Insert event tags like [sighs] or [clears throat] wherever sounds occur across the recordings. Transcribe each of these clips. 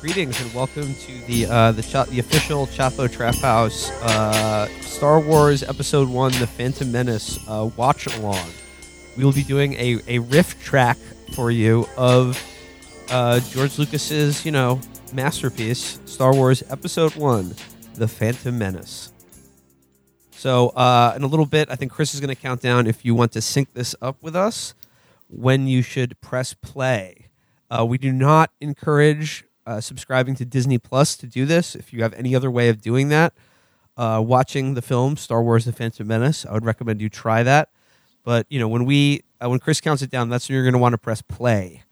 greetings and welcome to the uh, the Cha- the official Chapo Trap House uh, Star Wars Episode One: The Phantom Menace uh, watch along. We will be doing a, a riff track for you of uh, George Lucas's you know masterpiece, Star Wars Episode One: The Phantom Menace. So uh, in a little bit, I think Chris is going to count down if you want to sync this up with us when you should press play. Uh, we do not encourage uh, subscribing to Disney Plus to do this. If you have any other way of doing that, uh, watching the film Star Wars: The Phantom Menace, I would recommend you try that. But you know, when we uh, when Chris counts it down, that's when you're going to want to press play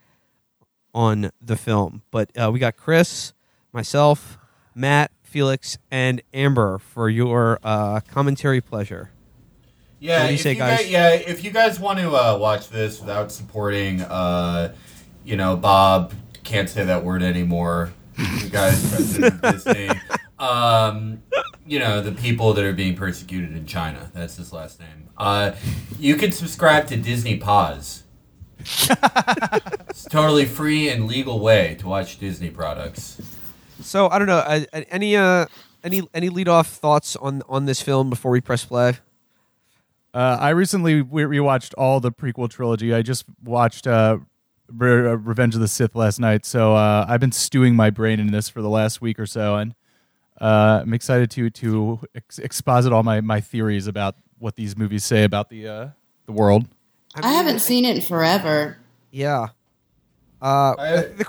on the film. But uh, we got Chris, myself, Matt, Felix, and Amber for your uh, commentary pleasure. Yeah, What do you if say, you guys? guys? Yeah, if you guys want to uh, watch this without supporting, uh, you know, Bob can't say that word anymore. You guys, president of Disney. Um, you know, the people that are being persecuted in China. That's his last name. Uh, you can subscribe to Disney Pause. it's totally free and legal way to watch Disney products. So I don't know. Any uh, any any lead off thoughts on on this film before we press play? Uh, I recently re- rewatched all the prequel trilogy. I just watched uh, Re- uh, Revenge of the Sith last night, so uh, I've been stewing my brain in this for the last week or so, and uh, I'm excited to to ex- exposit all my, my theories about what these movies say about the uh, the world. I haven't seen it in forever. Yeah. Uh, I- the-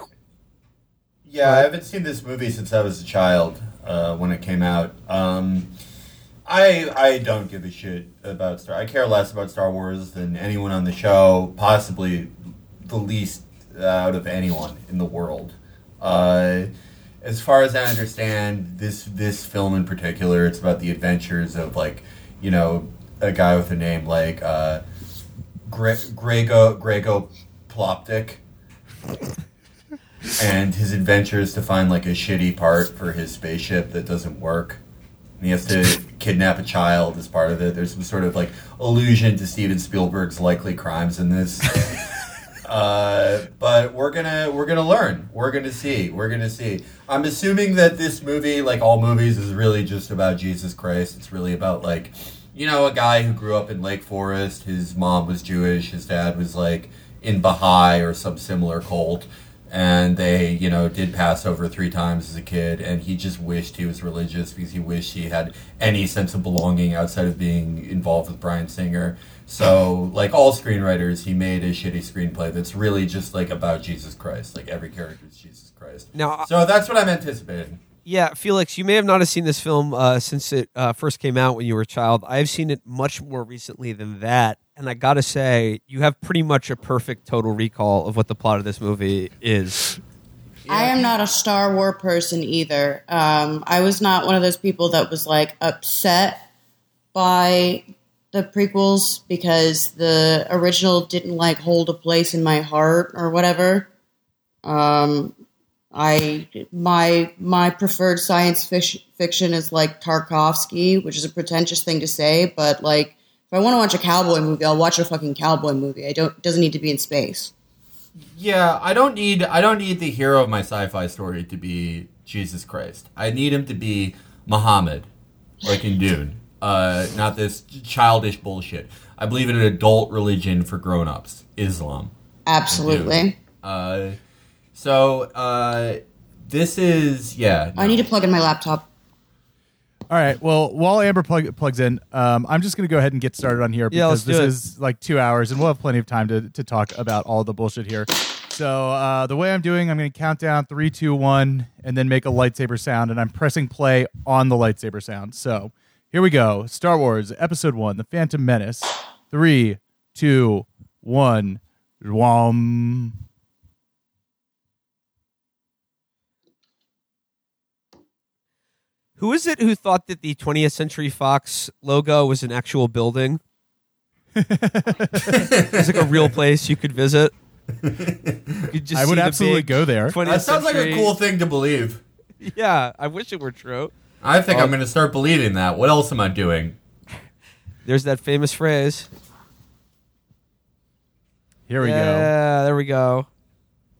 Yeah, I haven't seen this movie since I was a child uh, when it came out. Um, I I don't give a shit about Star. I care less about Star Wars than anyone on the show, possibly the least out of anyone in the world. Uh, as far as I understand, this this film in particular, it's about the adventures of like you know a guy with a name like uh, Gre- Grego Grego Ploptic [laughs] and his adventures to find like a shitty part for his spaceship that doesn't work. And he has to kidnap a child as part of it. There's some sort of like allusion to Steven Spielberg's likely crimes in this. [laughs] uh, but we're gonna we're gonna learn. We're gonna see. We're gonna see. I'm assuming that this movie, like all movies, is really just about Jesus Christ. It's really about like, you know, a guy who grew up in Lake Forest. His mom was Jewish. His dad was like in Baha'i or some similar cult and they you know did passover three times as a kid and he just wished he was religious because he wished he had any sense of belonging outside of being involved with brian singer. So like all screenwriters he made a shitty screenplay that's really just like about jesus christ like every character is jesus christ. Now, so that's what i'm anticipating yeah, Felix, you may have not have seen this film uh, since it uh, first came out when you were a child. I have seen it much more recently than that, and I gotta say, you have pretty much a perfect total recall of what the plot of this movie is. I am not a Star Wars person either. Um, I was not one of those people that was like upset by the prequels because the original didn't like hold a place in my heart or whatever. Um, I my my preferred science fic- fiction is like Tarkovsky, which is a pretentious thing to say, but like if I want to watch a cowboy movie, I'll watch a fucking cowboy movie. I don't it doesn't need to be in space. yeah i don't need i don't need the hero of my sci-fi story to be jesus christ i need him to be muhammad like [laughs] in dune uh, not this childish bullshit i believe in an adult religion for grown-ups islam Absolutely. Uh, so uh, this is yeah. I need to plug in my laptop. All right. Well, while Amber plug, plugs in, um, I'm just going to go ahead and get started on here Yeah, let's because do this is like two hours, and we'll have plenty of time to, to talk about all the bullshit here. So uh, the way I'm doing, I'm going to count down three, two, one, and then make a lightsaber sound, and I'm pressing play on the lightsaber sound. So here we go. Star Wars Episode One: The Phantom Menace. Three, two, one. Wham. Who is it who thought that the 20th Century Fox logo was an actual building? it's like a real place you could visit. You could just I would absolutely go there. that sounds like a cool thing to believe. Yeah, I wish it were true. I think Oh. I'm uh, going to start believing that. What else am I doing? There's that famous phrase. Here we go. yeah, there we go.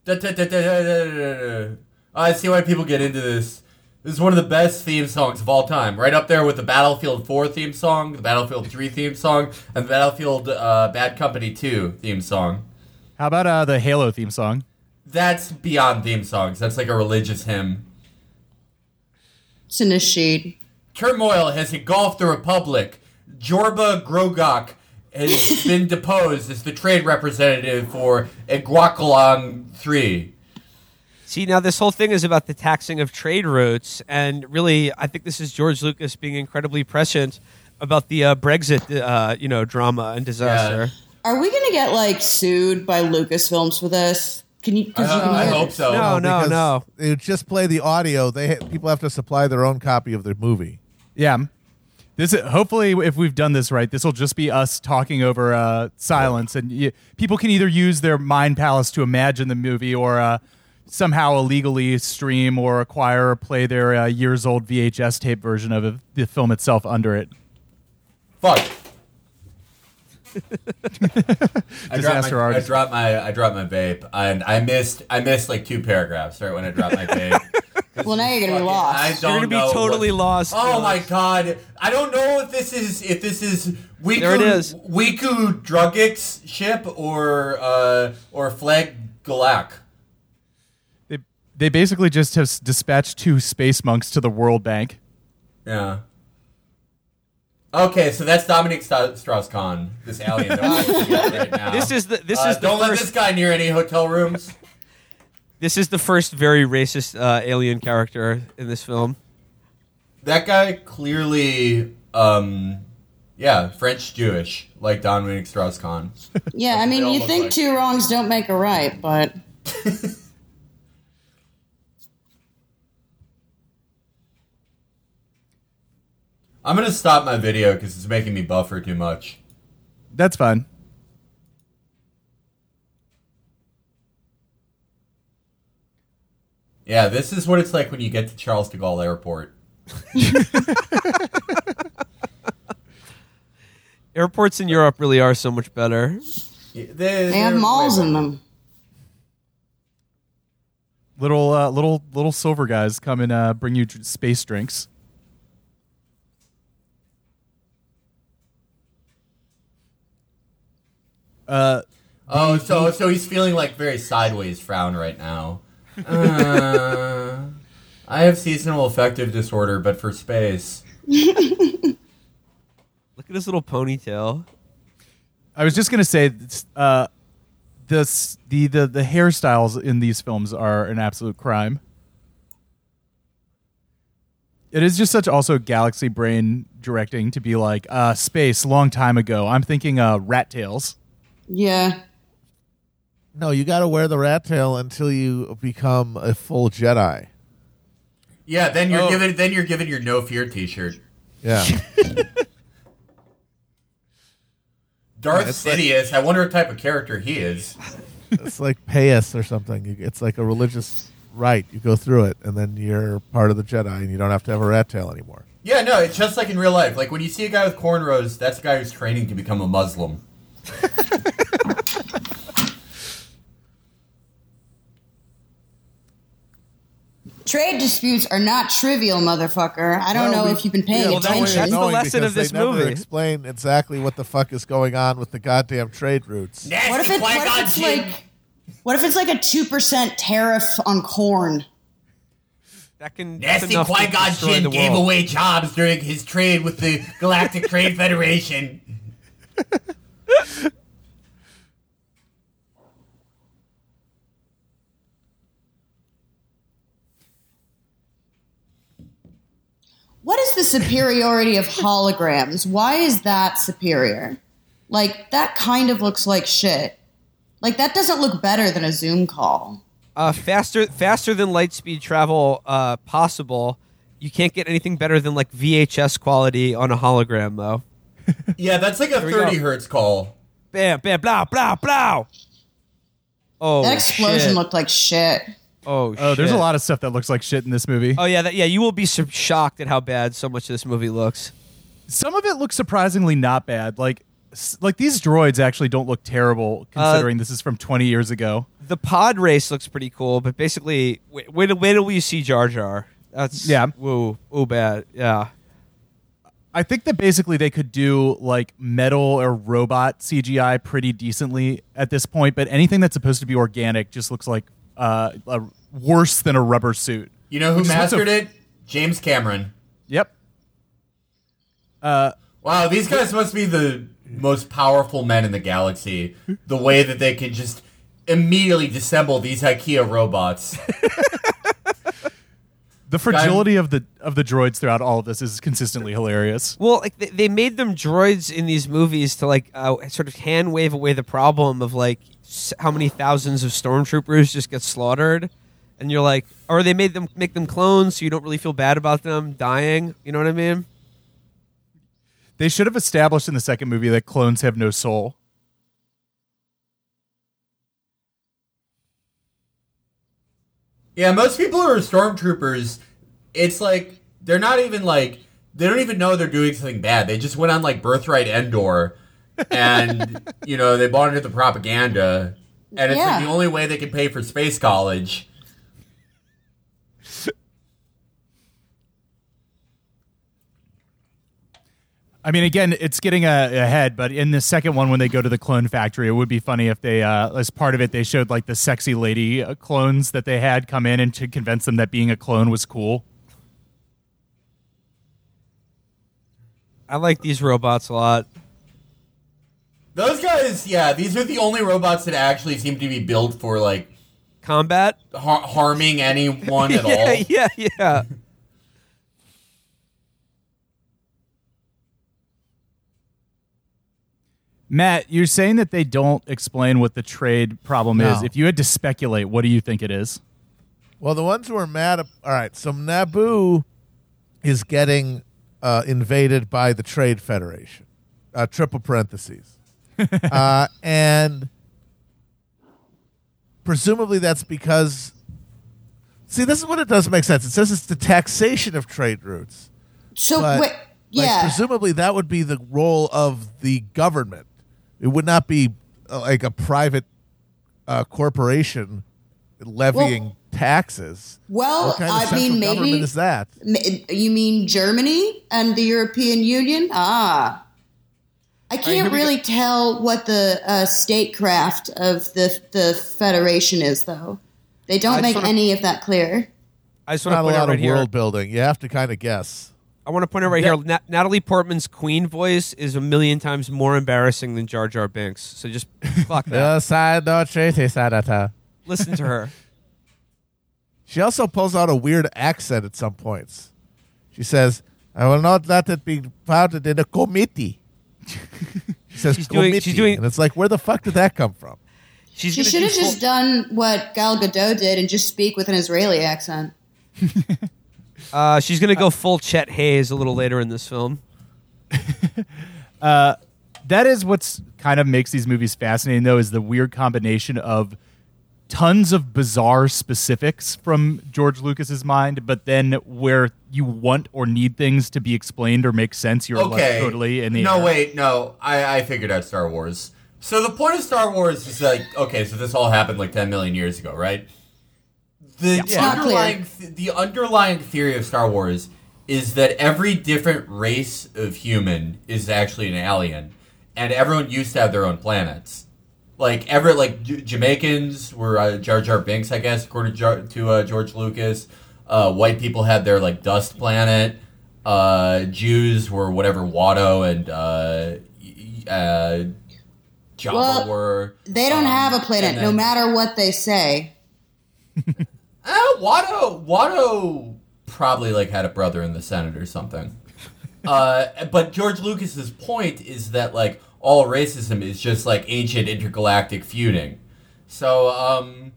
Da, da, da. I see why people get into this. This is one of the best theme songs of all time, right up there with the Battlefield 4 theme song, the Battlefield 3 theme song, and the Battlefield uh, Bad Company 2 theme song. How about uh, the Halo theme song? That's beyond theme songs. That's like a religious hymn. It's in a sheet. Turmoil has engulfed the Republic. Jorba Grogok has [laughs] been deposed as the trade representative for Iguacalang 3. See, now this whole thing is about the taxing of trade routes, and really, I think this is George Lucas being incredibly prescient about the uh, Brexit, uh, you know, drama and disaster. Are we gonna get like sued by Lucasfilms for this? Can you? Cause you can I hope this. so. No, no, because no. They just play the audio. They ha- people have to supply their own copy of the movie. Yeah. This is, hopefully, if we've done this right, this will just be us talking over uh, silence, and y- people can either use their mind palace to imagine the movie, or uh, somehow illegally stream or acquire or play their uh, years old VHS tape version of the film itself under it. Fuck. [laughs] I dropped, my, I dropped my I dropped my vape and I missed I missed like two paragraphs right when I dropped my vape. [laughs] Well, now you're gonna be lost. I You're gonna be totally what- lost. Oh Felix. my god! I don't know if this is if this is Wiku There it is. Wiku Drugix ship or uh or Flag Galak. They, they basically just have dispatched two space monks to the World Bank. Yeah. Okay, so that's Dominique Sta- Strauss-Kahn, this alien that we're looking at right now. This is the this Uh, is the don't let first this guy near any hotel rooms. this is the first very racist uh, alien character in this film. That guy clearly, um, yeah, French Jewish, like Dominique Strauss-Kahn. Yeah, I mean, all you look think like- two wrongs don't make a right, but [laughs] I'm gonna stop my video because it's making me buffer too much. That's fine. Yeah, this is what it's like when you get to Charles de Gaulle Airport. [laughs] Airports in Europe really are so much better. They, they have malls in them. Little uh, little little silver guys come and uh, bring you space drinks. Uh, Oh, so so he's feeling like very sideways frown right now. Uh, I have seasonal affective disorder, but for space. [laughs] Look at his little ponytail. I was just gonna say, uh, this the, the the hairstyles in these films are an absolute crime. It is just such also galaxy brain directing to be like uh, space long time ago. I'm thinking uh, rat tails. Yeah. No, you got to wear the rat tail until you become a full Jedi. Yeah, then you're Oh. given then you're given your no fear T-shirt. Yeah. [laughs] Darth it's like- Sidious. I wonder what type of character he is. it's like payas or something. It's like a religious rite. You go through it, and then you're part of the Jedi, and you don't have to have a rat tail anymore. Yeah, no, it's just like in real life. Like when you see a guy with cornrows, that's a guy who's training to become a Muslim. [laughs] Trade disputes are not trivial, motherfucker. I don't Well, know we- if you've been paying yeah, attention. that's the knowing lesson because of this they never movie. Explain exactly what the fuck is going on with the goddamn trade routes. Nasty what if, it, what if Qui-Gon it's Jinn. like what if it's like a two percent tariff on corn? That can that's Nasty enough to Qui Gon destroy Jinn the gave world. away jobs during his trade with the Galactic Trade [laughs] Federation. What is the superiority of holograms? Why is that superior? Like that kind of looks like shit. Like that doesn't look better than a Zoom call. Uh, faster, faster than light speed travel uh, possible. You can't get anything better than like VHS quality on a hologram, though. Yeah, that's like a we 30 go. hertz call. Bam, bam, blah, blah, blah. Oh, That explosion shit. looked like shit. Oh, Oh, there's a shit. lot of stuff that looks like shit in this movie. Oh yeah, that, yeah. You will be sur- shocked at how bad so much of this movie looks. Some of it looks surprisingly not bad. Like s- like these droids actually don't look terrible Uh, considering this is from 20 years ago. The pod race looks pretty cool, but basically, wait, wait, wait till we see Jar Jar. That's Yeah. Woo, woo, bad. Yeah. I think that basically they could do like metal or robot CGI pretty decently at this point, but anything that's supposed to be organic just looks like uh, uh, worse than a rubber suit. You know who Which mastered a- it? James Cameron. Yep. Uh, Wow, these guys must be the most powerful men in the galaxy. The way that they can just immediately dissemble these IKEA robots. [laughs] the fragility of the of the droids throughout all of this is consistently hilarious. Well, like they, they made them droids in these movies to like uh, sort of hand wave away the problem of like s- how many thousands of stormtroopers just get slaughtered, and you're like, or they made them make them clones so you don't really feel bad about them dying. You know what I mean? They should have established in the second movie that clones have no soul. Yeah, most people who are stormtroopers, it's like they're not even like they don't even know they're doing something bad. They just went on like Birthright Endor, and [laughs] you know they bought into the propaganda, and it's Yeah. like the only way they can pay for space college. I mean, again, it's getting uh, ahead, but in the second one, when they go to the clone factory, it would be funny if they, uh, as part of it, they showed like the sexy lady uh, clones that they had come in and to convince them that being a clone was cool. I like these robots a lot. Those guys, yeah, these are the only robots that actually seem to be built for like Combat. har- harming anyone at [laughs] yeah, all. yeah, yeah. Matt, you're saying that they don't explain what the trade problem is. If you had to speculate, what do you think it is? Well, the ones who are mad. All right, so Naboo is getting uh, invaded by the Trade Federation. Uh, triple parentheses, [laughs] uh, and presumably that's because. See, this is what it doesn't make sense. It says it's the taxation of trade routes. So But, wait, like, yeah. presumably that would be the role of the government. It would not be uh, like a private uh, corporation levying Well- taxes. well, what kind of I central mean, government maybe is that? You mean Germany and the European Union? Ah. I can't we go. really tell what the uh, statecraft of the the Federation is, though. They don't just make any of that clear. I just want Not to a point out lot right of here. world building. You have to kind of guess. I want to point out right Yeah. here. Na- Natalie Portman's Queen voice is a million times more embarrassing than Jar Jar Binks. So just fuck [laughs] that. Uh, Listen to her. [laughs] She also pulls out a weird accent at some points. She says, "I will not let it be voted in a committee." [laughs] she says, She's doing- "Committee," she's doing- and it's like, where the fuck did that come from? She's She should do have full- just done what Gal Gadot did and just speak with an Israeli accent. Uh, she's gonna go full Chet Haze a little later in this film. [laughs] that is what's kind of makes these movies fascinating though is the weird combination of tons of bizarre specifics from George Lucas's mind but then where you want or need things to be explained or make sense you're like Okay. totally in the no, air. wait, no. I, I figured out Star Wars. So the point of Star Wars is like, okay, so this all happened like 10 million years ago, right? The It's not underlying th- the underlying theory of Star Wars is that every different race of human is actually an alien, and everyone used to have their own planets. Like ever, like J- Jamaicans were uh, Jar Jar Binks, I guess, according to, Jar- to uh, George Lucas. Uh, white people had their like dust planet. Uh, Jews were whatever Watto and uh, y- y- uh, Jabba Well, were. They don't Um, have a planet, and no matter what they say. [laughs] Uh, Watto, Watto probably like had a brother in the Senate or something. [laughs] uh, but George Lucas's point is that like all racism is just like ancient intergalactic feuding. So um,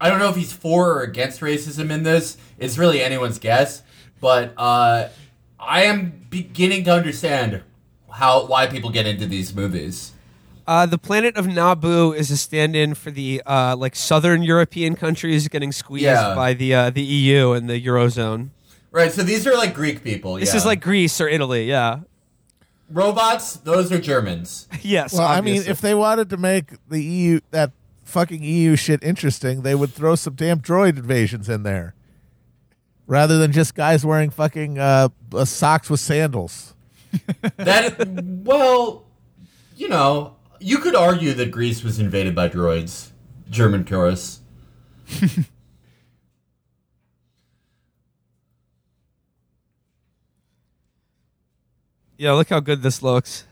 I don't know if he's for or against racism in this. It's really anyone's guess. But uh, I am beginning to understand how why people get into these movies. Uh, the planet of Naboo is a stand-in for the uh, like southern European countries getting squeezed Yeah. by the uh, the EU and the eurozone. Right. So these are like Greek people. This yeah. is like Greece or Italy. Yeah. robots, those are Germans. [laughs] yes. Well, I mean, obviously. if they wanted to make the EU that fucking EU shit interesting, they would throw some damn droid invasions in there, rather than just guys wearing fucking uh, uh, socks with sandals. [laughs] That well, you know, you could argue that Greece was invaded by droids, German tourists. [laughs] yeah, look how good this looks.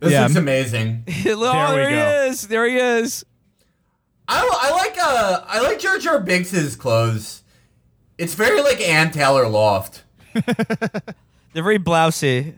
This Yeah. looks amazing. oh, [laughs] There we there he go. is. There he is. I, I like uh I like Jar Jar Binks's clothes. It's very like Ann Taylor Loft. [laughs] They're very blousy.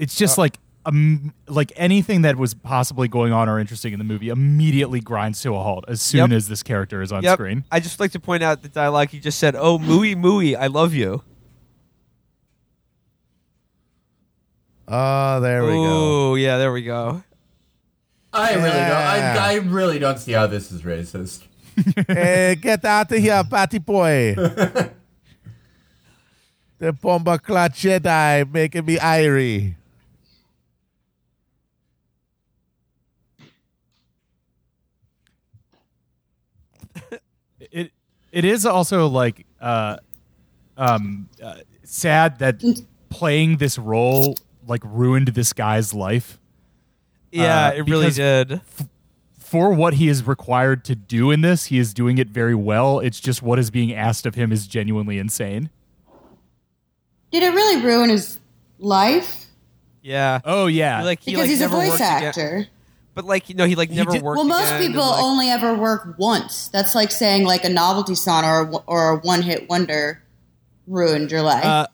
It's just like um, like anything that was possibly going on or interesting in the movie immediately grinds to a halt as soon Yep. as this character is on Yep. screen. I just like to point out the dialogue he just said. Oh, mooey mooey, I love you. Oh, there we go. Oh, yeah, there we go. I really Yeah. don't I, I really don't see how this is racist. [laughs] hey, get out of here, Patty boy. [laughs] the bomba clot Jedi making me irie. It it is also like uh, um, uh, sad that playing this role like ruined this guy's life. Yeah, Uh, it really because- did. For what he is required to do in this, he is doing it very well. It's just what is being asked of him is genuinely insane. Did it really ruin his life? Yeah. Oh yeah, like he Because like he's a voice worked again- actor. But like you know, he like never did- worked. Well, most again, people like- only ever work once. That's like saying like a novelty song or a, or a one hit wonder ruined your life. Uh,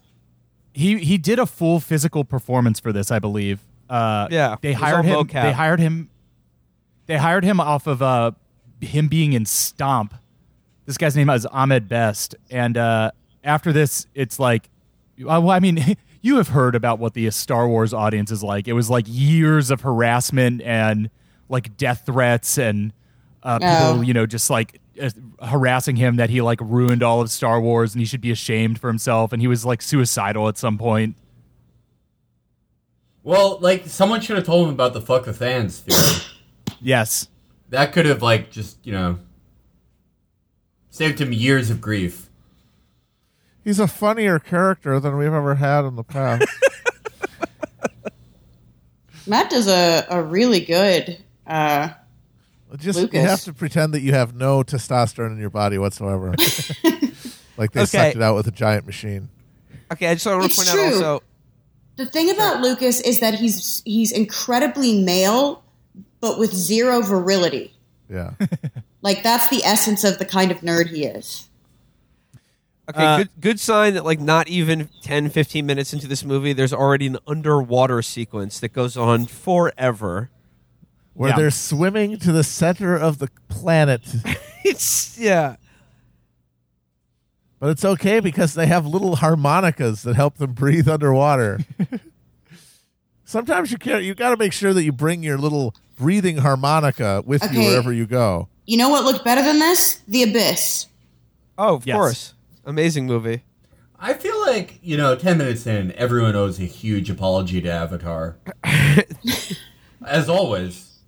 he he did a full physical performance for this, I believe. Uh, Yeah, they hired all him. vocab. They hired him. They hired him off of uh, him being in Stomp. This guy's name is Ahmed Best, and uh, after this, it's like, uh, well, I mean, [laughs] you have heard about what the Star Wars audience is like. It was like years of harassment and like death threats and uh, people, Oh. you know, just like uh, harassing him that he like ruined all of Star Wars and he should be ashamed for himself. And he was like suicidal at some point. Well, like someone should have told him about the fuck the fans theory. [coughs] Yes. that could have like just, you know, saved him years of grief. He's a funnier character than we've ever had in the past. [laughs] Matt does a, a really good. Uh, Just Lucas. you have to pretend that you have no testosterone in your body whatsoever. [laughs] like they Okay. sucked it out with a giant machine. Okay, I just want to It's point true. out also. the thing about Lucas is that he's he's incredibly male, but with zero virility. Yeah. Like that's the essence of the kind of nerd he is. Okay, Uh, good good sign that like not even 10 15 minutes into this movie there's already an underwater sequence that goes on forever. Where Yeah. they're swimming to the center of the planet. [laughs] It's yeah. But it's okay because they have little harmonicas that help them breathe underwater. [laughs] Sometimes you can't. You got to make sure that you bring your little breathing harmonica with you wherever you go. You know what looked better than this? The Abyss. Oh, of Yes. course. Amazing movie. I feel like, you know, 10 minutes in, everyone owes a huge apology to Avatar. [laughs] As always.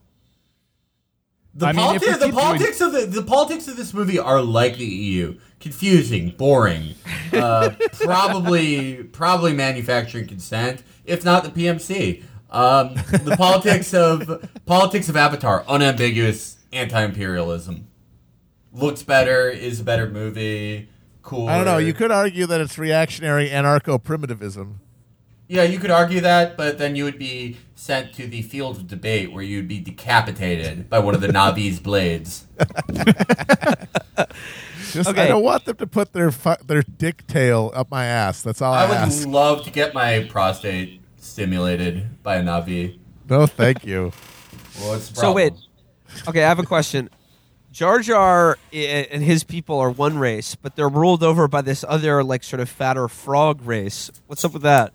The, I mean, politi- we the keep politics of the, the politics of this movie are like the EU. Confusing, boring, uh, [laughs] probably probably manufacturing consent, if not the PMC. Um, the politics of politics of Avatar, unambiguous anti-imperialism. Looks better, is a better movie, cool. I don't know. You could argue that it's reactionary anarcho primitivism. Yeah, you could argue that, but then you would be sent to the field of debate where you'd be decapitated by one of the Na'vi's [laughs] blades. Just I don't want them to put their fu- their dick tail up my ass. That's all I, I would ask. love to get my prostate stimulated by a Navi. No, thank you. Well, what's So wait. Okay, I have a question. Jar Jar and his people are one race, but they're ruled over by this other like sort of fatter frog race. What's up with that?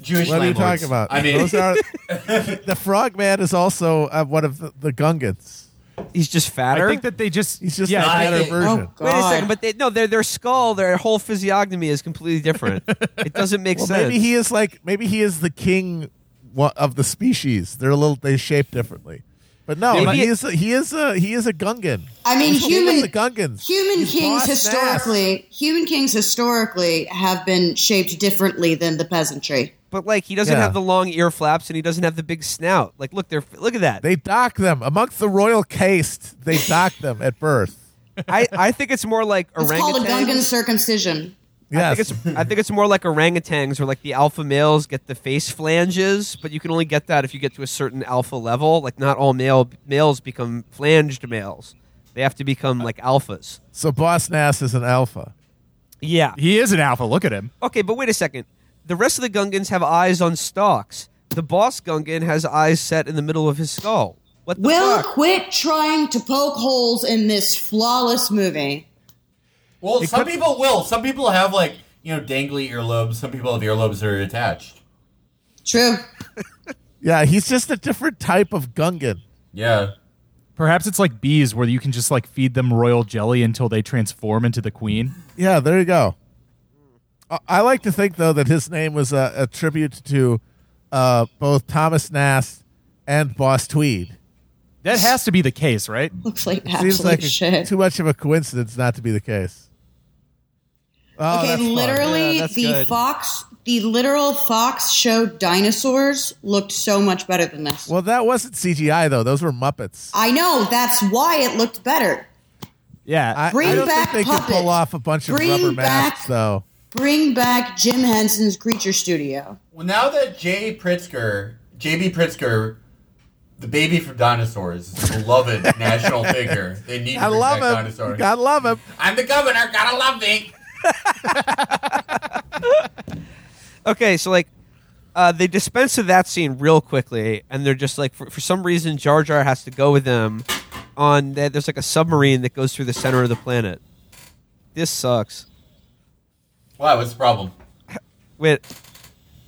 Jewish What are you talking about? I mean, Those are [laughs] the frogman is also uh, one of the, the Gungans. He's just fatter. I think that they just He's just yeah. a I better think- version. Oh, Wait a second, but they, no, their their skull, their whole physiognomy is completely different. [laughs] it doesn't make well, sense. maybe he is like maybe he is the king of the species. They're a little they shape differently. But no, Maybe he it- is a, he is a he is a Gungan. I mean, He's human the Gungans. human He's kings Boss Nass. historically, human kings historically have been shaped differently than the peasantry. but like he doesn't Yeah. have the long ear flaps and he doesn't have the big snout. Like look, they're look at that. They dock them amongst the royal caste. They dock them at birth. [laughs] I I think it's more like It's called a. Gungan circumcision. I think it's I think it's more like orangutans where like the alpha males get the face flanges, but you can only get that if you get to a certain alpha level. Like not all male males become flanged males. They have to become like alphas. so Boss Nass is an alpha. Yeah. he is an alpha. Look at him. Okay, but wait a second. The rest of the Gungans have eyes on stalks. The boss Gungan has eyes set in the middle of his skull. What the Will fuck? quit trying to poke holes in this flawless movie. Well, It some could- people will. Some people have like you know dangly earlobes. Some people have earlobes that are attached. True. [laughs] Yeah, he's just a different type of Gungan. Yeah. Perhaps it's like bees, where you can just like feed them royal jelly until they transform into the queen. Yeah, there you go. I- I like to think though that his name was a, a tribute to uh, both Thomas Nast and Boss Tweed. That has to be the case, right? Looks like Seems absolute like a- too much of a coincidence not to be the case. Oh, okay, that's fun. literally, Yeah, that's the good. Fox, the literal Fox show dinosaurs looked so much better than this. Well, that wasn't CGI though; those were Muppets. I know that's why it looked better. Yeah. I, Bring I don't back think they could puppets. pull off a bunch of Bring rubber back- masks though. Bring back Jim Henson's Creature Studio. Well, now that Jay Pritzker, JB Pritzker, the baby from dinosaurs, is a beloved [laughs] national figure, they need to I bring love back him. dinosaurs. I love him. I'm the governor. Gotta love me. [laughs] Okay, so like uh, they dispense of that scene real quickly, and they're just like for, for some reason Jar Jar has to go with them on. There's like a submarine that goes through the center of the planet. This sucks. Why? What's the problem? Wait,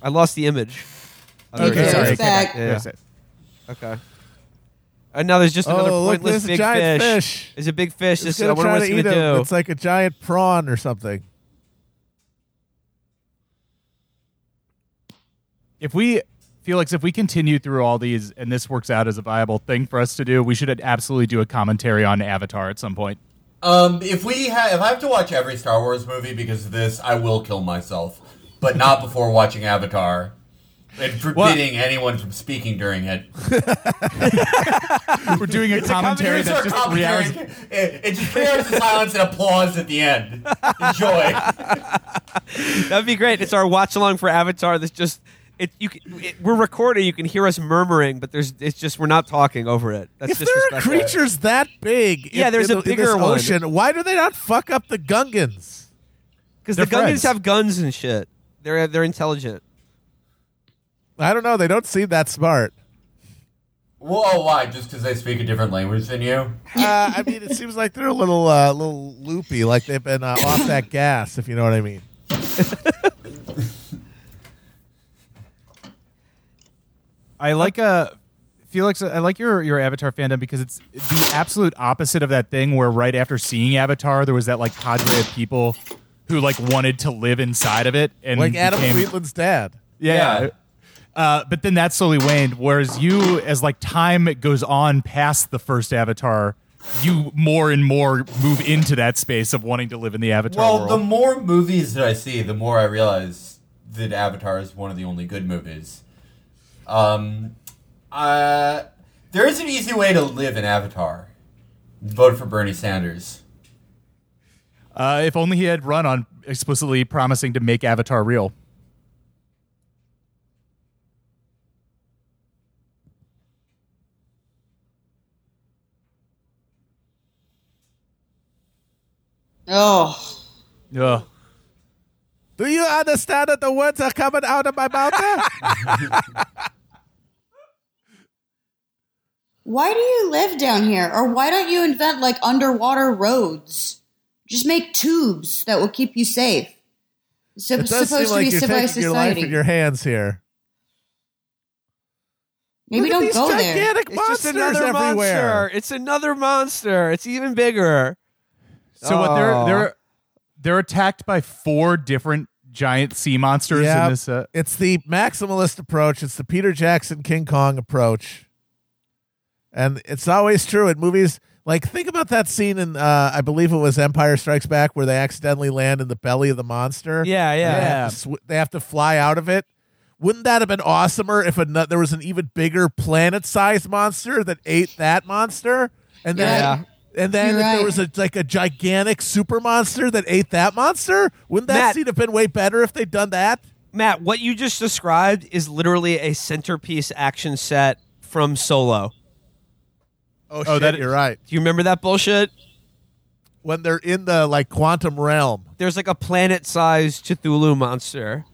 I lost the image. Oh, there Okay, it is. it's back. Yeah. There's it. Okay. And now there's just another Oh, look, pointless there's a big giant fish. fish. There's a big fish. It's This, I gonna wonder try what to it's eat gonna do. It's like a giant prawn or something. If we Felix, if we continue through all these and this works out as a viable thing for us to do, we should absolutely do a commentary on Avatar at some point. Um, if we ha- if I have to watch every Star Wars movie because of this, I will kill myself, but not before watching Avatar. And forbidding anyone from speaking during it. [laughs] We're doing a commentary It's that's just three hours. It, it's just three hours of silence and applause at the end. Enjoy. [laughs] That'd be great. It's our watch along for Avatar. That's just it. You can, it, we're recording. You can hear us murmuring, but there's it's just we're not talking over it. That's if there are disrespectful. creatures that big, Yeah, in- there's in a the- in bigger this one. ocean, why do they not fuck up the Gungans? because the They're Gungans have guns and shit. They're they're intelligent. I don't know. They don't seem that smart. Whoa, why? Just because they speak a different language than you? Uh, I mean, it seems like they're a little, uh, little loopy, like they've been uh, off that gas, if you know what I mean. I like uh Felix, I like your your Avatar fandom because it's the absolute opposite of that thing where right after seeing Avatar, there was that like cadre of people who like wanted to live inside of it and Like Adam became, Friedland's dad. Yeah. Yeah. Uh, but then that slowly waned. Whereas you, as like time goes on past the first Avatar, you more and more move into that space of wanting to live in the Avatar Well, world. the more movies that I see, the more I realize that Avatar is one of the only good movies. Um, uh, there is an easy way to live in Avatar. Vote for Bernie Sanders. uh, if only he had run on explicitly promising to make Avatar real. Oh, Yeah. Do you understand that the words are coming out of my mouth? [laughs] why do you live down here? Or why don't you invent like underwater roads? Just make tubes that will keep you safe. It's it does seem supposed to like be you're civilized taking your life society. in your hands here. Maybe Look at don't these go there. gigantic It's just another everywhere. monster. It's another monster. It's even bigger. So what they're they're they're attacked by four different giant sea monsters Yeah, in this. Uh, it's the maximalist approach. It's the Peter Jackson King Kong approach, and it's always true in movies. Like think about that scene in uh, I believe it was Empire Strikes Back where they accidentally land in the belly of the monster. Yeah, They yeah. have, to sw- they have to fly out of it. Wouldn't that have been awesomer if ano- there was an even bigger planet-sized monster that ate that monster, and then Yeah. And then You're if there was a like a gigantic super monster that ate that monster? Wouldn't that Matt- scene have been way better if they'd done that? Matt, what you just described is literally a centerpiece action set from Solo. Oh, Oh, shit, that- you're right. Do you remember that bullshit? When they're in the like quantum realm. There's like a planet-sized Cthulhu monster.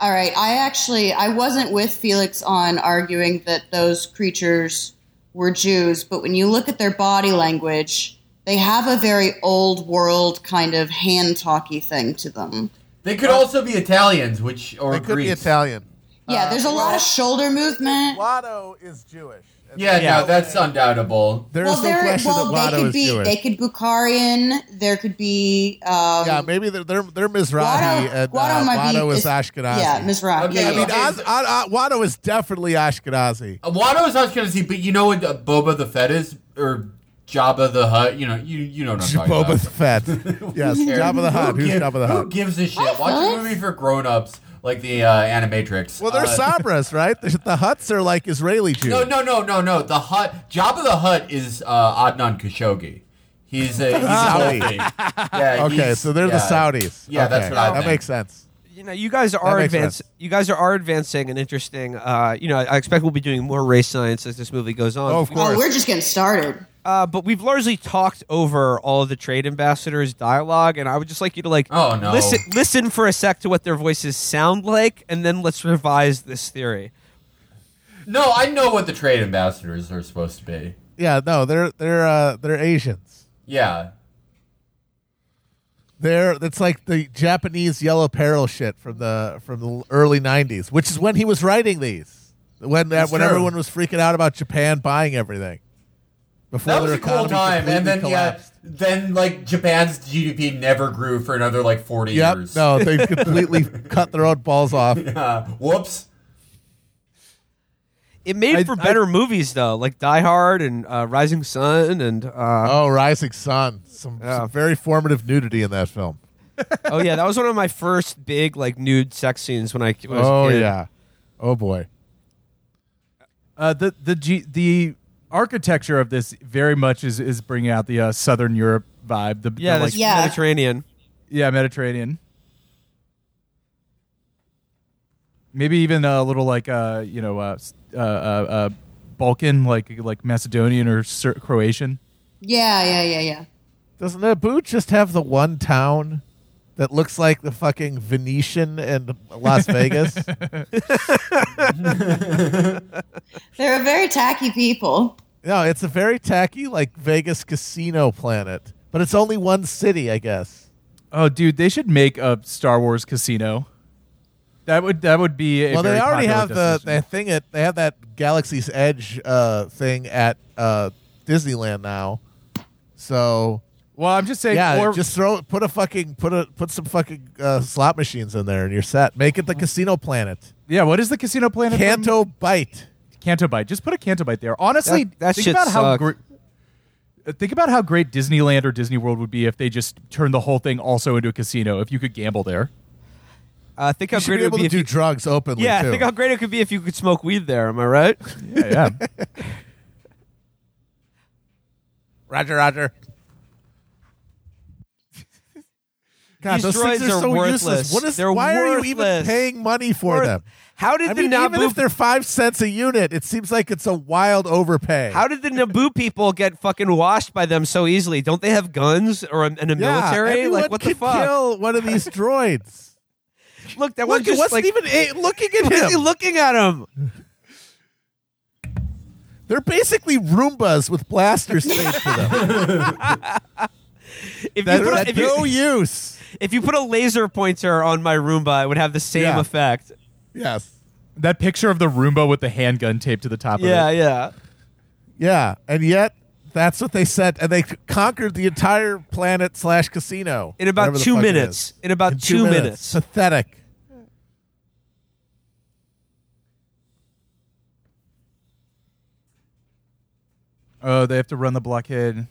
All right, I actually I wasn't with Felix on arguing that those creatures were Jews, but when you look at their body language, they have a very old world kind of hand talky thing to them. They could also be Italians, which or They could be Italian. Yeah, uh, there's a lot well- of shoulder movement. Watto is Jewish. Yeah, Yeah. no, that's undoubtable. There's well, no there, question well, that they could is be Jewish. they could Bukharian. There could be um, yeah, maybe they're they're, they're Mizrahi Watto, and Watto uh, might be is is- Ashkenazi. Yeah, Mizrahi. Okay, yeah, I mean, Okay. Oz, uh, Watto is definitely Ashkenazi. Uh, Watto is Ashkenazi, but you know what uh, Boba the Fett is, or Jabba the Hutt. You know, you you know what I'm talking Boba about. the Fett. [laughs] yes, Jabba the Hutt. Who Who's give- Jabba the Who gives a shit? Watch a movie for grown-ups like the uh, Animatrix. Well, they're Uh, Sabras, right? The, the Hutts are like Israeli Jews. No, no, no, no, no. The Hutt, Jabba the Hutt is uh, Adnan Khashoggi. He's a he's Saudi. [laughs] Yeah. Okay, he's- so they're the. Saudis. Yeah, that's what I That think. makes sense. You know, you guys are makes advancing. sense. You guys are, are advancing and interesting. Uh, you know, I expect we'll be doing more race science as this movie goes on. Oh, of course. Oh, we're just getting started. Uh, but we've largely talked over all of the trade ambassadors' dialogue, and I would just like you to like Oh, no. listen listen for a sec to what their voices sound like, and then let's revise this theory. No, I know what the trade ambassadors are supposed to be. Yeah, no, they're they're uh, they're Asians. Yeah. They're it's like the Japanese yellow peril shit from the from the early '90s, which is when he was writing these. When That's when true. everyone was freaking out about Japan buying everything before That was a cool time, and then completely yeah, then like Japan's GDP never grew for another like forty Yep. years. No, they [laughs] completely cut their own balls off. Uh, whoops. It made I- for I- better movies though, like Die Hard and uh, Rising Sun, and uh, Oh, Rising Sun. Some, Yeah. some very formative nudity in that film. [laughs] oh yeah, that was one of my first big like nude sex scenes when I when I was Oh a kid. yeah. Oh boy. uh, the the G, the architecture of this very much is is bringing out the uh, Southern Europe vibe. The, the, yeah, like Yeah. Mediterranean. yeah Mediterranean. Maybe even a little like uh you know uh uh, uh, uh Balkan like like Macedonian or Ser- Croatian. Yeah, yeah, yeah, yeah. Doesn't Naboo just have the one town that looks like the fucking Venetian in Las Vegas? [laughs] They're a very tacky people. No, it's a very tacky like Vegas casino planet, but it's only one city, I guess. Oh, dude, they should make a Star Wars casino. That would that would be a well, they already have the, the thing at they have that Galaxy's Edge uh, thing at uh, Disneyland now. So Well, I'm just saying. yeah, or, just throw put a fucking put a put some fucking uh, slot machines in there and you're set. Make it the casino planet. yeah. What is the casino planet? from? Canto Bight. Canto Bight. Just put a Canto Bight there. Honestly, That- that think shit about how sucked. great. Think about how great Disneyland or Disney World would be if they just turned the whole thing also into a casino. If you could gamble there, Uh, think how You should great be it able would be to if do you, drugs openly yeah, too. think how great it could be if you could smoke weed there. Am I right? yeah, yeah. [laughs] Roger, Roger. God, These those things are are so worthless. useless. What is? They're why are you even paying money for Worth- them? How did I the mean, even if they're five cents a unit, it seems like it's a wild overpay. how did the Naboo people get fucking washed by them so easily? Don't they have guns or a, and a yeah, military? Like what the fuck? kill one of these [laughs] droids. Look, that Look, one just wasn't like even a- looking at [laughs] him. looking at him. They're basically Roombas with blasters [laughs] taped to them. If That, you, put, that if, you, no use. if you put a laser pointer on my Roomba, it would have the same Yeah. effect. Yes. That picture of the Roomba with the handgun taped to the top Yeah, of it. yeah. Yeah, Yeah. and yet that's what they said, and they conquered the entire planet slash casino In about whatever the two fuck it minutes. is. In about In two minutes. Pathetic. Oh, they have to run the blockade.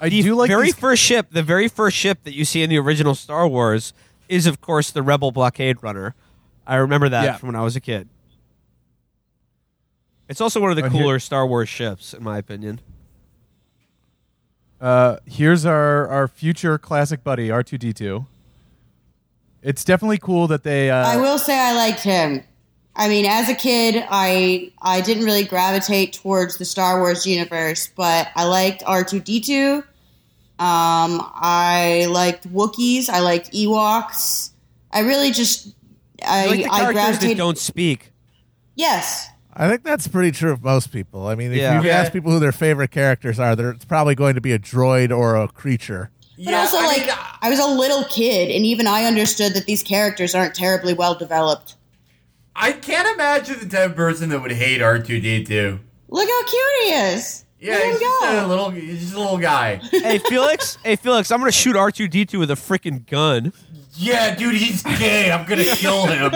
I the do like very these- first ship, the very first ship that you see in the original Star Wars is, of course, the Rebel blockade runner. I remember that Yeah. from when I was a kid. It's also one of the And here- cooler Star Wars ships, in my opinion. Uh, here's our, our future classic buddy, R2D2. It's definitely cool that they. Uh, I will say I liked him. I mean, as a kid, I I didn't really gravitate towards the Star Wars universe, but I liked R two D two. Um, I liked Wookiees. I liked Ewoks. I really just I I like the I characters that don't speak. yes, I think that's pretty true of most people. I mean, if Yeah. you Yeah. ask people who their favorite characters are, they're, it's probably going to be a droid or a creature. but also I like mean, I was a little kid, and even I understood that these characters aren't terribly well developed. I can't imagine the type of person that would hate R two D two. Look how cute he is. Yeah, Let he's just a little, he's just a little guy. [laughs] hey Felix, hey Felix, I'm gonna shoot R2D2 with a freaking gun. yeah, dude, he's gay. I'm gonna [laughs] kill him.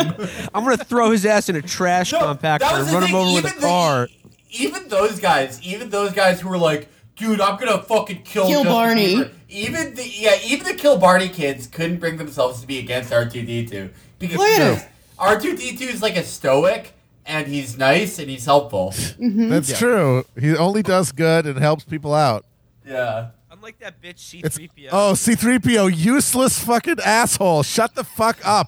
I'm gonna throw his ass in a trash No, compactor and the run him thing, over with a the- car. even those guys, even those guys who were like, dude, I'm gonna fucking kill, Kill Justin Barney. Bieber. Even the yeah, even the kill Barney kids couldn't bring themselves to be against R two D two because Look at him. R two D two is like a stoic and he's nice and he's helpful. Mm-hmm. That's true. He only does good and helps people out. yeah. Unlike that bitch It's C3PO. oh C3PO, useless fucking asshole. Shut the fuck up.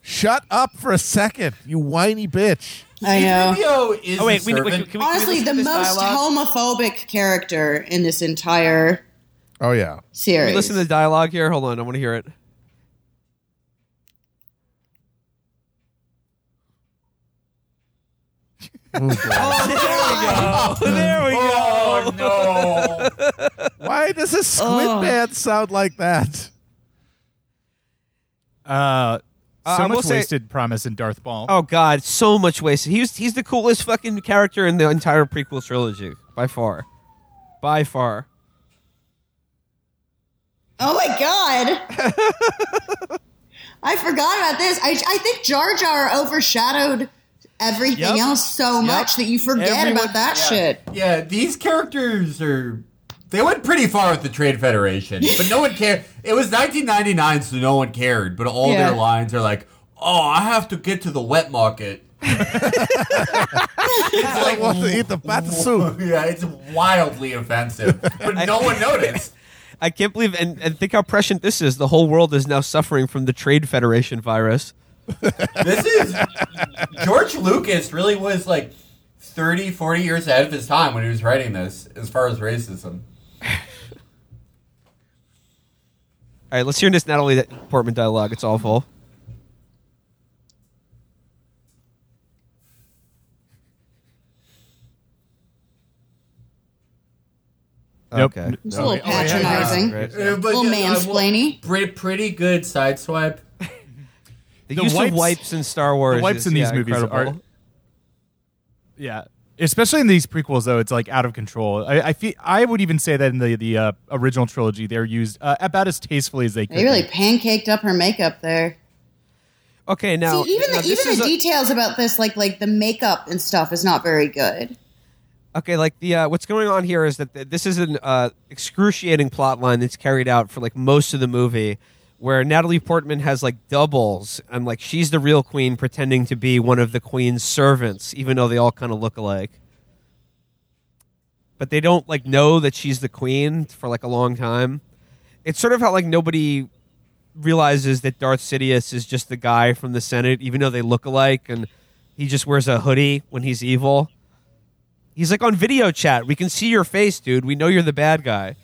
Shut up for a second, you whiny bitch. I know. C-3PO is Oh wait, we, wait, servant. can we, Honestly, we the listen to this most dialogue? homophobic character in this entire Oh yeah. Can series. we listen to the dialogue here. Hold on, I want to hear it. Oh, [laughs] [laughs] Oh, there we go. Oh no! Why does a squid Oh. man sound like that? uh, so I will much say- wasted promise in Darth Maul. Oh God, so much wasted. He's he's the coolest fucking character in the entire prequel trilogy by far, by far. Oh my god! [laughs] I forgot about this. I, I think Jar Jar overshadowed everything Yep. else so much that you forget Everyone- about that yeah. shit. Yeah, these characters are. They went pretty far with the Trade Federation, but no one cared. It was 1999, so no one cared. But all Yeah. their lines are like, "Oh, I have to get to the wet market." [laughs] It's I want to eat the bat soup. [laughs] yeah, it's wildly offensive, but [laughs] no one noticed. I can't believe and, and think how prescient this is. The whole world is now suffering from the Trade Federation virus. This is George Lucas really was like 30, 40 years ahead of his time when he was writing this, as far as racism. All right, let's hear this Natalie Portman dialogue. It's awful. Nope. Okay. It's a little yeah, yeah, patronizing. Great. Uh, but, Little uh, mansplaining. Pretty, pretty good sideswipe. The, The use wipes- of wipes in Star Wars. the wipes is, in these yeah, movies incredible. are yeah especially in these prequels though it's like out of control i, I feel i would even say that in the the uh, original trilogy they're used uh, about as tastefully as they could They really be. pancaked up her makeup there. Okay, now See, even now the this even is the a- details about this, like like the makeup and stuff, is not very good. Okay, like the uh, what's going on here is that th- this is an uh, excruciating plot line that's carried out for like most of the movie, where Natalie Portman has like doubles, and like she's the real queen pretending to be one of the queen's servants, even though they all kind of look alike. But they don't like know that she's the queen for like a long time. It's sort of how like nobody realizes that Darth Sidious is just the guy from the Senate, even though they look alike, and he just wears a hoodie when he's evil. He's like on video chat. We can see your face, dude. We know you're the bad guy.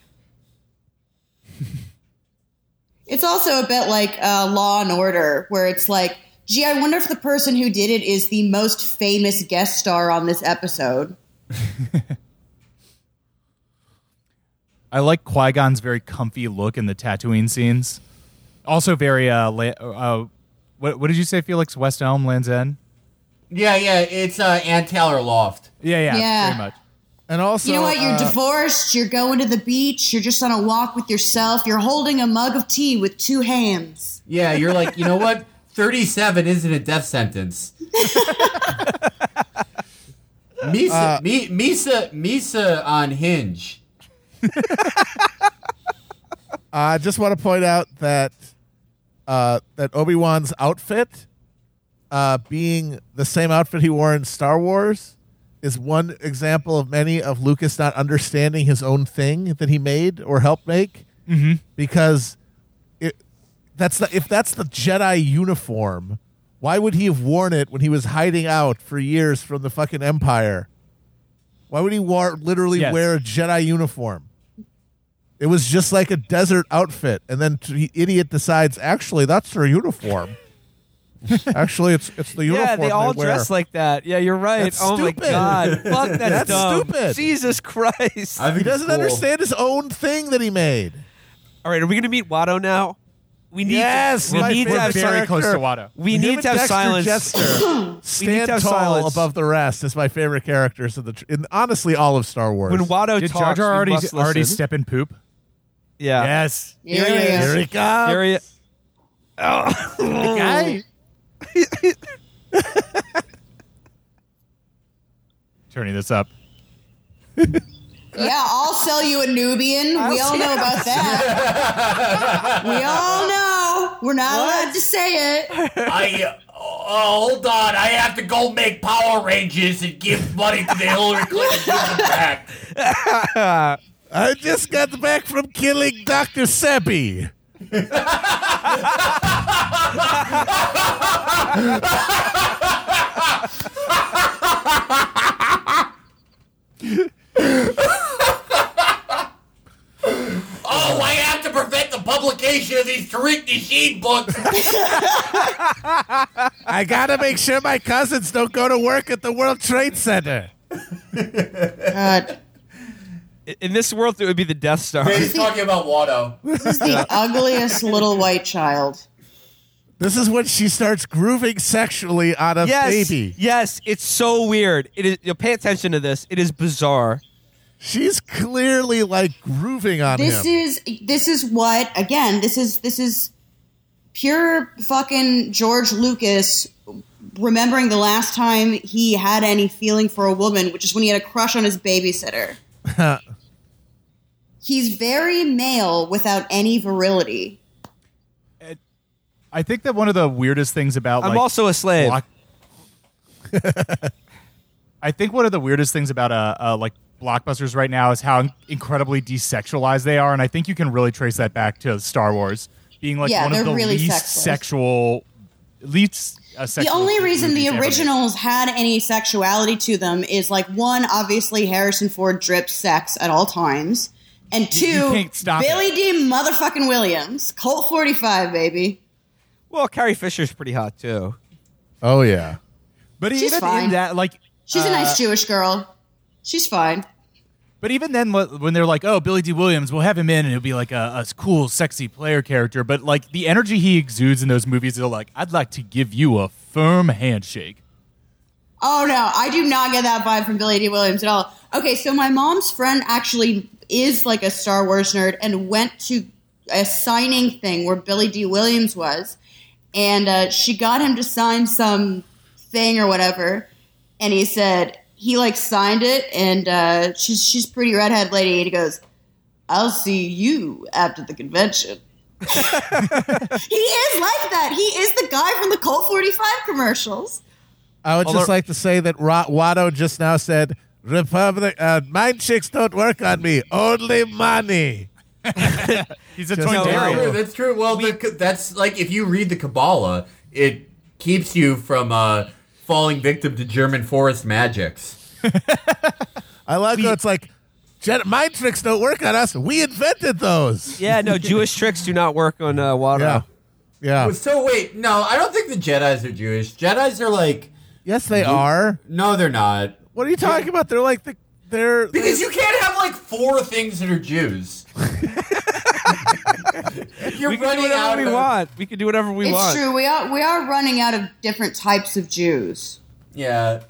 It's also a bit like uh, Law and Order, where it's like, gee, I wonder if the person who did it is the most famous guest star on this episode. [laughs] i like qui-gon's very comfy look in the tatooine scenes also very uh, la- uh what, what did you say, Felix? West Elm, Land's End. Yeah, yeah, it's uh, Ann Taylor Loft. Yeah, yeah, Yeah. very much. And also, You know what? You're uh, divorced. You're going to the beach. You're just on a walk with yourself. You're holding a mug of tea with two hands. Yeah, you're like, you know what? 37 isn't a death sentence. [laughs] Misa, Mi- Misa, Misa on Hinge. [laughs] I just want to point out that uh, that Obi Wan's outfit, uh, being the same outfit he wore in Star Wars, is one example of many of Lucas not understanding his own thing that he made or helped make. Mm-hmm. Because it, that's the, if that's the Jedi uniform, why would he have worn it when he was hiding out for years from the fucking Empire? Why would he war- literally Yes. wear a Jedi uniform? It was just like a desert outfit, and then the idiot decides, actually, that's their uniform. [laughs] actually, it's it's the uniform. Yeah, they all wear. dress like that. Yeah, you're right. That's oh stupid. my god, [laughs] fuck that's, That's dumb. stupid. Jesus Christ! I He doesn't cool. understand his own thing that he made. All right, are we gonna meet Watto now? We need Yes, to, we need to have very close to. Watto. we need to have Dexter silence. Jester [clears throat] stand have tall silence. above the rest is my favorite characters of the tr- in honestly all of Star Wars. When Watto Did talks, Jar Jar already must already listen. step in poop? Yeah, Yes. Here he is. Here he comes. Here he- [laughs] Guy. Turning this up. Yeah, I'll sell you a Nubian. we all know about that. we all know. We're not allowed to say it. I, uh, oh, hold on. I have to go make Power Rangers and give money to the Hillary Clinton back. [laughs] I just got back from killing Dr. Sebi. Oh, I have to prevent the publication of these Tariq Nasheed books. [laughs] I gotta make sure my cousins don't go to work at the World Trade Center. God, In this world, it would be the Death Star. He's talking about Watto. this is the ugliest little white child. This is when she starts grooving sexually on a yes, baby. yes, it's so weird. It is. You know, pay attention to this. It is bizarre. She's clearly like grooving on This him. is this is what again. This is this is pure fucking George Lucas remembering the last time he had any feeling for a woman, which is when he had a crush on his babysitter. [laughs] He's very male without any virility. I think that one of the weirdest things about I'm like, also a slave. block- [laughs] I think one of the weirdest things about uh, uh like blockbusters right now is how incredibly desexualized they are, and I think you can really trace that back to Star Wars being like Yeah, one of the really least sexual. sexual, least. Uh, The only reason the movies made. originals had any sexuality to them is like one, obviously Harrison Ford dripped sex at all times, and two, you can't stop Billy D. Motherfucking Williams, Colt forty five, baby. Well, Carrie Fisher's pretty hot too. oh yeah. but She's even fine. in that, like, She's a uh, nice Jewish girl. She's fine. But even then, when they're like, "Oh, Billy D. Williams, we'll have him in, and he'll be like a, a cool, sexy player character," but like the energy he exudes in those movies, they're like, "I'd like to give you a firm handshake." Oh no, I do not get that vibe from Billy D. Williams at all. Okay, so my mom's friend actually is like a Star Wars nerd and went to a signing thing where Billy D. Williams was, and uh, she got him to sign some thing or whatever, and he said he like signed it, and uh, she's she's a pretty redhead lady, and he goes, "I'll see you after the convention." [laughs] he is like that. He is the guy from the Colt forty five commercials. I would Although- just like to say that Ra- Watto just now said, "Republic, uh, mind chicks don't work on me. Only money." [laughs] He's a Just- toy No, terrier. no. True, that's true. Well, the, that's like if you read the Kabbalah, it keeps you from uh, falling victim to German forest magics. [laughs] I like how it's like, "Gen- mind tricks don't work on us. We invented those. [laughs] Yeah, no, Jewish tricks do not work on uh, Watto. Yeah, yeah. So wait, no, I don't think the Jedi's are Jewish. Jedi's are like, Yes, they are. no, they're not. What are you talking about? They're like the they're Because you can't have like four things that are Jews. [laughs] [laughs] you're we can do running whatever out we of want. We can do whatever we it's want. true. We are we are running out of different types of Jews. Yeah,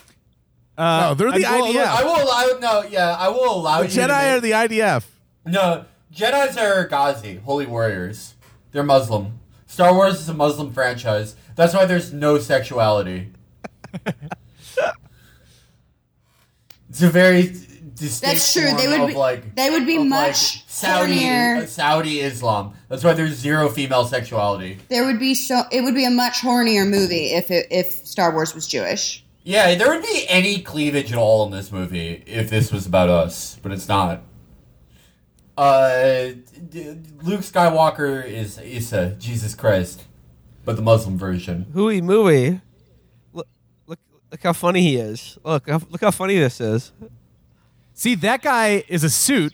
Uh, No, they're the I- well, IDF. I will allow. No, yeah, I will allow The you. Jedi make- are the IDF. No, Jedi's are Ghazi, holy warriors. They're Muslim. Star Wars is a Muslim franchise. That's why there's no sexuality. [laughs] it's a very distinct That's true. form They would of be like they would be of, like, much Saudi hornier. Saudi Islam. That's why there's zero female sexuality. There would be so it would be a much hornier movie if it, if Star Wars was Jewish. Yeah, there would be any cleavage at all in this movie if this was about us, but it's not. Uh, Luke Skywalker is Isa, Jesus Christ, but the Muslim version. Hooey mooey. Look, look, look how funny he is. Look, look how funny this is. See, that guy is a suit.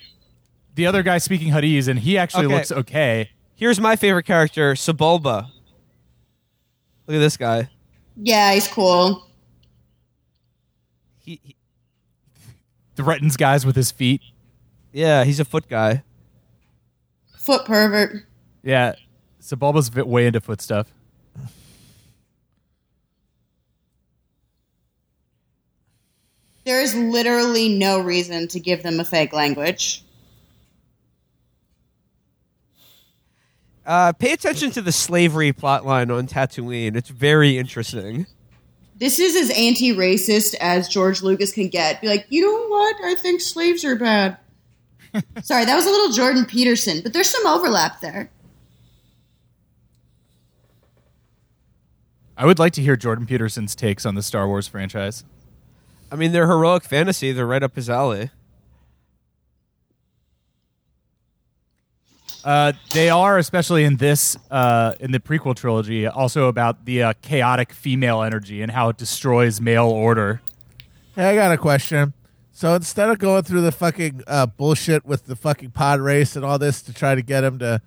The other guy speaking Hadith, and he actually Okay. looks okay. Here's my favorite character, Sebulba. Look at this guy. Yeah, he's cool. He, he, Threatens guys with his feet. yeah, he's a foot guy. Foot pervert. Yeah, Sebulba's v- way into foot stuff. There is literally no reason to give them a fake language. Uh, pay attention to the slavery plotline on Tatooine. It's very interesting. This is as anti-racist as George Lucas can get. Be like, you know what? I think slaves are bad. [laughs] Sorry, that was a little Jordan Peterson, but there's some overlap there. I would like to hear Jordan Peterson's takes on the Star Wars franchise. I mean, they're heroic fantasy. They're right up his alley. Uh, they are, especially in this, uh, in the prequel trilogy, also about the uh, chaotic female energy and how it destroys male order. Hey, I got a question. So instead of going through the fucking uh, bullshit with the fucking pod race and all this to try to get him to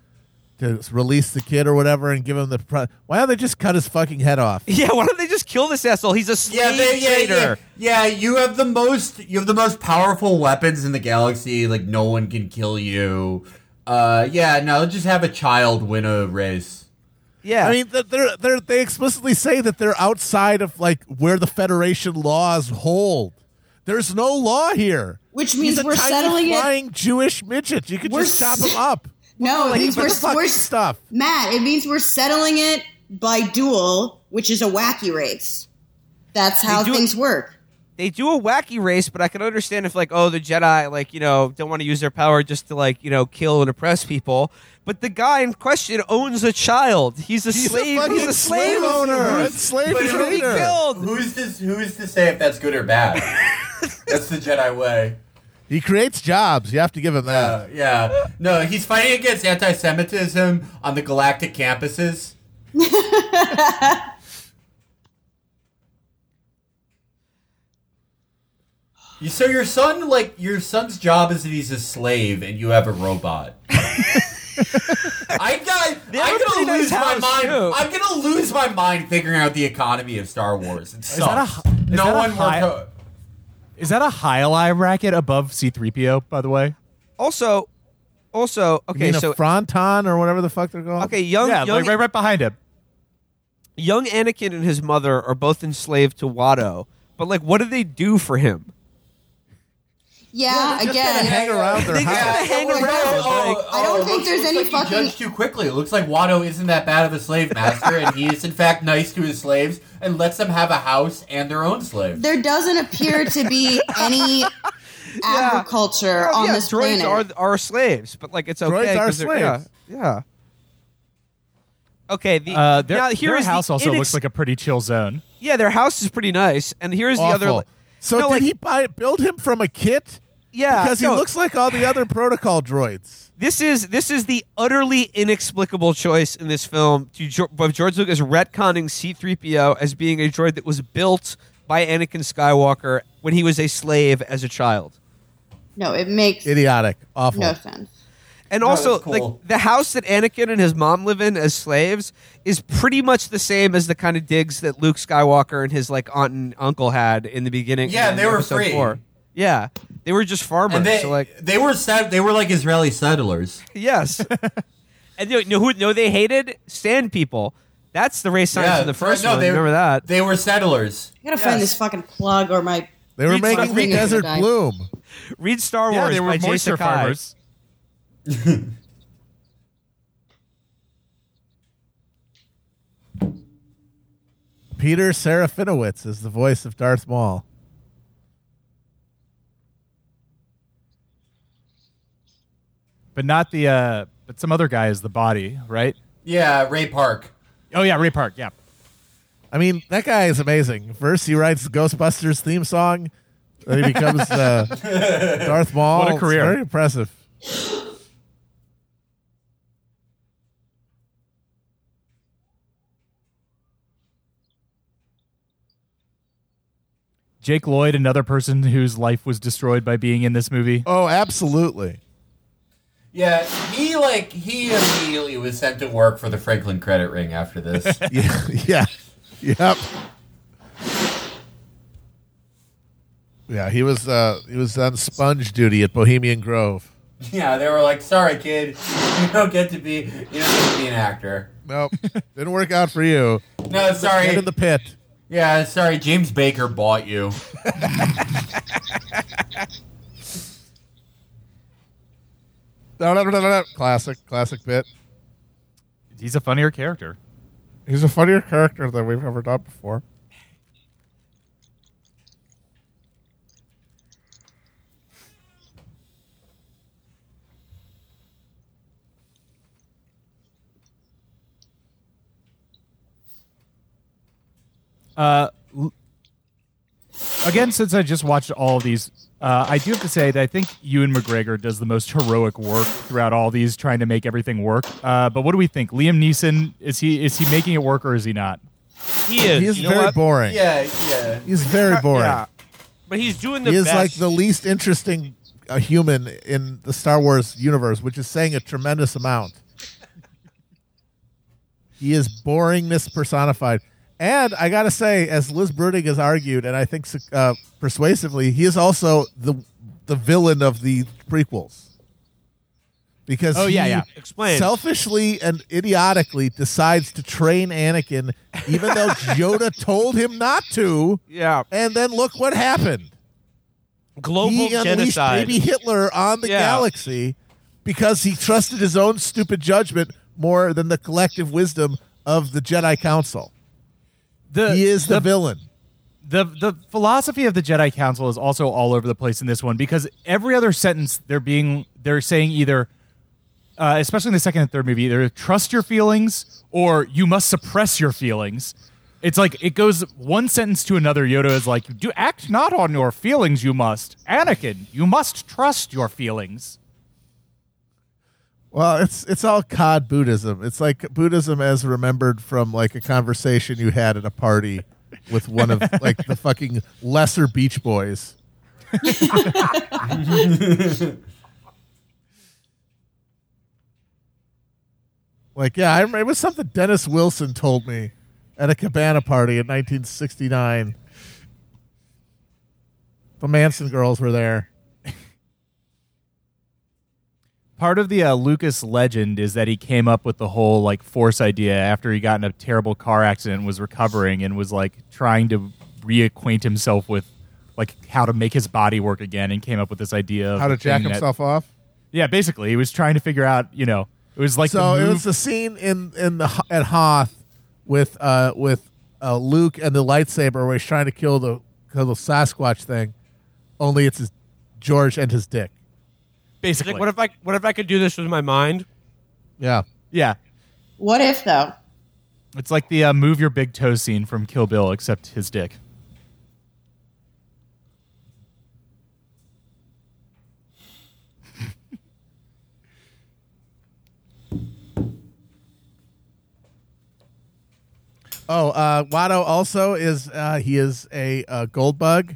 to release the kid or whatever and give him the pro- why don't they just cut his fucking head off? [laughs] Yeah, why don't they just kill this asshole? He's a slave Yeah, they, yeah, trader. yeah, yeah. You have the most, you have the most powerful weapons in the galaxy. Like no one can kill you. Uh, yeah, no, just have a child win a race. Yeah. I mean, they're, they're, they explicitly say that they're outside of like where the Federation laws hold. There's no law here. Which He's means a we're tiny settling it- flying Jewish midget. You could We're just chop s- him up. [laughs] No, it means we're, we're stuff. Matt. It means we're settling it by duel, which is a wacky race. That's how do it- things work. They do a wacky race, but I can understand if like, oh, the Jedi like you know don't want to use their power just to like you know kill and oppress people. But the guy in question owns a child. He's a He's slave. fucking he's a slave, slave owner. owner. Slave He should be trader. killed. Who's to Who's to say if that's good or bad? [laughs] that's the Jedi way. He creates jobs. You have to give him that. Uh, yeah, no, he's fighting against anti-Semitism on the galactic campuses. [laughs] You- So your son, like your son's job is that he's a slave, and you have a robot. I got. They have a I'm gonna nice lose my house, mind. too. I'm gonna lose my mind figuring out the economy of Star Wars. It that a sucks. h- is no that a one high- worked. out- Is that a high lie bracket above C3PO, by the way? Also, also, You okay, mean so a fronton or whatever the fuck they're called. okay, young, yeah, young, like right, right behind him. young Anakin and his mother are both enslaved to Watto. But like, what do they do for him? Yeah, Just again. gotta hang around their They house. gotta hang around, oh, oh, I don't think there's any like he fucking- judged too quickly. It looks like Watto isn't that bad of a slave master, and he is in fact nice to his slaves and lets them have a house and their own slaves. there doesn't appear to be any [laughs] agriculture Oh, on yeah, this droids planet. are are slaves, but like it's okay. Droids are 'cause they're- Yeah, slaves. yeah. Okay, the Uh, their, now their here's house the also inex- looks like a pretty chill zone. yeah, their house is pretty nice, and here's the other. Awful. So no, did like, he buy build him from a kit? Yeah, because he no, looks like all the other protocol droids. This is this is the utterly inexplicable choice in this film to of George Lucas retconning C-3PO as being a droid that was built by Anakin Skywalker when he was a slave as a child. no, it makes Idiotic, awful. no sense. And also, cool. like the house that Anakin and his mom live in as slaves is pretty much the same as the kind of digs that Luke Skywalker and his like aunt and uncle had in the beginning. Yeah, in they were episode free. Four. Yeah, they were just farmers. and they so like, they were set, they were like Israeli settlers. [laughs] Yes. [laughs] And you know who? No, they hated sand people. That's the race science Yeah, in the first No, one. they- Remember that? They were settlers. I gotta find this fucking plug or my. They were Read making some- the read- desert bloom. Read Star Wars yeah, they were by Jay moisture Sakai. farmers. [laughs] Peter Serafinowicz is the voice of Darth Maul. but not the uh but some other guy is the body, right? Yeah, Ray Park. Oh yeah, Ray Park. Yeah. I mean, that guy is amazing. First, he writes Ghostbusters theme song. Then he becomes uh, [laughs] Darth Maul. What a It's career. very impressive. Jake Lloyd, another person whose life was destroyed by being in this movie. Oh, absolutely. Yeah, he like he immediately was sent to work for the Franklin Credit Ring after this. [laughs] Yeah, yeah, yep. Yeah, he was uh, he was on sponge duty at Bohemian Grove. yeah, they were like, "Sorry, kid, you don't get to be you don't get to be an actor." Nope, didn't work out for you. No, sorry. Get in the pit. Yeah, sorry. James Baker bought you. No, no, no, no, no. Classic, classic bit. He's a funnier character. He's a funnier character than we've ever done before. Uh, again, since I just watched all of these, uh, I do have to say that I think Ewan McGregor does the most heroic work throughout all these, trying to make everything work. Uh, but what do we think? Liam Neeson is he is he making it work or is he not? He is. He is You very boring. Yeah, yeah. He's very [laughs] boring. Yeah. But he's doing the He is best. like the least interesting uh, human in the Star Wars universe, which is saying a tremendous amount. He is boringness personified. And I got to say, as Liz Bruenig has argued, and I think uh, persuasively, he is also the the villain of the prequels. Because Oh, yeah, he yeah. Explain. selfishly and idiotically decides to train Anakin, even though [laughs] Yoda told him not to. yeah. And then look what happened Global he genocide. baby Hitler on the Yeah. galaxy because he trusted his own stupid judgment more than the collective wisdom of the Jedi Council. The, He is the, villain. the the philosophy of the Jedi Council is also all over the place in this one because every other sentence they're being they're saying either uh, especially in the second and third movie either trust your feelings or you must suppress your feelings. It's like it goes one sentence to another. Yoda is like, "Do act not on your feelings. You must, Anakin. You must trust your feelings." Well, it's it's all cod Buddhism. It's like Buddhism as remembered from like a conversation you had at a party with one of like the fucking lesser Beach Boys. [laughs] like, yeah, I it was something Dennis Wilson told me at a cabana party in 1969. The Manson girls were there. Part of the uh, Lucas legend is that he came up with the whole like force idea after he got in a terrible car accident, and was recovering, and was like trying to reacquaint himself with like how to make his body work again, and came up with this idea of How to jack that- himself off. yeah, basically, he was trying to figure out. You know, it was like so it was the scene in in the at Hoth with uh with uh, Luke and the lightsaber where he's trying to kill the kill the Sasquatch thing. Only it's his George and his dick. Basically like, what if I what if I could do this with my mind? Yeah. yeah. What if though? It's like the uh, move your big toe scene from Kill Bill, except his dick. [laughs] Oh, uh, Watto also is uh, he is a uh, gold bug.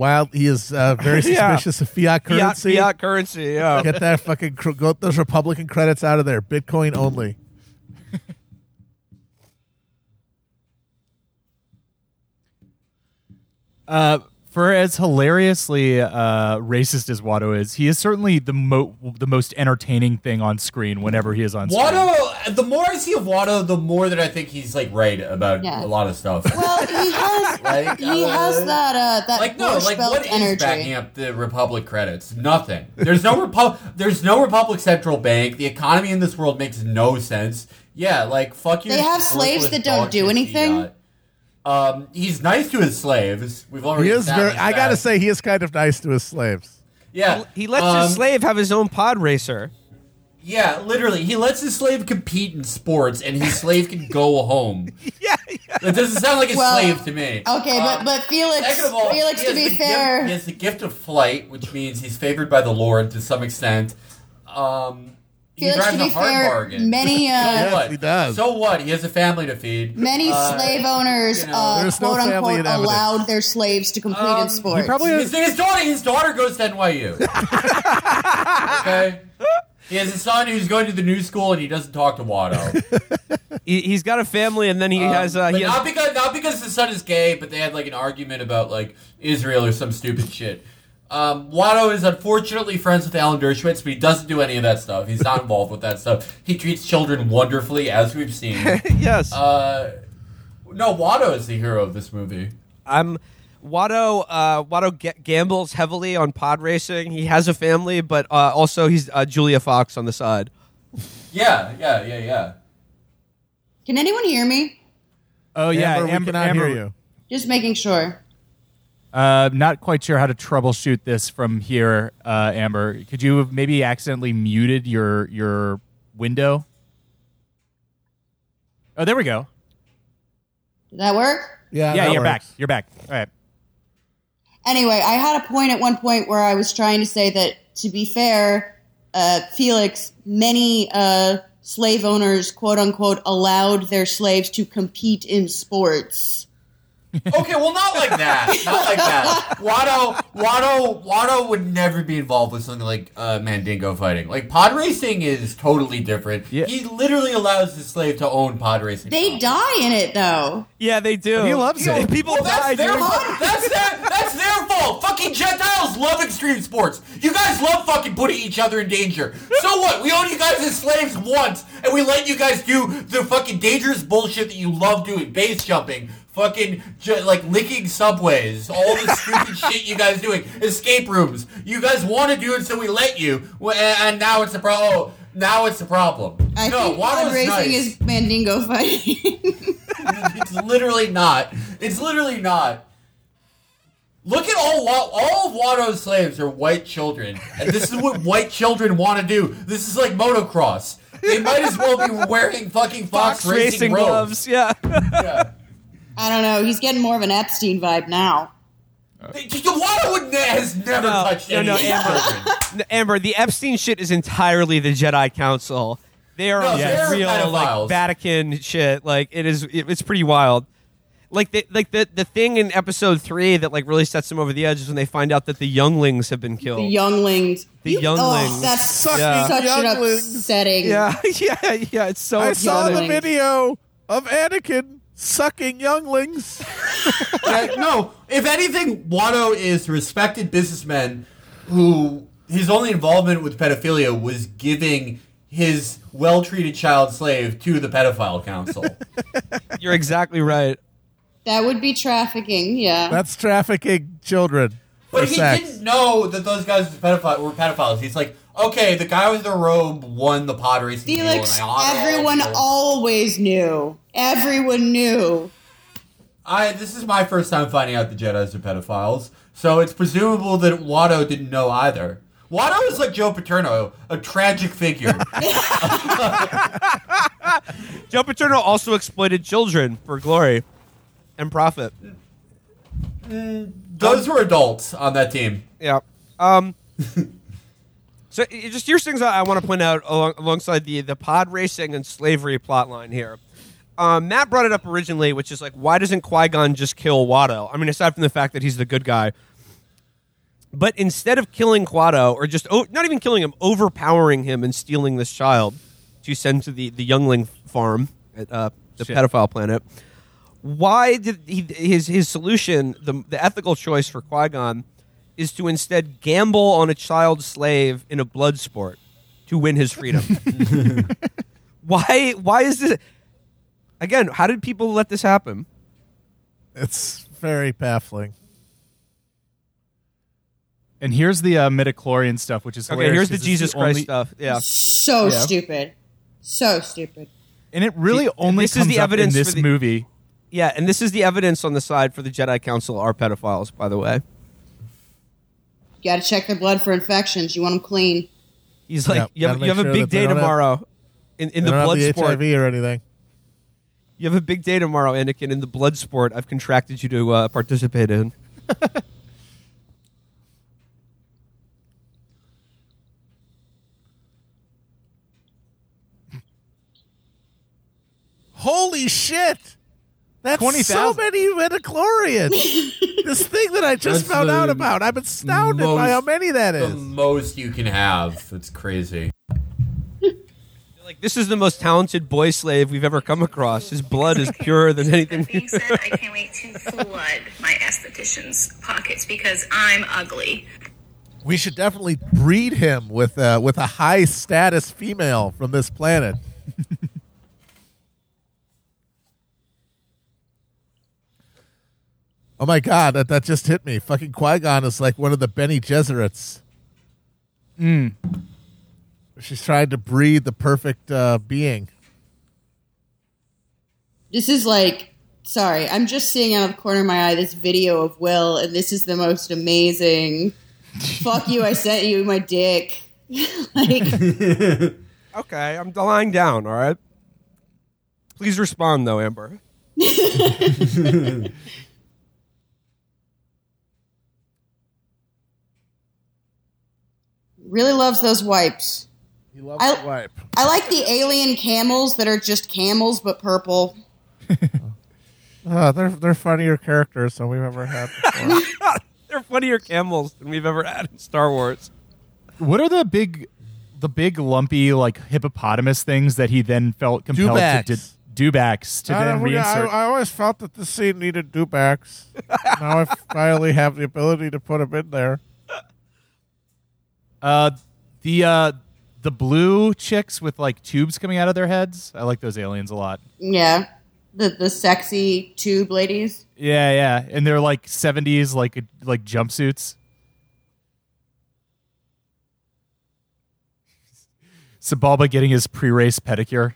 While he is uh, very [laughs] Yeah. suspicious of fiat Fiat, currency. fiat currency. Yeah. Get that fucking cr- go, those Republican credits out of there. Bitcoin only. [laughs] Uh, For as hilariously uh, racist as Watto is, he is certainly the mo- the most entertaining thing on screen whenever he is on screen. Watto, the more I see of Watto, the more that I think he's like right about Yeah. a lot of stuff. Well, he has [laughs] Like, he uh, has that uh, that like no, Borscht like Belt what is energy. backing up the Republic credits? Nothing. There's no Repu- There's no Republic Central Bank. The economy in this world makes no sense. Yeah, like fuck your. They have slaves that don't do anything? fiat. Um, he's nice to his slaves. We've already. He is very. I gotta say, he is kind of nice to his slaves. yeah, He lets um, his slave have his own pod racer. Yeah, literally, he lets his slave compete in sports, and his slave can go [laughs] home. Yeah, yeah. That doesn't sound like a Well, slave to me. Okay, but Um, but Felix, Second all, Felix, to be fair, gift, he has the gift of flight, which means he's favored by the Lord to some extent. Um, he Felix, drives to a be hard fair, bargain. many [laughs] uh, Yes, what? he does. So what? He has a family to feed. many Uh, slave owners, you know, uh, There's no quote family unquote, in evidence. allowed their slaves to compete Um, in sports. he probably His, his daughter, his daughter goes to NYU. [laughs] okay. He has a son who's going to the new school, and he doesn't talk to Watto. [laughs] He, he's got a family, and then he has. Uh, Um, but he has not because not because the son is gay, but they had like an argument about like Israel or some stupid shit. Um, Watto is unfortunately friends with Alan Dershowitz, but he doesn't do any of that stuff. He's not involved with that stuff. He treats children wonderfully, as we've seen. [laughs] yes. Uh, no, Watto is the hero of this movie. I'm Watto. Uh, Watto ga- gambles heavily on pod racing. He has a family, but uh, also he's uh, Julia Fox on the side. Yeah, yeah, yeah, yeah. Can anyone hear me? Oh yeah, Amber, we Amber- cannot Amber- hear you. Just making sure. Uh, not quite sure how to troubleshoot this from here, uh, Amber. Could you have maybe accidentally muted your your window? Oh, there we go. Did that work? Yeah, yeah, you're back. You're back. All right. Anyway, I had a point at one point where I was trying to say that, to be fair, uh, Felix, many uh, slave owners, quote unquote, allowed their slaves to compete in sports. Okay, well, not like that. Not like that. Watto, Watto, Watto would never be involved with something like uh, Mandingo fighting. Like pod racing is totally different. Yeah. He literally allows his slave to own pod racing. They die in it, though. Yeah, they do. He loves it. People Well, die. that's their fault. [laughs] That's their that's their fault. Fucking Gentiles love extreme sports. You guys love fucking putting each other in danger. So what? We own you guys as slaves once, and we let you guys do the fucking dangerous bullshit that you love doing, base jumping, fucking ju- like licking subways, all the stupid [laughs] shit you guys doing, escape rooms. You guys want to do it, so we let you, Well, and and now it's a problem. Oh, now it's a problem. I no, think pod Watto's racing nice. is Mandingo fighting. [laughs] it's literally not. It's literally not. Look at all Wa- all of Watto's slaves are white children, and this is what white children want to do. This is like motocross. They might as well be [laughs] wearing fucking Fox, Fox racing, racing gloves. Yeah. Yeah. I don't know. He's getting more of an Epstein vibe now. They- Watto would has never No, touched no, any no, Amber. Amber, the Epstein shit is entirely the Jedi Council. They are No, on they're real pedophiles. like Vatican shit. Like it is, it, it's pretty wild. Like the like the the thing in episode three that like really sets them over the edge is when they find out that the younglings have been killed. The younglings. The You- oh, younglings. Oh, that's Sucking Yeah. such an younglings. upsetting. yeah, [laughs] yeah, yeah. It's so I saw the upsetting. video of Anakin sucking younglings. [laughs] Yeah, no, if anything, Watto is respected businessman who his only involvement with pedophilia was giving his well-treated child slave to the pedophile council. [laughs] You're exactly right. That would be trafficking, yeah. That's trafficking children But he sex. didn't know that those guys were, pedophi- were pedophiles. He's like, okay, the guy with the robe won the pod racing Felix, and I everyone those. always knew. Everyone knew. I this is my first time finding out the Jedi's are pedophiles, so it's presumable that Watto didn't know either. Watto is like Joe Paterno, a tragic figure. [laughs] [laughs] Joe Paterno also exploited children for glory and profit. Those were adults on that team. Yeah. Um. [laughs] so just here's things I, I want to point out along, alongside the the pod racing and slavery plotline here. Um, Matt brought it up originally, which is like, why doesn't Qui Gon just kill Watto? I mean, aside from the fact that he's the good guy, but instead of killing Watto, or just o- not even killing him, overpowering him and stealing this child to send to the the youngling farm at uh, the Shit. pedophile planet. Why did he his his solution the the ethical choice for Qui Gon is to instead gamble on a child slave in a blood sport to win his freedom? [laughs] why why is this? Again, how did people let this happen? It's very baffling. And here's the uh, midichlorian stuff, which is Okay, here's the Jesus the Christ only- stuff. Yeah. So Yeah. stupid. So stupid. and it really See, only this is the up evidence in for this the- movie. Yeah, and this is the evidence on the side for the Jedi Council are pedophiles, by the way. You got to check their blood for infections. You want them clean. He's like, Yep, you have, gotta you have make a big that they day don't have- tomorrow in, in They the don't blood have the sport. HIV or anything. You have a big day tomorrow, Anakin, in the blood sport I've contracted you to uh, participate in. [laughs] Holy shit! That's 20,000. so many midichlorians. [laughs] this thing that I just That's found the out about. I'm astounded by how many that The is. most you can have. It's crazy. Like, this is the most talented boy slave we've ever come across. His blood is purer than [laughs] anything. That being said, I can't wait to flood my esthetician's pockets because I'm ugly. We should definitely breed him with a, with a high status female from this planet. [laughs] oh my god, that, that just hit me. Fucking Qui Gon is like one of the Bene Gesserits. Mm. She's trying to breed the perfect uh, being. This is like, sorry, I'm just seeing out of the corner of my eye this video of Will, and this is the most amazing. [laughs] Fuck you! I sent you my dick. [laughs] like, [laughs] okay, I'm lying down, all right? Please respond, though, Amber. Really loves those wipes. He loves I- to wipe. I like the alien camels that are just camels but purple. [laughs] Uh, they're they're funnier characters than we've ever had before. [laughs] [laughs] They're funnier camels than we've ever had in Star Wars. What are the big, the big lumpy like hippopotamus things that he then felt compelled Dewbacks. to d- dewbacks to I, then don't- I, reinsert? I always felt that the scene needed dewbacks. now I finally have the ability to put them in there. Uh, the uh, the blue chicks with like tubes coming out of their heads. I like those aliens a lot. Yeah, the the sexy tube ladies. Yeah, yeah, and they're like seventies, like like jumpsuits. [laughs] Sebulba getting his pre-race pedicure.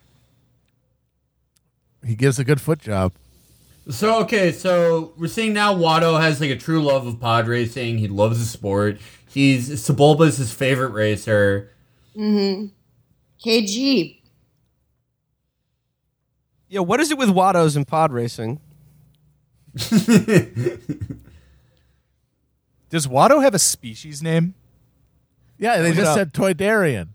He gives a good foot job. So okay, so we're seeing now Watto has like a true love of pod racing. He loves the sport. He's Sebulba's his favorite racer. Mm-hmm. KG. Yeah, what is it with Wattos and pod racing? [laughs] Does Watto have a species name? Yeah, they Look it just up. said Toydarian.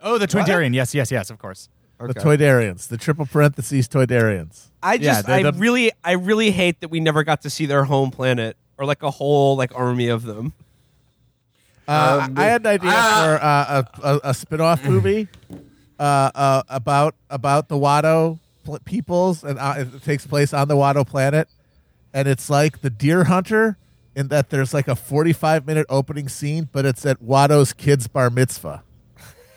Oh, the Twindarian. Yes, yes, yes. Of course. The Toydarians. The triple parentheses Toydarians. I just, they're I the- really, I really hate that we never got to see their home planet or like a whole like army of them. Uh, Um, I had an idea ah. for uh, a, a, a spin-off [clears throat] movie uh, uh, about about the Watto pl- peoples, and uh, it takes place on the Watto planet, and it's like the Deer Hunter in that there's like a 45 minute opening scene, but it's at Watto's kid's bar mitzvah.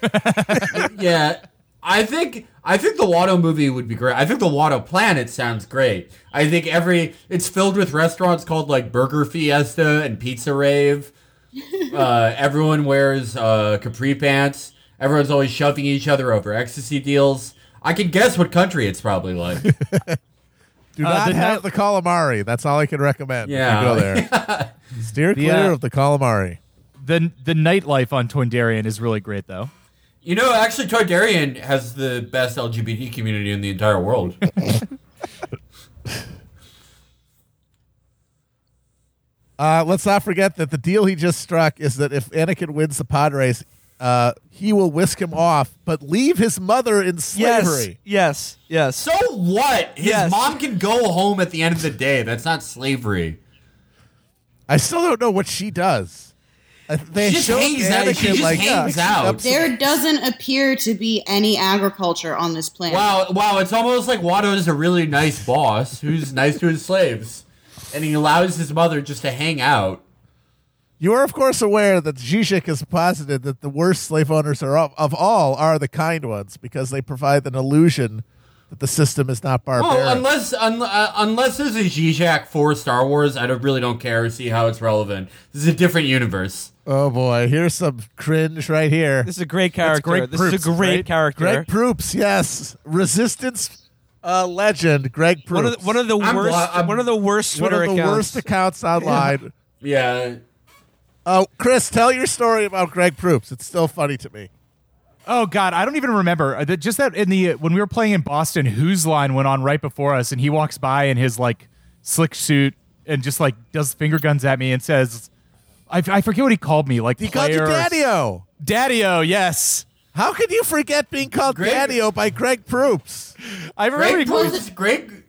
[laughs] yeah, I think I think the Watto movie would be great. I think the Watto planet sounds great. I think every it's filled with restaurants called like Burger Fiesta and Pizza Rave. [laughs] Uh, everyone wears uh, capri pants. Everyone's always shoving each other over ecstasy deals. I can guess what country it's probably like. [laughs] Do Uh, not the have the calamari. That's all I can recommend. Yeah. you go there. [laughs] Steer The, clear uh, of the calamari. the The nightlife on Twindarian is really great, though. You know, actually, Toydarian has the best LGBT community in the entire world. [laughs] Uh, let's not forget that the deal he just struck is that if Anakin wins the pod race, uh, he will whisk him off, but leave his mother in slavery. Yes, yes, yes. so what? His Yes. mom can go home at the end of the day. That's not slavery. I still don't know what she does. Uh, They She just show hangs out- she just like hangs yeah, out. There doesn't appear to be any agriculture on this planet. Wow, wow! It's almost like Watto is a really nice boss who's nice to his slaves, and he allows his mother just to hang out. You are, of course, aware that Zizek has posited that the worst slave owners are of, of all are the kind ones because they provide an illusion that the system is not Oh, barbaric. unless un, uh, unless there's a Zizek for Star Wars, I don't really don't care or see how it's relevant. This is a different universe. oh boy, here's some cringe right here. This is a great character. Greg this is a great right? character. Greg Proops, yes, Resistance uh, legend. Greg Proops, one of the, one of the I'm worst gl- one of the worst One of the accounts. worst accounts online. [laughs] Yeah, Oh, Chris, tell your story about Greg Proops. It's still funny to me. Oh God, I don't even remember. Uh, Just that in the when we were playing in Boston, whose line went on right before us, and he walks by in his like slick suit and just like does finger guns at me and says, "I, I forget what he called me." Like He called you player- Daddy-O. Daddy-O, yes. How could you forget being called Greg- Daddy-O by Greg Proops? I remember. Greg he- Proops, Greg,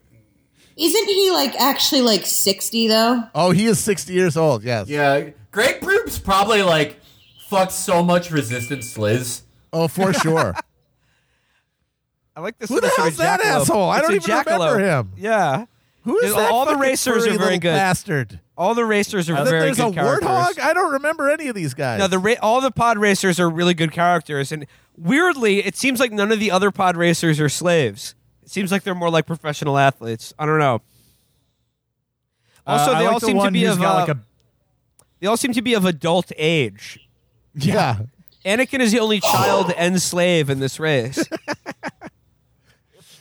Isn't he like actually like sixty though? Oh, he is 60 years old, yes. yeah, Greg Proops probably like fucked so much resistance sliz. Oh, for sure. [laughs] I like this. Who the hell's that jackalope. asshole? I don't a even remember him. Yeah, Who is that? all the racers are very good. Bastard. all the racers are then very there's good a characters. warthog. I don't remember any of these guys. No, the ra- all the pod racers are really good characters, and weirdly, it seems like none of the other pod racers are slaves. It seems like they're more like professional athletes. I don't know. Also, Uh, they like all the seem to be of uh, like a they all seem to be of adult age. yeah. Anakin is the only child oh. and slave in this race.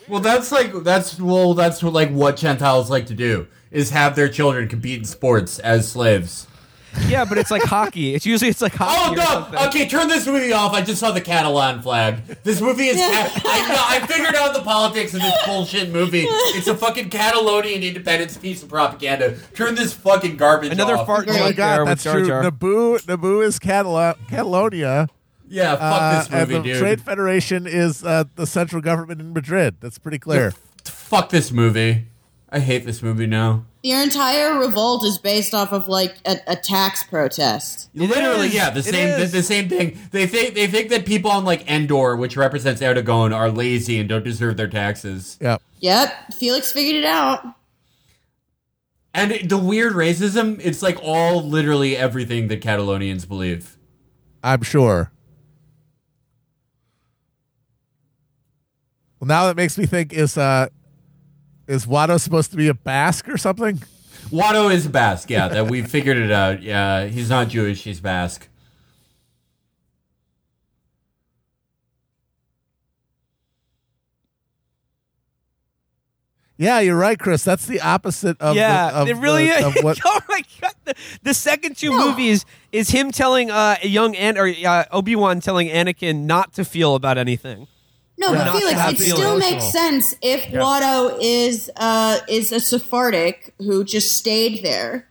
Well, that's like that's well, that's what, like what Gentiles like to do is have their children compete in sports as slaves. yeah, but it's like hockey. It's usually it's like Oh hockey. or no! something. Okay, turn this movie off. I just saw the Catalan flag. This movie is. Ca- [laughs] I know. I figured out the politics of this bullshit movie. It's a fucking Catalonian independence piece of propaganda. Turn this fucking garbage Another off. fart Oh my joke there God, with that's Jar true. Jar. Naboo, Naboo is Catalo- Catalonia. Yeah, fuck uh, this movie, and the dude. Trade Federation is uh, the central government in Madrid. That's pretty clear. fuck this movie. I hate this movie now. Your entire revolt is based off of like a, a tax protest. Literally, is. yeah, the It same, the, the same thing. They think they think that people on like Endor, which represents Erdogan, are lazy and don't deserve their taxes. Yep. Yep, Felix figured it out. And it- the weird racism, it's like all literally everything that Catalonians believe. I'm sure. Well, now that makes me think: is uh, is Watto supposed to be a Basque or something? Watto is Basque, yeah, that we figured it out. Yeah, he's not Jewish, he's Basque. Yeah, you're right, Chris. That's the opposite of yeah, the, of it really the- is. of what [laughs] oh my god! The, the second two movies is him telling uh, a young An- or uh, Obi Wan telling Anakin not to feel about anything. No, Yeah. but Not Felix, it still emotional. makes sense if Watto is uh, is a Sephardic who just stayed there.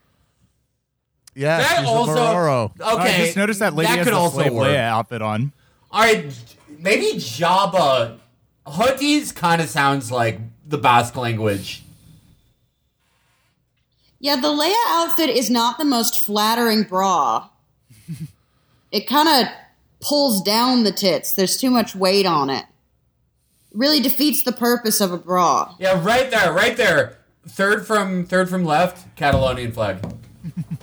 Yeah, That she's also- a Mororo. Okay, I just noticed that lady that has could the also slave work. Leia outfit on. All right, maybe Jabba. Huttese kind of sounds like the Basque language. Yeah, the Leia outfit is not the most flattering bra. [laughs] it kind of pulls down the tits. There's too much weight on it. Really defeats the purpose of a bra. Yeah, right there, right there. Third from third from left, Catalonian flag. [laughs]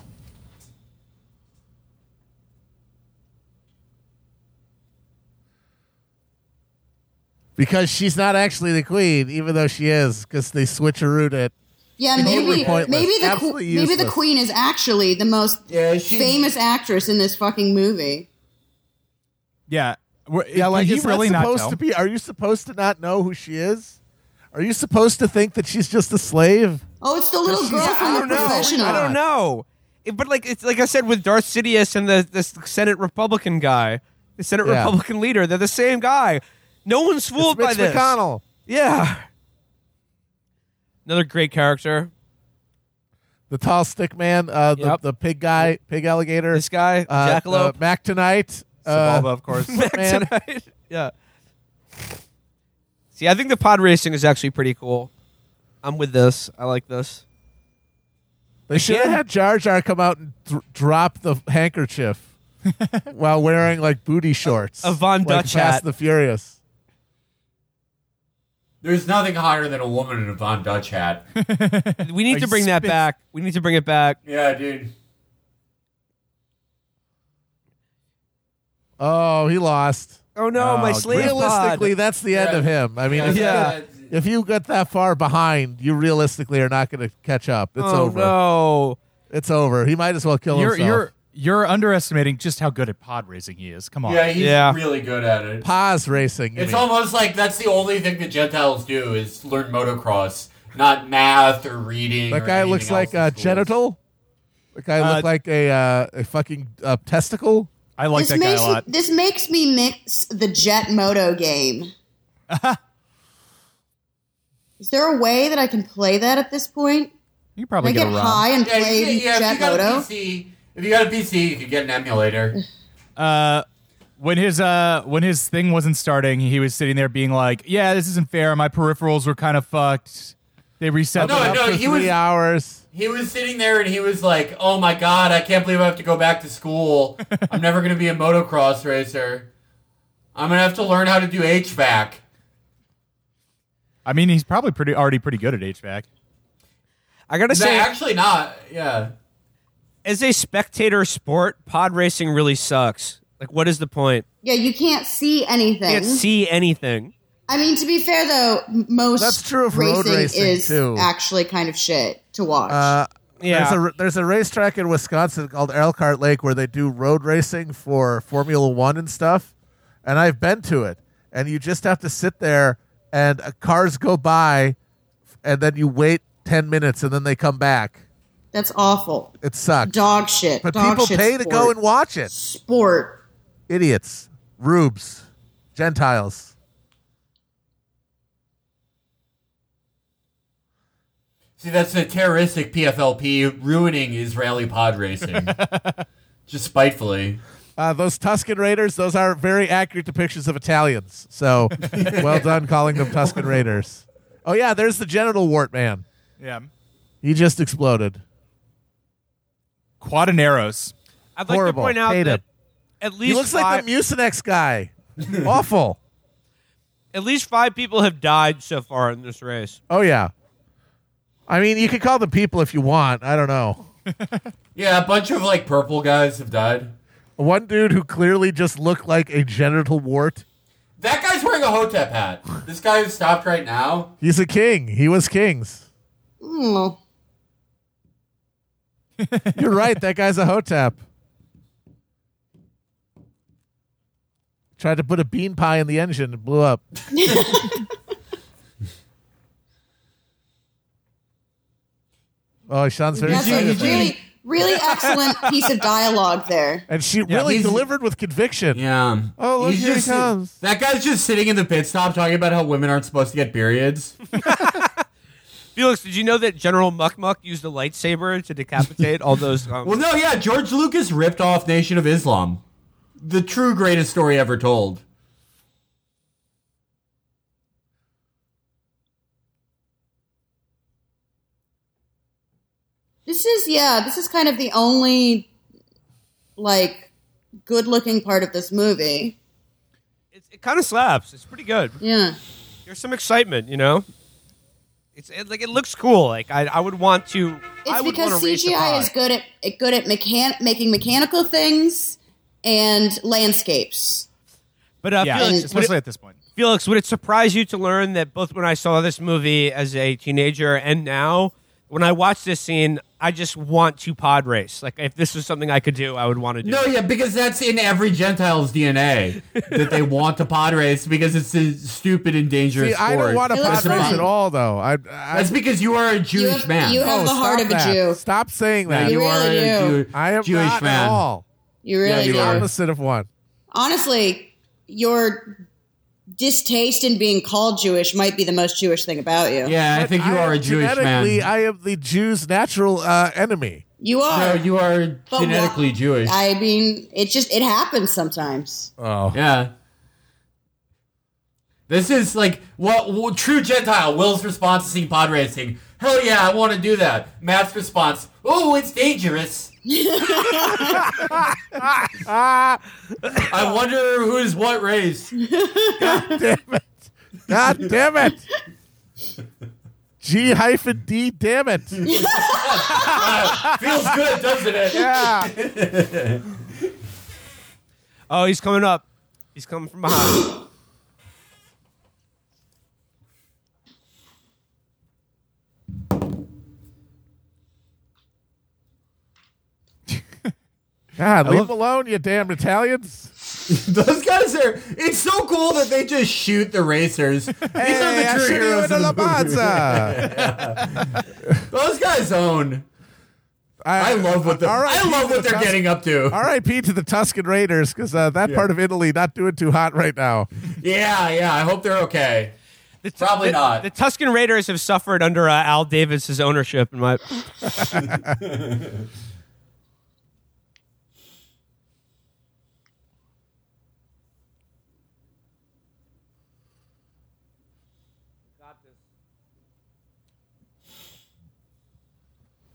because she's not actually the queen, even though she is, because they switcherooed it. Yeah, Totally maybe maybe the que- Absolutely maybe the queen is actually the most Yeah, she- famous actress in this fucking movie. Yeah, We're- Yeah, like can you is really not supposed to be? Are you supposed to not know who she is? Are you supposed to think that she's just a slave? Oh, it's the little girl from the don't know. professional. I don't know, It- but like it's like I said with Darth Sidious and the the Senate Republican guy, the Senate Yeah. Republican leader, they're the same guy. No one's fooled by Mitch this. McConnell. Yeah. Another great character. The tall stick man, uh, the, Yep. the pig guy, pig alligator. This guy, uh, Jackalope. uh, Mac tonight. Uh, Sebulba, of course. [laughs] man. tonight. [laughs] yeah. See, I think the pod racing is actually pretty cool. I'm with this. I like this. they should have had Jar Jar come out and dr- drop the handkerchief. [laughs] while wearing like booty shorts. a Von like Dutch Fast hat. and the Furious. There's nothing higher than a woman in a Von Dutch hat. We need Like to bring that back. We need to bring it back. Yeah, dude. Oh, he lost. Oh no, my Oh, realistically, pod. that's the end Yeah. of him. I mean, Yeah, if, Yeah. You, if you get that far behind, you realistically are not going to catch up. It's oh over. no. It's over. He might as well kill You're himself. you're you're underestimating just how good at pod racing he is. Come on. Yeah, he's Yeah. really good at it. Pause racing. you It's mean. almost like that's the only thing that Gentiles do is learn motocross, not math or reading. that or guy anything looks else like in a schools. genital. That guy Uh, looked like a uh, a fucking uh, testicle. I like this that guy makes a lot. this makes me mix the Jet Moto game. [laughs] Is there a way that I can play that at this point? You Can probably I get get high and Yeah, play you, yeah. If Jet you got a Moto? PC, if you got a PC, you can get an emulator. [sighs] Uh, when his uh when his thing wasn't starting, he was sitting there being like, "Yeah, this isn't fair. My peripherals were kind of fucked. They reset." Oh, no, them." Up no, for he three was- hours. He was sitting there and he was like, "Oh my god, I can't believe I have to go back to school. I'm never going to be a motocross racer. I'm going to have to learn how to do HVAC." I mean, he's probably pretty already pretty good at HVAC. I gotta No, say, actually not. Yeah. as a spectator sport, pod racing really sucks. Like, what is the point? Yeah, you can't see anything. You can't see anything. I mean, to be fair though, most That's true of road racing, racing, is too. actually kind of shit to watch. Uh, Yeah. There's a there's a racetrack in Wisconsin called Elkhart Lake where they do road racing for Formula One and stuff, and I've been to it. And you just have to sit there, and uh, cars go by, and then you wait ten minutes, and then they come back. That's awful. It sucks. Dog shit. but Dog people shit pay to go and watch it. sport. Idiots, rubes, Gentiles. See, that's a terroristic PFLP ruining Israeli pod racing. [laughs] Just spitefully. Uh, those Tuscan Raiders, those are very accurate depictions of Italians. So [laughs] well done calling them Tuscan Raiders. Oh yeah, there's the genital wart man. Yeah, He just exploded. Quadinaros. I'd like Horrible. to point out Hate that him. at least He least looks five, like the Mucinex guy. Awful. [laughs] at least five people have died so far in this race. Oh yeah. I mean, you can call them people if you want. I don't know. [laughs] Yeah, a bunch of like purple guys have died. One dude who clearly just looked like a genital wart. That guy's wearing a Hotep hat. This guy who stopped right now. He's a king. He was kings. Mm. [laughs] You're right. That guy's a hotep. Tried to put a bean pie in the engine and blew up. [laughs] oh, Sean's very That's excited a for really, really [laughs] excellent piece of dialogue there. And she really he's- delivered with conviction. Yeah. Oh, look, He's here he just- comes. That guy's just sitting in the pit stop talking about how women aren't supposed to get periods. [laughs] Felix, did you know that General Muck Muck used a lightsaber to decapitate all those? [laughs] Um, well, no, yeah, George Lucas ripped off Nation of Islam. The true greatest story ever told. This is yeah, this is kind of the only like good looking part of this movie. it, it kind of slaps. It's pretty good. Yeah. There's some excitement, you know. It's it, like it looks cool. Like I, I would want to. I It's would because wanna race the CGI is good at good at mechan- making mechanical things and landscapes. But uh, Yeah, Felix, would especially it, at this point. Felix, would it surprise you to learn that both when I saw this movie as a teenager and now, when I watch this scene, I just want to pod race. Like if this was something I could do, I would want to do. No, it. yeah, because that's in every Gentile's DNA [laughs] that they want to pod race because it's a stupid and dangerous See, sport. I don't want to It pod race fun. at all, though. I, I, That's because you are a Jewish have- man. you have- oh, the heart stop of a that. Jew. Stop saying that. You you are really a do. Jew- I am Jewish not man. at all. You really you do. The are. opposite of one. Honestly, your distaste in being called Jewish might be the most Jewish thing about you. Yeah, I think you are a Jewish genetically, man. I am the Jew's natural uh, enemy. You are. No, you are But genetically why- Jewish. I mean, it just it happens sometimes. Oh, yeah. This is like what, what true Gentile. Will's response to seeing pod racing. Hell yeah, I want to do that. Matt's response. Oh, it's dangerous. [laughs] I wonder who's what race. God damn it. God damn it. G hyphen D, damn it. [laughs] Feels good, doesn't it? Yeah. [laughs] Oh, he's coming up. He's coming from behind. God, leave love- him alone, you damn Italians. [laughs] Those guys are. It's so cool that they just shoot the racers. These Hey, are the I true should heroes do of La the movie. Bazza. [laughs] Those guys own. I love what the, All right, I love Pete, what the they're Tus- getting up to. R.I.P. to the Tuscan Raiders because uh, that part of Italy not doing too hot right now. Yeah, yeah. I hope they're okay. The, Probably the- not. The Tuscan Raiders have suffered under uh, Al Davis's ownership. In my, [laughs]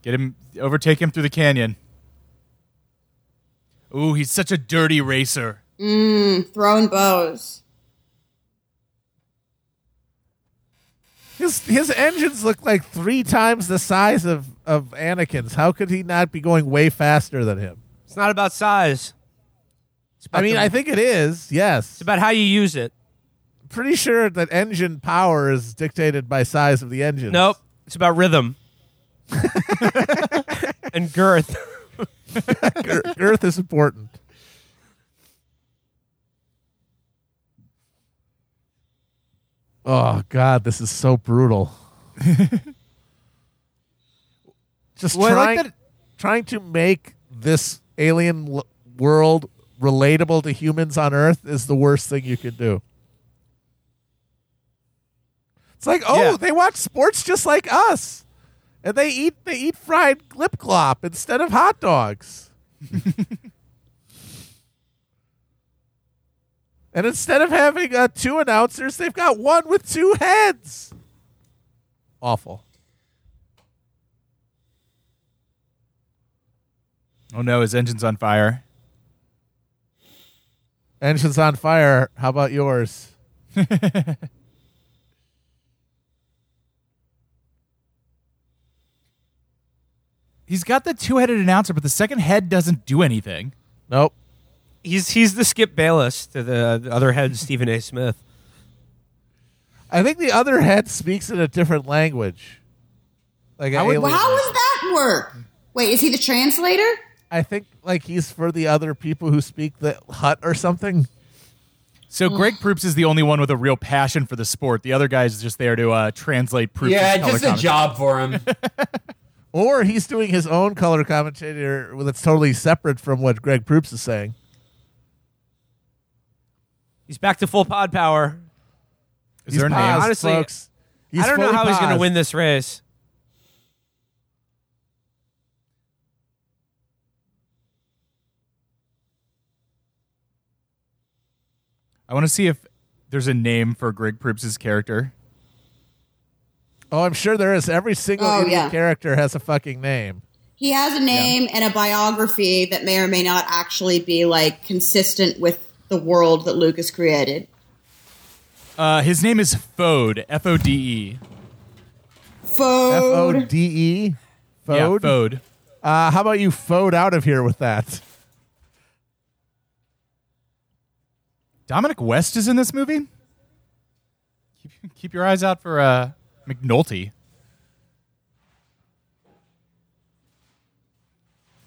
Get him, overtake him through the canyon. Ooh, he's such a dirty racer. Mmm, Throwing bows. His his engines look like three times the size of, of Anakin's. How could he not be going way faster than him? it's not about size. About I mean, the- I think it is. Yes, it's about how you use it. pretty sure that engine power is dictated by size of the engine. Nope. It's about rhythm [laughs] and girth. [laughs] Gir- girth is important. Oh God, this is so brutal. [laughs] Just Well, I like trying, trying to make this alien l- world relatable to humans on Earth is the worst thing you can do. It's like, oh, Yeah. they watch sports just like us, and they eat they eat fried glip glop instead of hot dogs. [laughs] and instead of having uh, two announcers, they've got one with two heads. Awful. Oh no, his engine's on fire. Engine's on fire. How about yours? [laughs] He's got the two-headed announcer, but the second head doesn't do anything. Nope. He's he's the Skip Bayless to the, the other head, [laughs] Stephen A. Smith. I think the other head speaks in a different language. Like an would- how does that work? Wait, is he the translator? I think like he's for the other people who speak the hut or something. So Greg Proops is the only one with a real passion for the sport. The other guy's just there to uh, translate Proops. Yeah, just a job for him. [laughs] Or he's doing his own color commentator that's totally separate from what Greg Proops is saying. He's back to full pod power. Is He's there a name? paused, Honestly, folks. He's I don't know fully how he's going to win this race. I want to see if there's a name for Greg Proops' character. Oh, I'm sure there is. Every single Oh, yeah. character has a fucking name. He has a name and a biography that may or may not actually be like consistent with the world that Lucas created. Uh, his name is Fode. F O D E. F O Fode. D E. Yeah, Fode. Fode. Uh, how about you fode out of here with that? Dominic West is in this movie. Keep, keep your eyes out for uh, McNulty.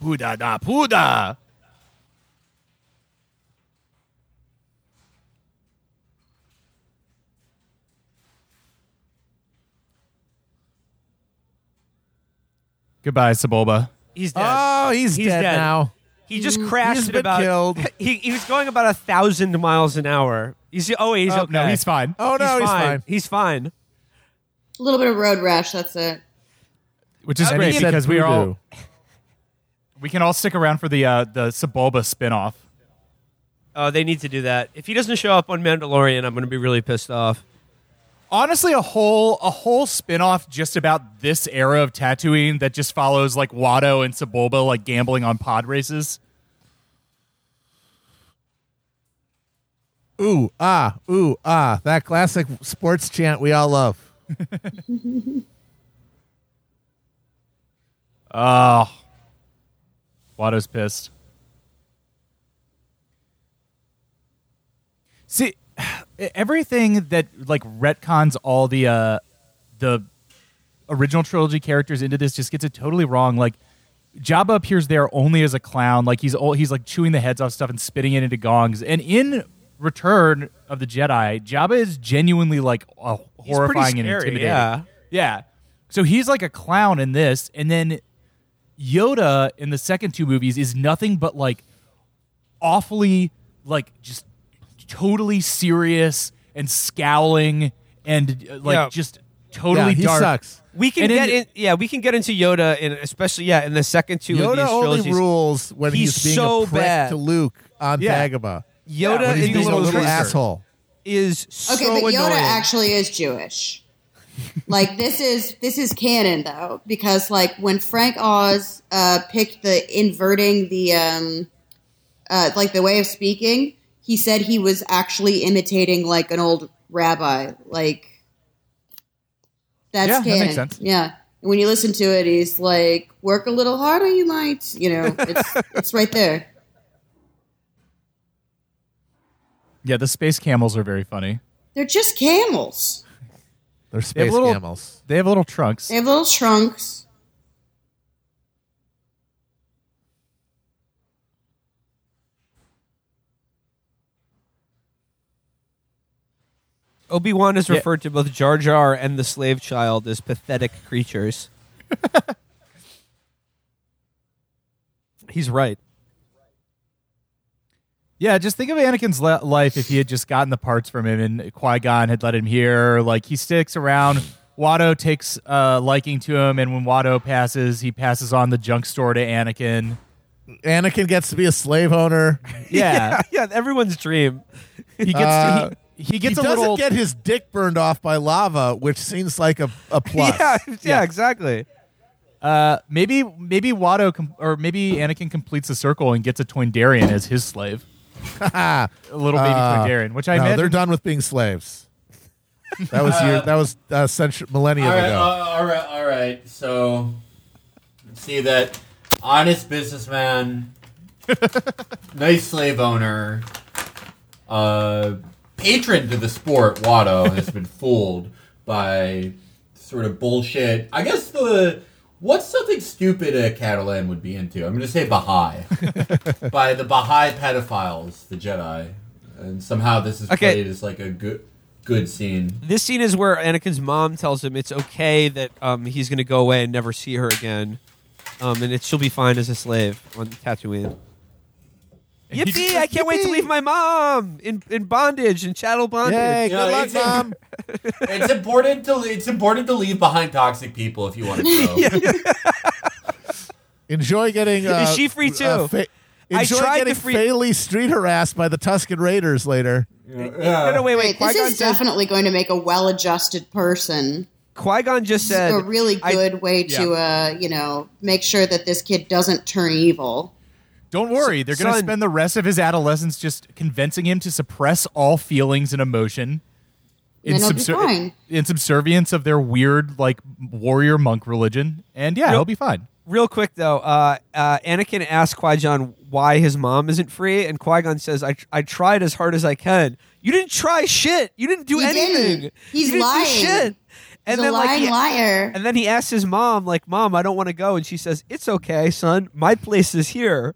Puda da puda. Goodbye, Sebulba. He's dead. Oh, he's, He's dead, dead. now. he just crashed He's at been about. killed. [laughs] He, he was going about a thousand miles an hour. He's oh he's Oh, okay. no, he's fine. Oh no, he's, fine. fine. He's fine. A little bit of road rash. That's it. Which is great he said because we are all we can all stick around for the uh, the Sebulba spinoff. Oh, they need to do that. If he doesn't show up on Mandalorian, I'm going to be really pissed off. honestly a whole a whole spin-off just about this era of Tatooine that just follows like Watto and Sebulba like gambling on pod races. Ooh, ah, ooh, ah. That classic sports chant we all love. [laughs] Oh. Watto's pissed. See, [sighs] everything that like retcons all the uh the original trilogy characters into this just gets it totally wrong. Like Jabba appears there only as a clown, like he's all, he's like chewing the heads off stuff and spitting it into gongs. And in Return of the Jedi, Jabba is genuinely like a He's horrifying pretty and scary, intimidating. yeah. Yeah. So he's like a clown in this, and then Yoda in the second two movies is nothing but like awfully like just totally serious and scowling and uh, like Yeah. just totally yeah, he dark. sucks. We can And get the- in, yeah, we can get into Yoda, in, especially yeah, in the second two of Yoda these only rules when he's, He's being so a prick bad. to Luke on Yeah. Dagobah. Yoda when he's in being He's a these a little trickster. asshole. is so Okay, but Yoda annoying. actually is Jewish. like this is this is canon though, because like when Frank Oz uh, picked the inverting the um, uh, like the way of speaking, he said he was actually imitating like an old rabbi. Like that's Yeah, that canon. makes sense. Yeah. And when you listen to it, he's like, "Work a little harder, you might." You know, it's it's right there. Yeah, the space camels are very funny. They're just camels. They're They have space little- camels. They have little trunks. They have little trunks. Obi Wan has Yeah. referred to both Jar Jar and the slave child as pathetic creatures. [laughs] He's right. Yeah, just think of Anakin's le- life if he had just gotten the parts from him and Qui Gon had let him hear. Like he sticks around. Watto takes uh, liking to him, and when Watto passes, he passes on the junk store to Anakin. Anakin gets to be a slave owner. [laughs] [laughs] Yeah, yeah, everyone's dream. he gets Uh, he, he gets he a doesn't little. get his dick burned off by lava, which seems like a, a [laughs] plus. Yeah, yeah, exactly. uh, maybe maybe Watto com- or maybe Anakin completes the circle and gets a Toydarian as his slave, a [laughs] little baby Uh, Toydarian, which I no, imagine they're done with being slaves. That was your, that was uh, century, millennium All right, ago. uh, all right, all right. So, see that honest businessman, [laughs] nice slave owner, uh, patron to the sport, Watto has been fooled by sort of bullshit. I guess the what's something stupid a Catalan would be into? I'm going to say Baha'i [laughs] by the Baha'i pedophiles, the Jedi, and somehow this is Okay. played as like a good good scene. This scene is where Anakin's mom tells him it's okay that um, he's going to go away and never see her again, um, and it, she'll be fine as a slave on Tatooine. He [laughs] just Yippee! I can't wait to leave my mom in, in bondage in chattel bondage. Yay, Yeah, good luck, it's mom. [laughs] it's important to it's important to leave behind toxic people if you want to [laughs] grow. Enjoy getting. Uh, Is she free too? uh, fa- I tried to getting free- fatally street harassed by the Tuscan Raiders later. No, no, wait, wait. Wait, this is says, definitely going to make a well-adjusted person. Qui-Gon just This is said a really I- good way to, uh, you know, make sure that this kid doesn't turn evil. Don't worry, they're going to spend the rest of his adolescence just convincing him to suppress all feelings and emotion. In, Then he'll be fine. in subservience of their weird, like warrior monk religion, and yeah, Nope. he'll be fine. Real quick though, uh, uh, Anakin asks Qui Gon why his mom isn't free, and Qui Gon says, "I I tried as hard as I can. You didn't try shit. You didn't do He anything. didn't. He's you didn't lying. Do shit." And He's a then like lying he- liar. and then he asks his mom, like, "Mom, I don't want to go," and she says, "It's okay, son. My place is here,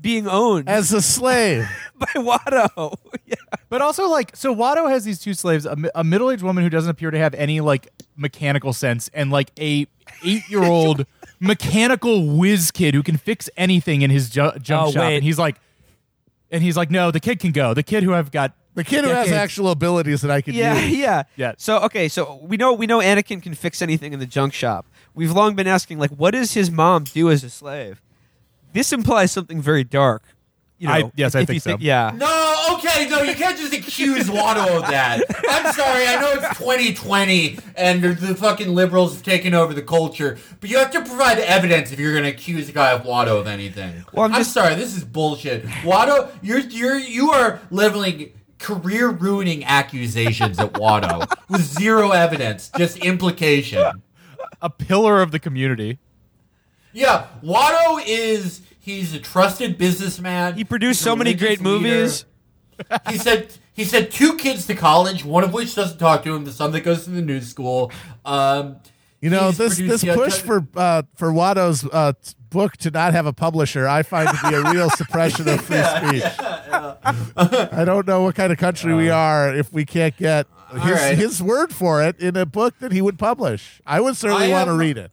being owned As a slave. [laughs] by Watto." [laughs] yeah. But also, like, so Watto has these two slaves: a, mi- a middle-aged woman who doesn't appear to have any like mechanical sense, and like a eight-year-old [laughs] mechanical whiz kid who can fix anything in his ju- junk Oh, shop. wait. And he's like, and he's like, no, the kid can go. The kid who I've got, The kid who has decades- actual abilities that I could Yeah, use. yeah, Yeah. So okay, so we know we know Anakin can fix anything in the junk shop. We've long been asking, like, what does his mom do as a slave? This implies something very dark. you know, I- yes, I if think you so. yeah. No, okay, no, you can't just accuse Watto of that. I'm sorry, I know it's 2020 and the- the fucking liberals have taken over the culture, but you have to provide evidence if you're going to accuse a guy of Watto of anything. Well, I'm I'm, just- sorry, this is bullshit. Watto, you're you're you are leveling career ruining accusations at Watto with zero evidence, just implication. A pillar of the community. Yeah, Watto is he's a trusted businessman. He produced so many great movies. he said he said two kids to college, one of which doesn't talk to him, the son that goes to the new school. Um, You know this this push for uh, for Watto's uh, book to not have a publisher, I find to be a real suppression of free [laughs] speech. I don't know what kind of country we are if we can't get his, right. his word for it in a book that he would publish. I would certainly want to read it.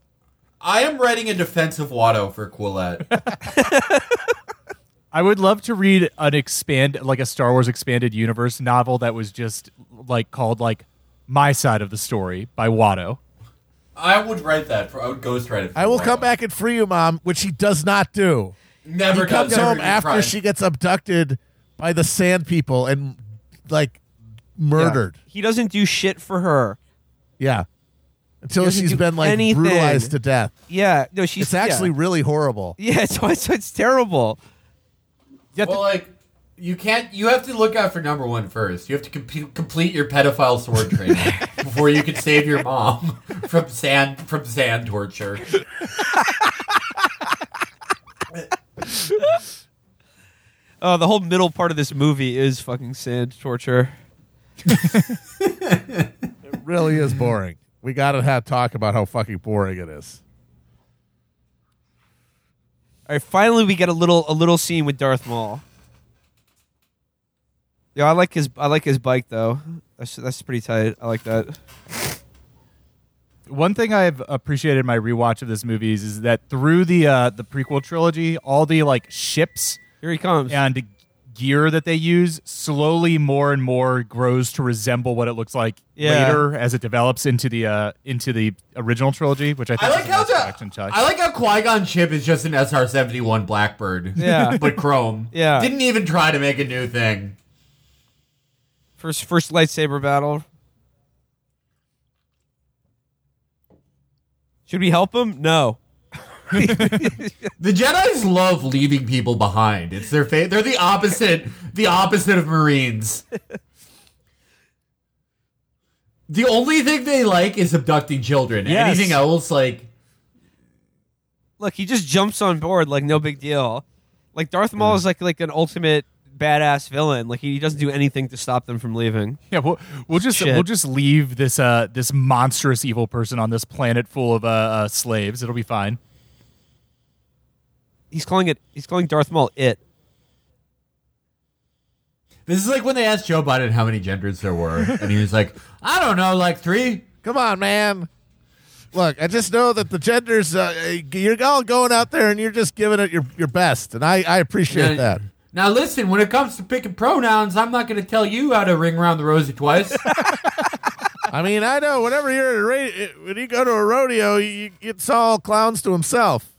I am writing a defense of Watto for Quillette. [laughs] I would love to read an expand like a Star Wars expanded universe novel that was just like called like My Side of the Story by Watto. I would write that. For, I would ghostwrite it. For I will Watto. come back and free you, mom, which he does not do. Never he comes never home after tried. she gets abducted by the sand people and like murdered. He doesn't do shit for her. Yeah. Until she's been like anything. brutalized to death. Yeah, no, she's It's actually yeah, really horrible. [laughs] yeah it's, it's it's terrible. Yeah, Well, like you can't. You have to look out for number one first. You have to com- complete your pedophile sword training [laughs] before you can save your mom [laughs] from sand from sand torture. Oh, the whole middle part of this movie is fucking sand torture. It really is boring. We got to have talk about how fucking boring it is. All right, finally we get a little a little scene with Darth Maul. Yeah, I like his I like his bike though. That's that's pretty tight. I like that. One thing I've appreciated in my rewatch of this movie is, is that through the uh, the prequel trilogy, all the like ships Here he comes. and gear that they use slowly more and more grows to resemble what it looks like Yeah. later as it develops into the uh, into the original trilogy, which I think I like is a how nice the direction. I like how Qui Gon Chip is just an SR seventy one Blackbird. Yeah. [laughs] but chrome. Yeah. didn't even try to make a new thing. First first lightsaber battle. Should we help him? No. [laughs] The Jedi's love leaving people behind. It's their fa- They're the opposite. The opposite of Marines. The only thing they like is abducting children. Yes. Anything else, like Look, he just jumps on board like no big deal. Like Darth Maul is like like an ultimate badass villain. Like he doesn't do anything to stop them from leaving. Yeah, we'll, we'll just Shit. we'll just leave this uh this monstrous evil person on this planet full of uh, uh slaves. It'll be fine. He's calling it. He's calling Darth Maul it. this is like when they asked Joe Biden how many genders there were, and he was like, "I don't know, like three. Come on, man. Look, I just know that the genders, uh, you're all going out there and you're just giving it your, your best. And I, I appreciate Now- that. Now listen, when it comes to picking pronouns, I'm not going to tell you how to ring around the rosy twice. [laughs] I mean, I know whenever you're at a ra- when you go to a rodeo, you, it's all clowns to himself.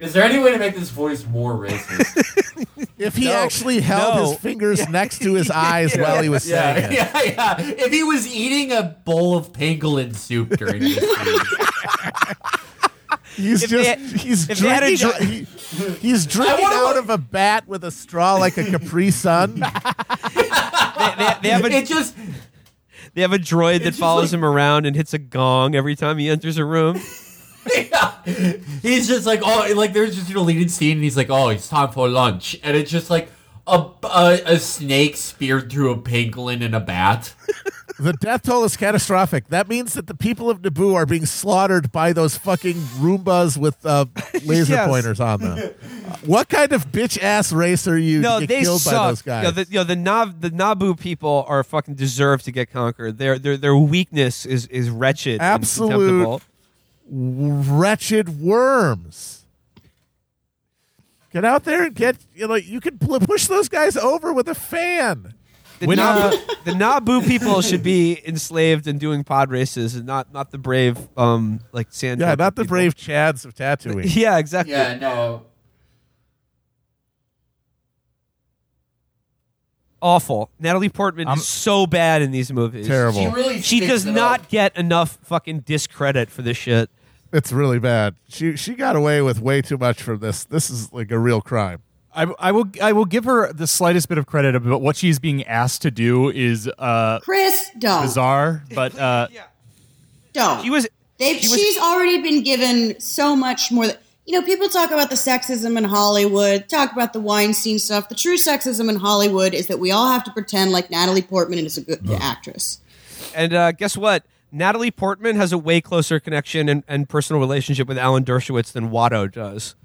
Is there any way to make this voice more racist? [laughs] If he No. actually held No. his fingers next to his [laughs] eyes while he was saying yeah, it. yeah, yeah. If he was eating a bowl of pangolin soup during this [laughs] scene. He's If just had- he's if they had a drinking. dr- he- he's drinking out of a bat with a straw like a Capri Sun. They, they, they have a it just they have a droid that follows like- him around and hits a gong every time he enters a room. Yeah. [laughs] He's just like, oh, like there's just a deleted scene, and he's like, oh, it's time for lunch, and it's just like a a, a snake speared through a pangolin in a bat. [laughs] The death toll is catastrophic. That means that the people of Naboo are being slaughtered by those fucking Roombas with uh, [laughs] laser Yes. pointers on them. what kind of bitch ass race are you No, to get they killed suck. by those guys? Yo, the, yo, the Nav, the Naboo people are fucking deserve to get conquered. Their their their weakness is is wretched, and Absolute- contemptible. Wretched worms. Get out there and get you know you can pl- push those guys over with a fan. The, When, uh, Naboo, the Naboo people should be enslaved and doing pod races, and not not the brave, um, like sand. Yeah, not the people. brave Chads of [laughs] Tatooine. Yeah, exactly. Yeah, no. Awful. Natalie Portman I'm- is so bad in these movies. Terrible. She really She stinks does it not up. get enough fucking discredit for this shit. It's really bad. She she got away with way too much from this. This is like a real crime. I, I will I will give her the slightest bit of credit about what she's being asked to do is uh, Chris, don't. bizarre, but uh, Don't. She was. They've, she was- she's already been given so much more. That, you know, people talk about the sexism in Hollywood, talk about the Weinstein stuff. The true sexism in Hollywood is that we all have to pretend like Natalie Portman is a good actress. And uh, guess what? Natalie Portman has a way closer connection and, and personal relationship with Alan Dershowitz than Watto does. [laughs]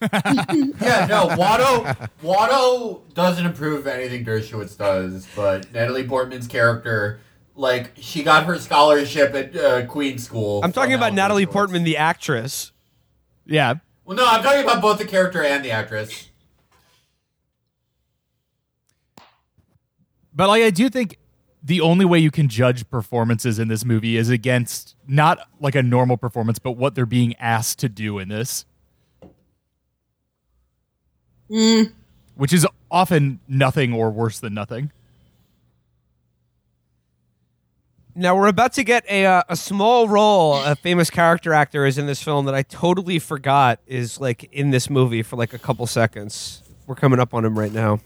Yeah, no. Watto Watto doesn't approve of anything Dershowitz does, but Natalie Portman's character, like, she got her scholarship at uh, Queen School. I'm talking about Alan Natalie Dershowitz. Portman, the actress. Yeah. Well, no, I'm talking about both the character and the actress. But like I do think the only way you can judge performances in this movie is against not like a normal performance, but what they're being asked to do in this. Mm. Which is often nothing or worse than nothing. Now we're about to get a uh, a small role. A famous character actor is in this film that I totally forgot is like in this movie for like a couple seconds. We're coming up on him right now.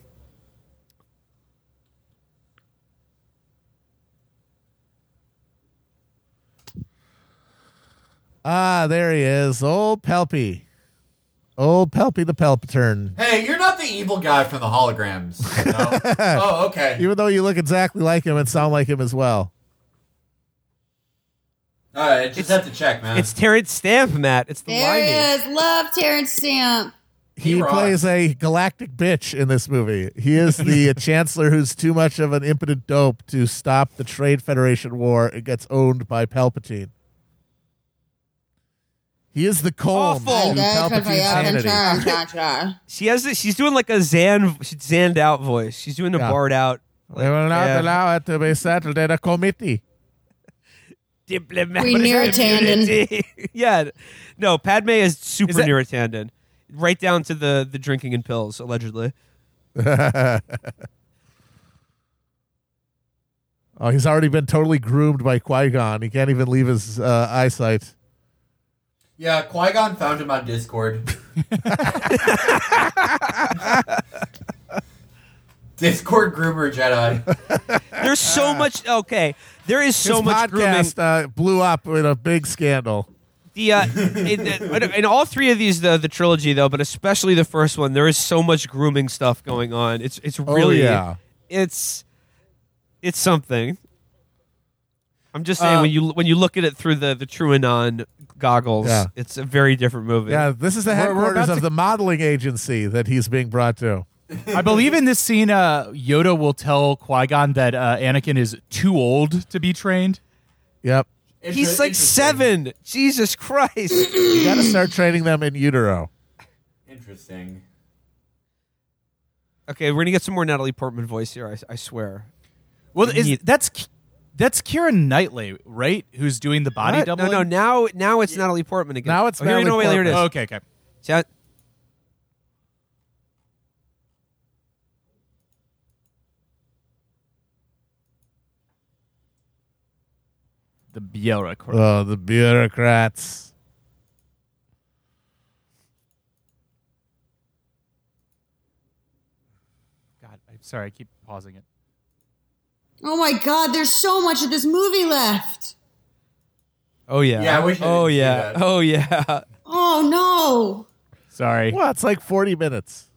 Ah, there he is, old Pelpy, old Pelpy the Pelpatern. Hey, you're not the evil guy from the holograms. No? [laughs] oh, okay. Even though you look exactly like him and sound like him as well. All right, just have to check, man. It's Terence Stamp, Matt. It's the There line he name. is. Love Terence Stamp. He, He plays a galactic bitch in this movie. He is the [laughs] chancellor who's too much of an impotent dope to stop the Trade Federation war. It gets owned by Palpatine. He is the calm Awful. to And Palpatine's sanity. [laughs] She has this. She's doing like a Zan, she's Zanned out voice. She's doing the Yeah. barred out. We will not Yeah. allow it to be settled in a committee. Diplomatic We Neera Tanden. [laughs] yeah, no, Padme is super Is that- Neera Tanden, right down to the the drinking and pills, allegedly. [laughs] Oh, he's already been totally groomed by Qui Gon. He can't even leave his uh, eyesight. yeah, Qui Gon found him on Discord. [laughs] Discord groomer Jedi. [laughs] There's so much. Okay, there is so his much grooming. podcast uh, blew up with a big scandal. The uh, in, in all three of these, the the trilogy though, but especially the first one, there is so much grooming stuff going on. It's it's really oh, yeah. it's it's something. I'm just saying Uh, when you when you look at it through the the TrueAnon goggles, Yeah. it's a very different movie. Yeah, this is the We're- we're headquarters of to- the modeling agency that he's being brought to. I believe in this scene, uh, Yoda will tell Qui Gon that uh, Anakin is too old to be trained. Yep. He's like seven. Jesus Christ. You got to start training them in utero. Interesting. okay, we're gonna get some more Natalie Portman voice here. I, I swear. Well, is, need- that's that's Keira Knightley, right? Who's doing the body What? doubling? No, no. Now, now it's Natalie Portman again. Now it's oh, here, Natalie no, wait, here it is. Oh, okay, okay. See how- The bureaucrat. Oh, uh, the bureaucrats. God, I'm sorry, I keep pausing it. Oh my god, there's so much of this movie left. Oh yeah. Yeah, I wish I Oh yeah. Oh yeah. Oh no. Sorry. Well, it's like 40 minutes.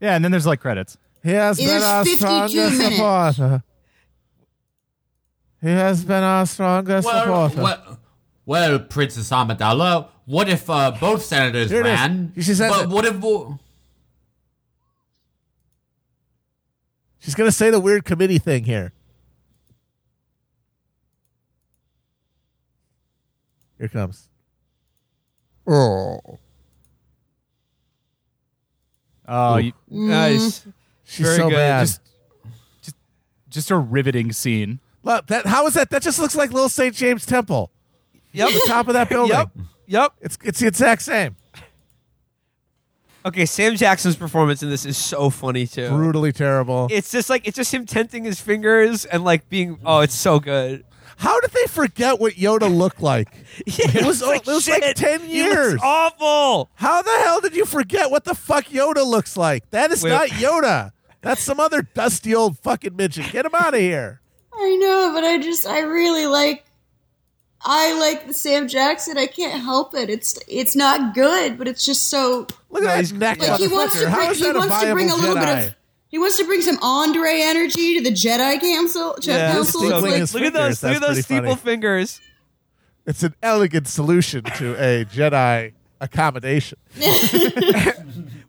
Yeah, and then there's like credits. He has It been is our 52 minutes. Supporter. He has been our strongest Well, supporter. well, well, Princess Amidala, what if uh, both senators Here ran? She said but what if? She's going to say the weird committee thing here. Here comes. Oh. Oh, you, Nice. She's Very so good. bad. Just- just a riveting scene. Look, that how is that? That just looks like Little St. James Temple. Yep. The top of that [laughs] building. Yep. Yep. It's it's the exact same. Okay, Sam Jackson's performance in this is so funny too. Brutally terrible. It's just like it's just him tenting his fingers and like being oh, it's so good. How did they forget what Yoda looked like? [laughs] it was, like, it was like ten years. awful. How the hell did you forget what the fuck Yoda looks like? That is Wait. not Yoda. That's some other dusty old fucking midget. Get him out of here. I know, but I just I really like I like the Sam Jackson. I can't help it. It's it's not good, but it's just so Look at he's- that neck, like he wants to bring, is he a wants to bring a little Jedi? bit of he wants to bring some Andre energy to the Jedi Council. Je- Yeah, Council. It's like, his Look at those fingers, look at those steeple funny. fingers. It's an elegant solution to a Jedi accommodation. [laughs]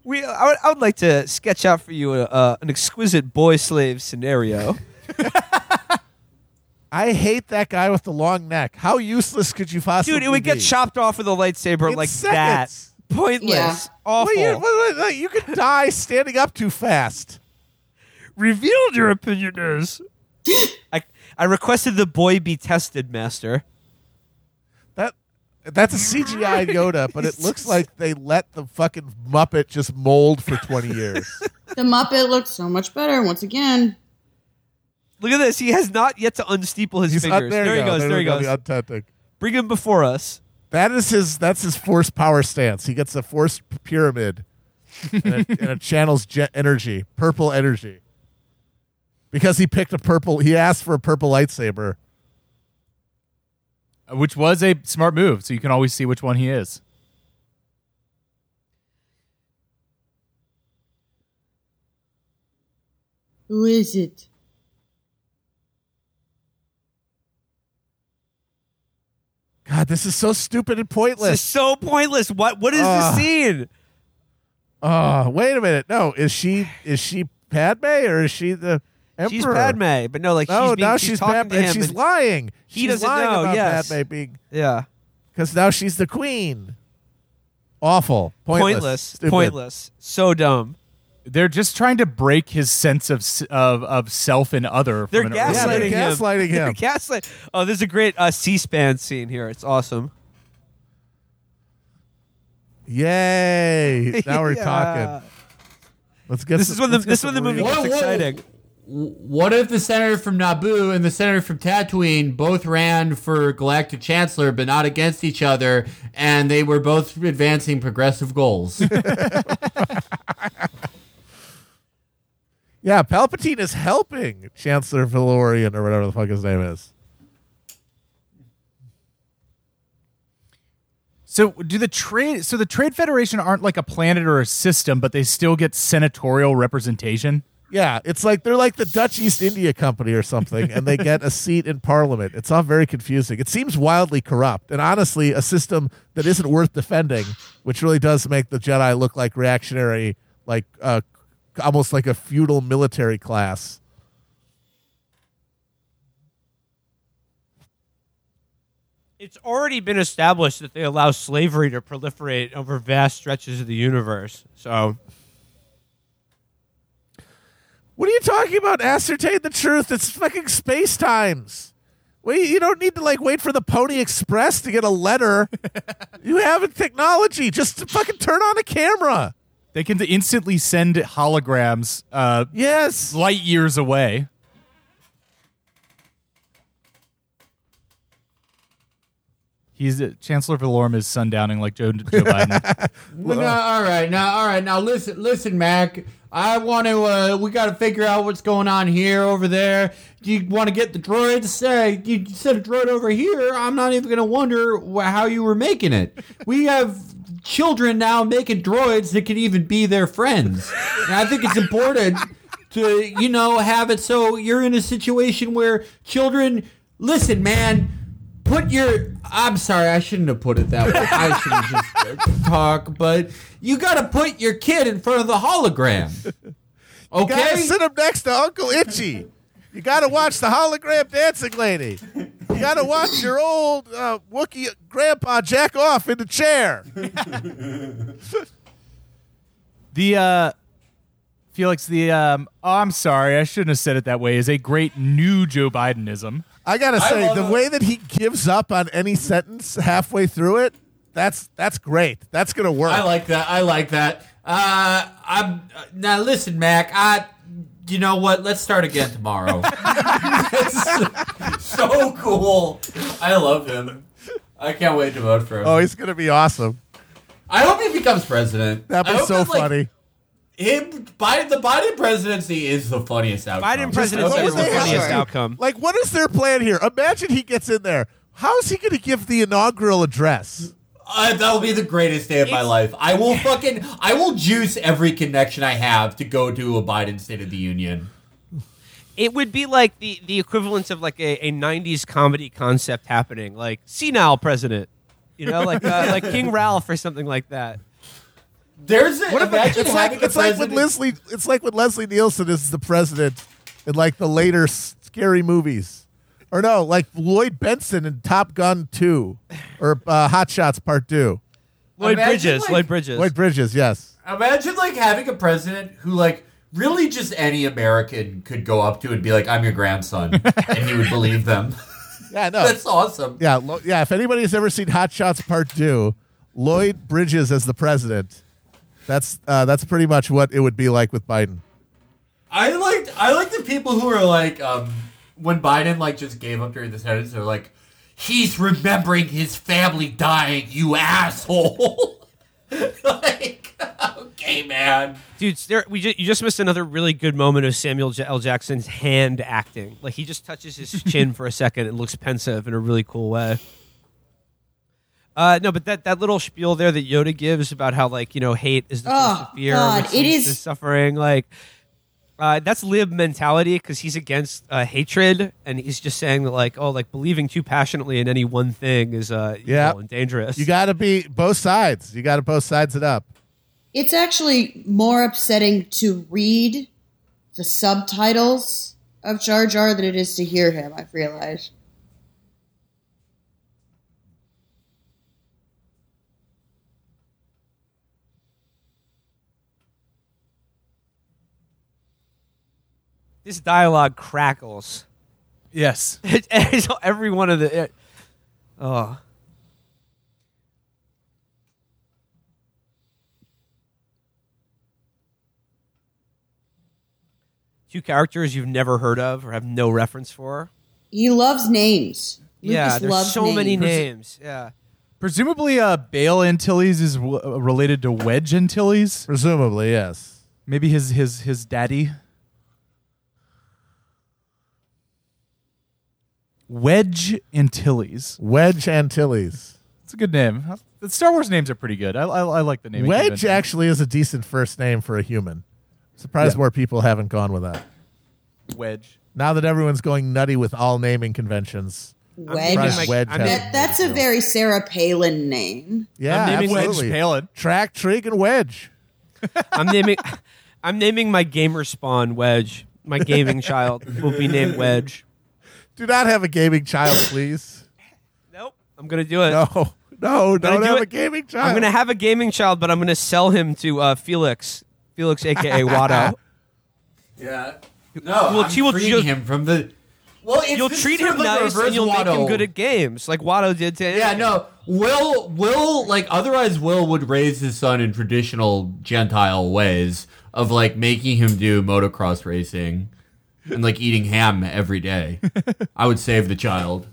We I would, I would like to sketch out for you a, uh, an exquisite boy slave scenario. [laughs] I hate that guy with the long neck. How useless could you possibly Dude, it would get chopped off with a lightsaber In like seconds. that. Pointless. Yeah. Awful. Well, you, well, well, you could die standing up too fast. Revealed your opinion is. I I requested the boy be tested, master. That that's a CGI [laughs] Yoda, but it looks like they let the fucking Muppet just mold for twenty years. [laughs] the Muppet looks so much better once again. Look at this. He has not yet to unsteeple his He's fingers. up, there, there he goes. There, we he goes. the untenting. Bring him before us. That is his. That's his force power stance. He gets a force pyramid, and, it, and it channels jet energy, purple energy, because he picked a purple. He asked for a purple lightsaber. Uh, which was a smart move, so you can always see which one he is. Who is it? God, this is so stupid and pointless. This is so pointless. What what is Ah. the scene? Oh, wait a minute. No, is she is she Padme or is she the emperor? She's Padme, but no, like No, she's being, now she's, she's, Padme, and she's and- lying. He she's doesn't lying know, about yes. Padme being yeah, because now she's the queen. Awful, pointless, pointless, stupid. pointless, so dumb. They're just trying to break his sense of of, of self and other. They're from an Yeah, they're gaslighting him. gaslighting [laughs] They're gaslight. Oh, there's a great uh, C-SPAN scene here. It's awesome. Yay! [laughs] Now we're Yeah. talking. Let's get. This some- is when the let's this is when the movie real- gets Whoa, whoa. exciting. What if the senator from Naboo and the senator from Tatooine both ran for galactic chancellor, but not against each other, and they were both advancing progressive goals? [laughs] Yeah, Palpatine is helping Chancellor Valorian or whatever the fuck his name is. So do the trade? So the Trade Federation aren't like a planet or a system, but they still get senatorial representation. Yeah, it's like they're like the Dutch East India Company or something, and they get a seat in Parliament. It's all very confusing. It seems wildly corrupt, and honestly, a system that isn't worth defending, which really does make the Jedi look like reactionary, like uh, almost like a feudal military class. It's already been established that they allow slavery to proliferate over vast stretches of the universe. So What are you talking about? Ascertain the truth. It's fucking space times. Wait, you don't need to like wait for the Pony Express to get a letter. [laughs] you have a technology. Just fucking turn on a camera. They can instantly send holograms uh, Yes. light years away. He's uh, Chancellor Valorum is sundowning like Joe, Joe [laughs] Biden. Well, all right, now, all right, now listen, listen, Mac. I want to. Uh, we got to figure out what's going on here, over there. Do you want to get the droid to say you said a droid over here? I'm not even gonna wonder wh- how you were making it. We have children now making droids that can even be their friends, and I think it's important to you know have it so you're in a situation where children listen, man put your I'm sorry, I shouldn't have put it that way. I should have just talk, but you got to put your kid in front of the hologram. Okay? sit him next to Uncle Itchy. You gotta watch the hologram dancing lady. You gotta watch your old uh, Wookiee grandpa jack off in the chair. [laughs] the uh, Felix, the um, oh, I'm sorry, I shouldn't have said it that way. Is a great new Joe Bidenism. I gotta I say, the it. way that he gives up on any sentence halfway through it, that's that's great. That's gonna work. I like that. I like that. Uh, I'm uh, now. Listen, Mac. I. You know what? Let's start again tomorrow. It's [laughs] so cool. I love him. I can't wait to vote for him. oh, he's gonna be awesome. I hope he becomes president. That'd be so that, like, funny. Him, Biden, the Biden presidency is the funniest outcome. Biden presidency what is would the funniest outcome. Like, what is their plan here? Imagine he gets in there. How is he going to give the inaugural address? Uh, that will be the greatest day of my life. I will [laughs] fucking, I will juice every connection I have to go to a Biden State of the Union. It would be like the, the equivalent of like a, a 90s comedy concept happening, like senile president. You know, like uh, like King [laughs] Ralph or something like that. There's a, What if imagine it's like having it's like when Leslie it's like when Leslie Nielsen is the president in like the later scary movies, or no, like Lloyd Benson in Top Gun Two, or uh, Hot Shots Part Two. Lloyd Imagine, Bridges. like- Lloyd Bridges. Lloyd Bridges, yes. Imagine like having a president who like really just any American could go up to and be like, "I'm your grandson," [laughs] and he would believe them. Yeah, no, That's awesome. yeah, Lo- yeah. If anybody has ever seen Hot Shots Part Two, Lloyd Bridges as the president. That's uh, that's pretty much what it would be like with Biden. I like I like the people who are like um when Biden like just gave up during the sentence. They're like, "He's remembering his family dying, you asshole." [laughs] like, okay, man. Dude, there, we ju- you just missed another really good moment of Samuel J- L. Jackson's hand acting. Like he just touches his [laughs] chin for a second and looks pensive in a really cool way. Uh, no, but that, that little spiel there that Yoda gives about how like you know hate is the Oh, first of fear, God, which it leads is- to suffering. Like uh, that's lib mentality because he's against uh, hatred and he's just saying that like oh like believing too passionately in any one thing is uh evil Yeah. and dangerous. You got to be both sides. You got to both sides it up. It's actually more upsetting to read the subtitles of Jar Jar than it is to hear him, I've realized. This dialogue crackles. Yes. [laughs] Every one of the. It, oh. Two characters you've never heard of or have no reference for. He loves names. yeah, Lucas there's loves so many names. names. Yeah. Presumably, uh, Bail Antilles is w- uh, related to Wedge Antilles. Presumably, yes. Maybe his his his daddy. Wedge Antilles. Wedge Antilles. It's a good name. The Star Wars names are pretty good. I, I, I like the name. Wedge actually is a decent first name for a human. Surprised Yeah. more people haven't gone with that. Wedge. Now that everyone's going nutty with all naming conventions. Wedge. Surprised like- Wedge I'm That, that's a very Sarah Palin name. yeah, I'm naming Wedge absolutely. Palin. Track, Trig, and Wedge. I'm naming. [laughs] I'm naming my gamer spawn Wedge. My gaming [laughs] child will be named Wedge. Do not have a gaming child, [laughs] please. Nope. I'm gonna do it. No, no, don't do have it. a gaming child. I'm gonna have a gaming child, but I'm gonna sell him to uh, Felix. Felix, aka [laughs] Watto. Yeah. No, Well, I'm she will freeing just- him from the. Well, it's, You'll treat him like nice and you'll make him good at games, like Watto did to Yeah, no. Will Will like otherwise Will would raise his son in traditional Gentile ways of like making him do motocross racing and like eating ham every day. I would save the child.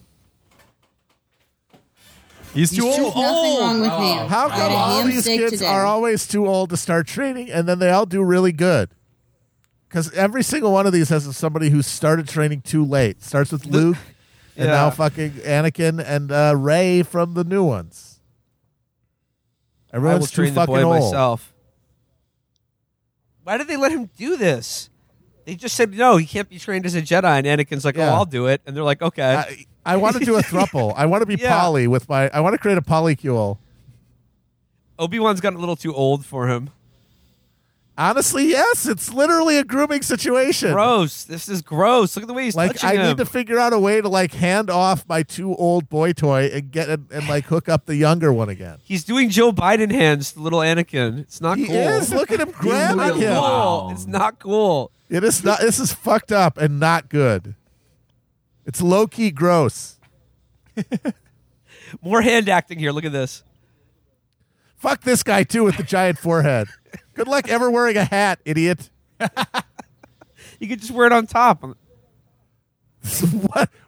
He's too He's too old. old. Nothing wrong with Oh. How I had come a all ham these steak kids today. are always too old to start training, and then they all do really good? Because every single one of these has somebody who started training too late. Starts with Luke, and Yeah. now fucking Anakin and uh, Rey from the new ones. I will Everyone's too train the fucking boy old. myself. Why did they let him do this? They just said no, he can't be trained as a Jedi, and Anakin's like, oh, Yeah. "Oh, I'll do it," and they're like, "Okay." I, I want to do a thruple. I want to be [laughs] Yeah. poly with my. I want to create a polycule. Obi Wan's gotten a little too old for him. Honestly, yes, it's literally a grooming situation. Gross. This is gross. Look at the way he's Like touching I him. need to figure out a way to like hand off my two old boy toy and get and, and like hook up the younger one again. He's doing Joe Biden hands to little Anakin. It's not He cool. is. Look at him [laughs] grabbing Not really him. is. cool. Wow. It's not cool. It is not. This is fucked up and not good. It's low key gross. [laughs] More hand acting here. Look at this. Fuck this guy too with the giant forehead. Good luck ever wearing a hat, idiot. [laughs] You could just wear it on top. [laughs] what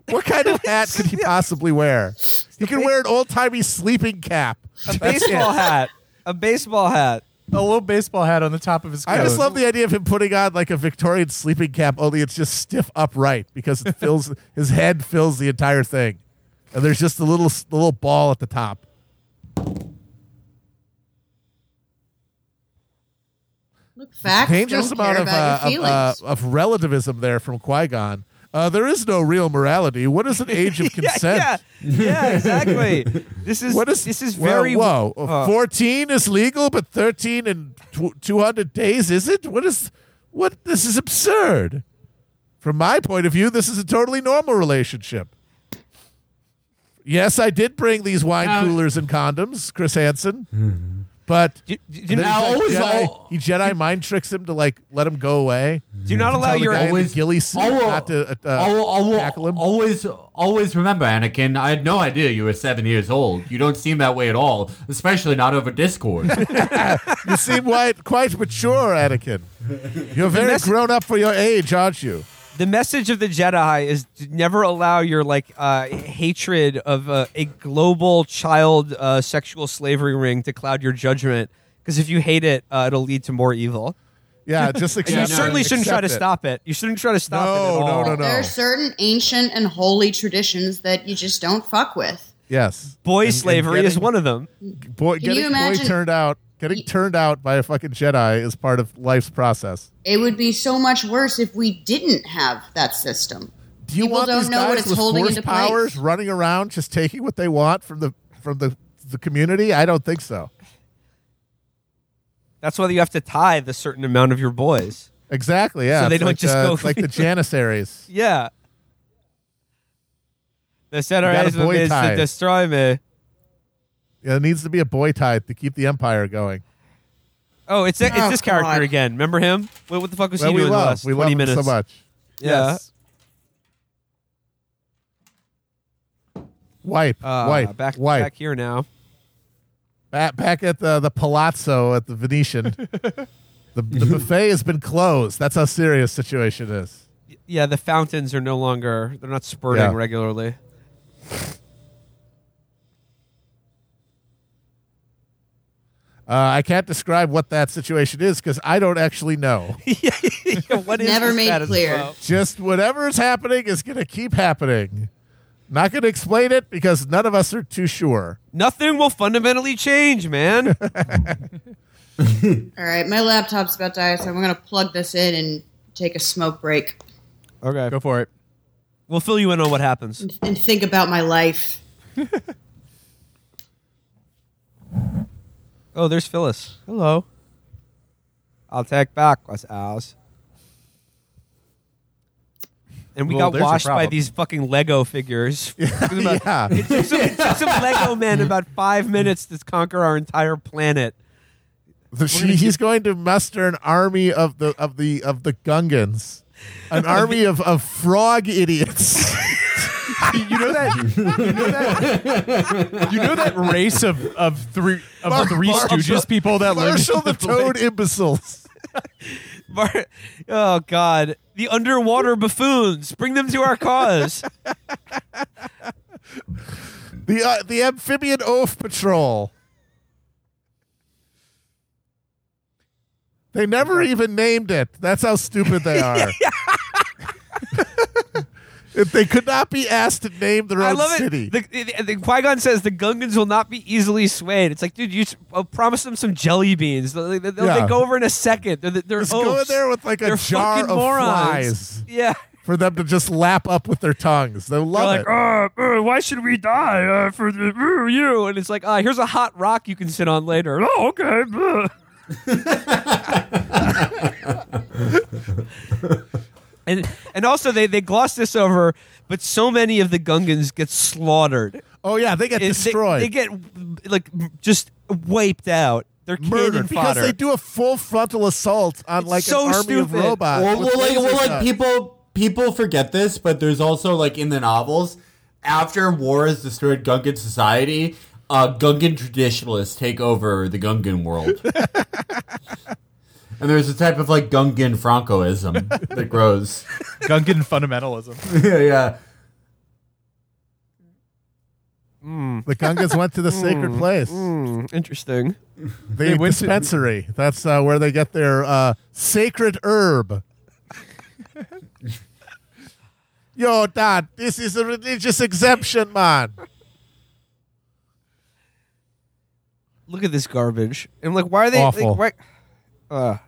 what kind of hat could he possibly wear? He can wear an old timey sleeping cap. A baseball hat. A baseball hat. A little baseball hat on the top of his coat. I just love the idea of him putting on like a Victorian sleeping cap, only it's just stiff upright because it [laughs] fills his head fills the entire thing, and there's just a little the little ball at the top. Look, facts Dangerous don't amount care of about uh, your of, uh, of relativism there from Qui Gon. Uh, there is no real morality. What is an age of consent? [laughs] Yeah, yeah, yeah, exactly. This is What is this is whoa, very whoa? uh, Fourteen is legal, but thirteen and two hundred days is it? What is what? This is absurd. From my point of view, this is a totally normal relationship. Yes, I did bring these wine Now- coolers and condoms, Chris Hansen, but Do, do, do, Now, he, always Jedi, all- he Jedi mind tricks him to like let him go away. do not allow your guy in the Always- ghillie suit Al- not to uh, al- al- tackle him. Always, always remember, Anakin. I had no idea you were seven years old. You don't seem that way at all, especially not over Discord. [laughs] You seem quite, quite mature, Anakin. You're very grown up for your age, aren't you? The message of the Jedi is to never allow your like uh, hatred of uh, a global child uh, sexual slavery ring to cloud your judgment. Because if you hate it, uh, it'll lead to more evil. Yeah, [laughs] just And accept you it. certainly shouldn't try to it. stop it. You shouldn't try to stop No, it at no, all. no, no. There are certain ancient and holy traditions that you just don't fuck with. Yes, Boy And- and slavery is one of them. Boy, Can you getting boy turned out, getting turned out by a fucking Jedi is part of life's process. It would be so much worse if we didn't have that system. Do you People want don't these know what guys it's with holding force into place. powers running around just taking what they want from the from the the community? I don't think so. That's why you have to tithe a certain amount of your boys. Exactly. Yeah. So they It's don't like, just uh, go- it's like the [laughs] Janissaries. Yeah. The got a Jedi is to destroy me. Yeah, it needs to be a boy tithe to keep the empire going. Oh, it's it's Oh, this character God. again. Remember him? What, what the fuck was Well, he we doing the love last we 20 love him minutes? so much. Yeah. Yes. Wipe, Uh, wipe, back wipe. back here now. Back, back at the, the Palazzo at the Venetian. [laughs] the, the buffet has been closed. That's how serious situation is. Yeah, the fountains are no longer they're not spurting Yeah. regularly. Uh, I can't describe what that situation is because I don't actually know. [laughs] what is Never made clear. quo? Just whatever is happening is going to keep happening. Not going to explain it because none of us are too sure. Nothing will fundamentally change, man. [laughs] All right, my laptop's about to die, so I'm going to plug this in and take a smoke break okay. Go for it. We'll fill you in on what happens. and think about my life. [laughs] Oh, there's Phyllis. Hello. I'll take back what's ours. And we Well, got there's washed by problem. these fucking Lego figures. [laughs] Yeah. It took some, it took some Lego men about five minutes to conquer our entire planet. The- [laughs] she- he's going to muster an army of the of the of the Gungans, an [laughs] army of, of frog idiots. You know that you know that you know that race of of three of Mar- three Mar- Stooges people that live Marshall in the Toad lake? imbeciles. Mar- oh God, the underwater buffoons! Bring them to our cause. The uh, the amphibian oaf patrol. They never even named it. That's how stupid they [laughs] are. If they could not be asked to name their I own love city. it. The, the, the Qui Gon says the Gungans will not be easily swayed. It's like, dude, you uh, promise them some jelly beans. They, they, Yeah. they go over in a second. They're, they're Just go in oafs. there with like a They're jar fucking of morons. flies Yeah. for them to just lap up with their tongues. They'll They're love like, it. uh, uh, why should we die uh, for the, uh, you? And it's like, uh, here's a hot rock you can sit on later. [laughs] Oh, okay. uh." [laughs] [laughs] and and also they they gloss this over, but so many of the Gungans get slaughtered. Oh yeah, they get It- they- destroyed. They, get like just wiped out. They're cannon murdered because fodder. they do a full frontal assault on It's like so an army of stupid. robots. well, with well, like, laser well, like guns. people people forget this, but there's also like in the novels after war has destroyed Gungan society, uh, Gungan traditionalists take over the Gungan world. [laughs] and there's a type of like Gungan Francoism [laughs] that grows. Gungan fundamentalism. [laughs] yeah, yeah. the Gungans went to the sacred place, Hmm, interesting. the went to- dispensary. That's uh, where they get their uh, sacred herb. [laughs] Yo, Dad, this is a religious exemption, man. Look at this garbage. And like, why are they Awful. Like, why, uh,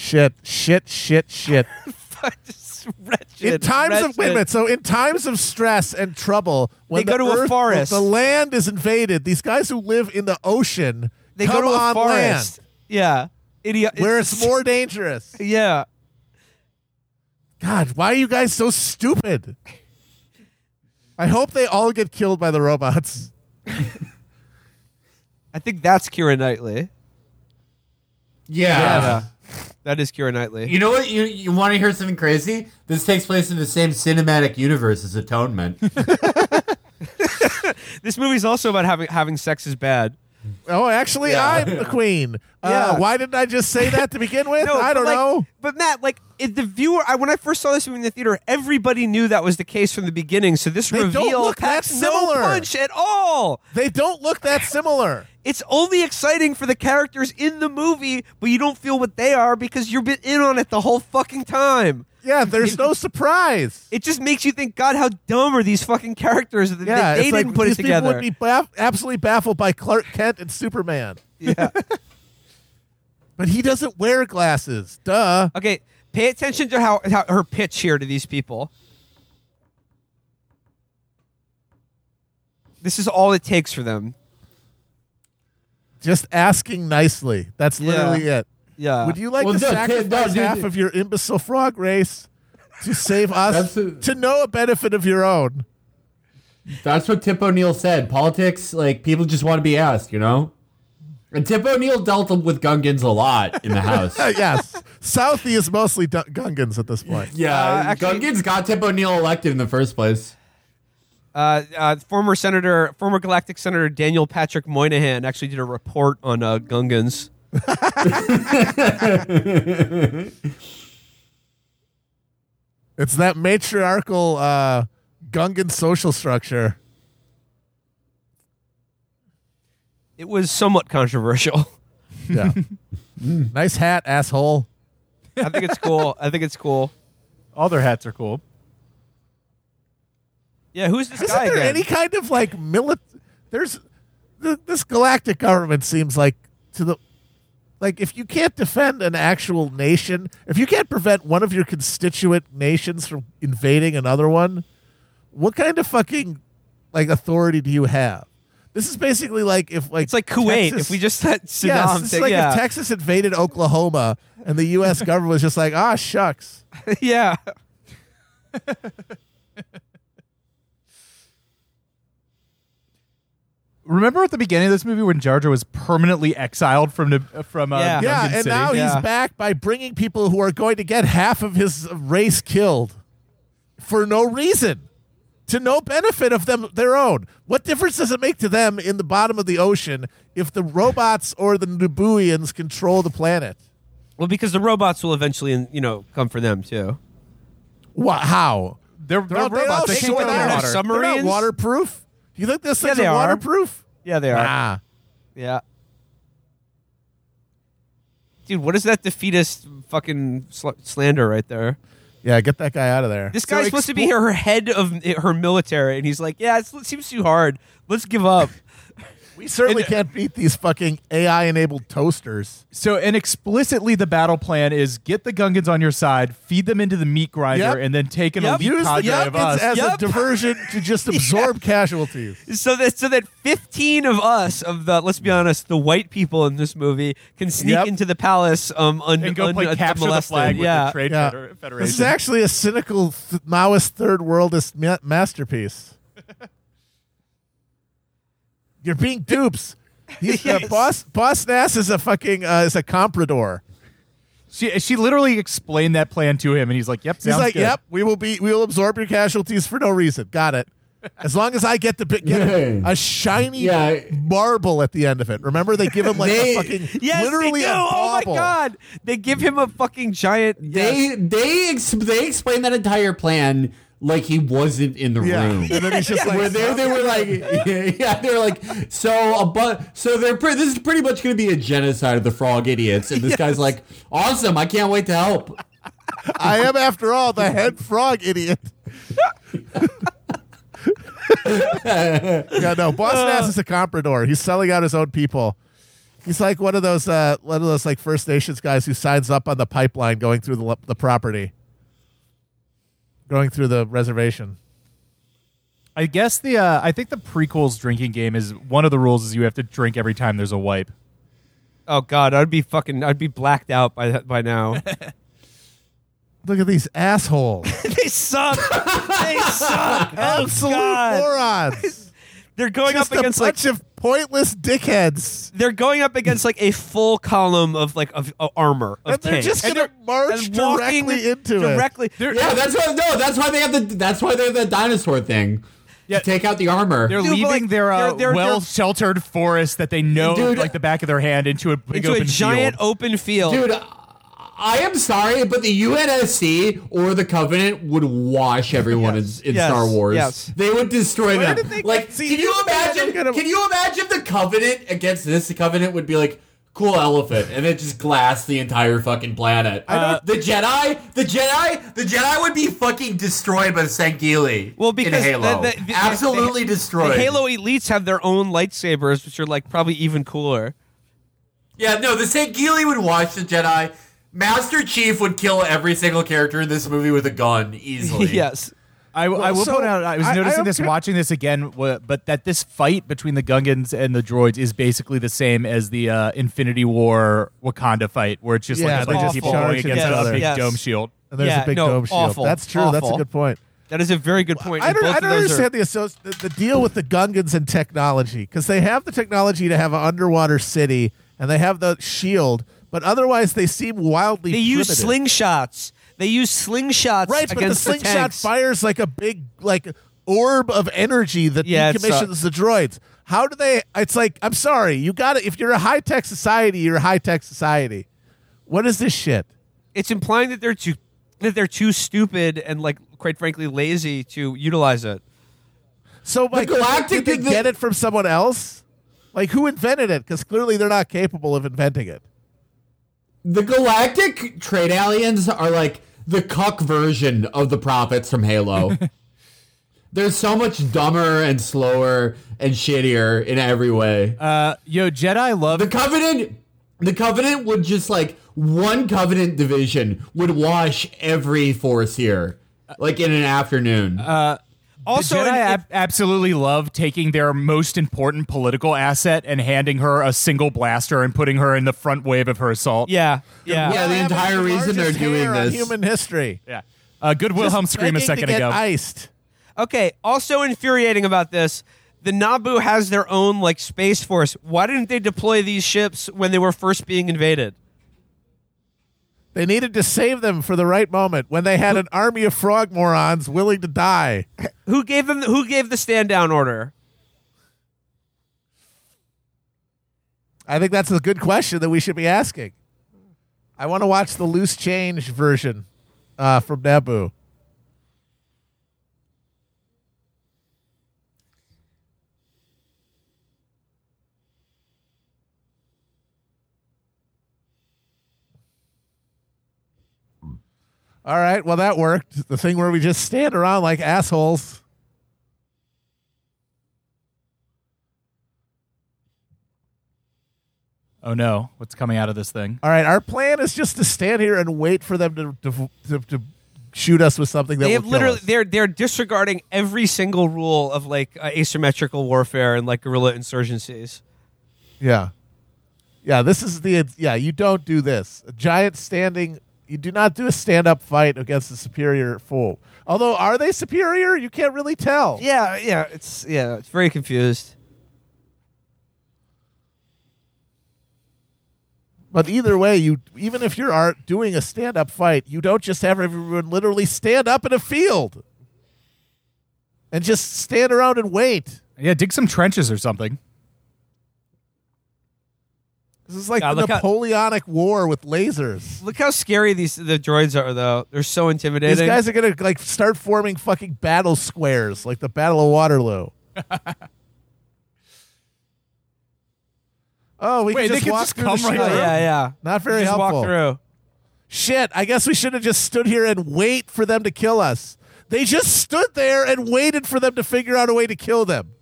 Shit, shit, shit, shit. [laughs] just wretched, in times of wretched. wait a minute, so in times of stress and trouble, when They go the to a forest. the land is invaded. These guys who live in the ocean they come go to a on forest. Yeah, idiot. where it's more dangerous. [laughs] Yeah, God, why are you guys so stupid? I hope they all get killed by the robots. [laughs] I think that's Keira Knightley. Yeah. That is Keira Knightley. You know what? You you want to hear something crazy? This takes place in the same cinematic universe as Atonement. [laughs] This movie's also about having having sex is bad. Oh, actually, Yeah. I'm the queen. [laughs] Uh, Yeah. why didn't I just say that to begin with? No, I but don't like- know. But Matt, like if the viewer, I, when I first saw this movie in the theater, everybody knew that was the case from the beginning. So this They don't reveal look that packs no similar. punch at all. They don't look that similar. [laughs] It's only exciting for the characters in the movie, but you don't feel what they are because you've been in on it the whole fucking time. Yeah, there's [laughs] no surprise. It just makes you think, God, how dumb are these fucking characters that Yeah, they, didn't like put these it people together. would be baff- absolutely baffled by Clark Kent and Superman. yeah. [laughs] But he doesn't wear glasses. Duh. Okay, pay attention to how, how her pitch here to these people. This is all it takes for them. Just asking nicely. That's Yeah. literally it. Yeah. Would you like Well, to no, sacrifice no, dude, half dude. of your imbecile frog race to save us That's a- to no benefit of your own? That's what Tip O'Neill said. Politics, like people just want to be asked, you know. And Tip O'Neill dealt with Gungans a lot in the house. Uh, [laughs] yes. Southie is mostly D- Gungans at this point. yeah, Uh, actually- Gungans got Tip O'Neill elected in the first place. uh, uh, former Senator, former Galactic Senator Daniel Patrick Moynihan actually did a report on uh, Gungans. [laughs] It's that matriarchal uh, Gungan social structure. It was somewhat controversial. [laughs] Yeah. nice hat, asshole. I think it's cool. I think it's cool. All their hats are cool. Yeah, who's this Isn't guy there again? any kind of like milit? There's th- this galactic government seems like to the like if you can't defend an actual nation, if you can't prevent one of your constituent nations from invading another one, what kind of fucking like authority do you have? This is basically like if like it's like Kuwait. Texas- if we just let Saddam yes, it's like yeah, if Texas invaded Oklahoma and the U.S. [laughs] government was just like, ah, shucks. [laughs] yeah. [laughs] Remember at the beginning of this movie when Jar Jar was permanently exiled from the from uh, Yeah. Yeah, and City? now Yeah. he's back by bringing people who are going to get half of his race killed for no reason, to no benefit of them their own. What difference does it make to them in the bottom of the ocean if the robots or the Nubuians control the planet? Well, because the robots will eventually, you know, come for them too. What? How? they're, they're No, they robots. all They can't swim get out. underwater. Sub- They're not Submarines? waterproof. You think this Yeah, thing's they are are. waterproof? Yeah, they are. Nah. Yeah. Dude, what is that defeatist fucking sl- slander right there? Yeah, get that guy out of there. This So guy's supposed to be her head of her military, and he's like, "Yeah, it seems too hard. Let's give up." [laughs] We certainly And- can't beat these fucking AI enabled toasters. So, and explicitly, the battle plan is get the Gungans on your side, feed them into the meat grinder, Yep. and then take an Yep. elite Use the cadre of us. as a diversion to just [laughs] absorb casualties. so that so that 15 of us of the let's be honest the white people in this movie can sneak Yep. into the palace um un, and go un- play un- capture the molested. flag with yeah the Trade Yeah. Federation. This is actually a cynical th- Maoist third worldist ma- masterpiece. [laughs] You're being dupes. He's, uh, Yes. boss Boss Nass is a fucking uh, is a comprador. she, she literally explained that plan to him, and he's like, "Yep, He's like, good. "Yep, we will be we will absorb your casualties for no reason. Got it. As long as I get to bi- get a, a shiny Yeah. marble at the end of it. Remember, they give him like They- a fucking [laughs] Yes, literally they do. a Oh my god! They give him a fucking giant. They yes. they ex- they explained that entire plan like he wasn't in the Yeah, room. and then he's just [laughs] like, Where they, they were like, [laughs] yeah, they were like, so a bu- so they're pre- this is pretty much going to be a genocide of the frog idiots, and this guy's like, awesome, I can't wait to help. [laughs] I am, after all, the head frog idiot. yeah, no, Boss Nass is a comprador. He's selling out his own people. He's like one of those uh, one of those like First Nations guys who signs up on the pipeline going through the the property, going through the reservation. I guess the uh, I think the prequels drinking game is one of the rules is you have to drink every time there's a wipe. Oh god, I'd be fucking. I'd be blacked out by that by now. [laughs] Look at these assholes! [laughs] they suck. they suck. [laughs] Oh Absolute god. morons! They're going Just up a against like bunch of pointless dickheads. they're going up against like a full column of like of, of armor of And they're just gonna march and directly into it. directly. Yeah, that's why no, that's why they have the that's why they're the dinosaur thing. Yeah. take out the armor. They're Dude, leaving like, their uh, they're- they're- well sheltered forest that they know Dude. like the back of their hand into a big into a open giant field. open field. Dude, I am sorry, but the UNSC or the Covenant would wash everyone Yes. in, in Yes. Star Wars. Yes. They would destroy Where them. they like, see, can you imagine? gonna- Can you imagine the Covenant against this? The Covenant would be like. Cool elephant, and it just glass the entire fucking planet. Uh, the Jedi, the Jedi, the Jedi would be fucking destroyed by the Sangheili. Well, because in Halo, the- the- the- absolutely destroyed. The Halo elites have their own lightsabers, which are like probably even cooler. Yeah, no, the Sangheili would watch the Jedi. Master Chief would kill every single character in this movie with a gun [laughs] easily. yes. I, I will so, point out, I was I- I noticing don't this get- watching this again, but that this fight between the Gungans and the droids is basically the same as the uh, Infinity War Wakanda fight, where it's just Yeah, like they bunch just people charge going against each a big Yes. dome shield. And there's Yeah, a big no, dome shield. awful, That's true. That's a good point. That is a very good point. I don't, both I don't those understand are, the the deal with the Gungans and technology because they have the technology to have an underwater city and they have the shield, but otherwise they seem wildly. They use primitive. slingshots. They use slingshots right, but the against the, slingshot tanks. fires like a big like orb of energy that Yeah, it's, uh, decommissions the droids. How do they? It's like I'm sorry, you got to If you're a high tech society, you're a high tech society. What is this shit? It's implying that they're too that they're too stupid and like quite frankly lazy to utilize it. So, like, Galactic did they did the- get it from someone else? Like, who invented it? Because clearly they're not capable of inventing it. The galactic trade aliens are like the cuck version of the prophets from Halo. [laughs] They're so much dumber and slower and shittier in every way. Uh, yo, Jedi love the Covenant, the Covenant would just like one Covenant division would wash every force here, like in an afternoon. Also, the Jedi in- ab- absolutely love taking their most important political asset and handing her a single blaster and putting her in the front wave of her assault. yeah, yeah. Yeah, the Having entire reason they're doing this. human history. yeah. Uh, good Wilhelm Just scream a second to get ago. iced. Okay. Also infuriating about this, the Naboo has their own like space force. Why didn't they deploy these ships when they were first being invaded? They needed to save them for the right moment when they had an army of frog morons willing to die. Who gave them? Who gave the stand down order? I think that's a good question that we should be asking. I want to watch the loose change version uh, from Naboo. All right, well that worked. The thing where we just stand around like assholes. Oh no, what's coming out of this thing? All right, our plan is just to stand here and wait for them to to, to, to shoot us with something that They will have literally kill us. they're they're disregarding every single rule of like uh, asymmetrical warfare and like guerrilla insurgencies. Yeah, yeah. This is the yeah. You don't do this. A giant standing. You do not do a stand-up fight against a superior fool. Although, are they superior? You can't really tell. Yeah, yeah, it's yeah, it's very confused. But either way, you even if you're doing a stand-up fight, you don't just have everyone literally stand up in a field and just stand around and wait. Yeah, dig some trenches or something. This is like Yeah, the look how- Napoleonic War with lasers. Look how scary these the droids are though. They're so intimidating. These guys are gonna like start forming fucking battle squares, like the Battle of Waterloo. [laughs] oh, we Wait, can just can walk just through come the right through? yeah, yeah. Not very Just helpful. walk through. Shit, I guess we should have just stood here and wait for them to kill us. They just stood there and waited for them to figure out a way to kill them.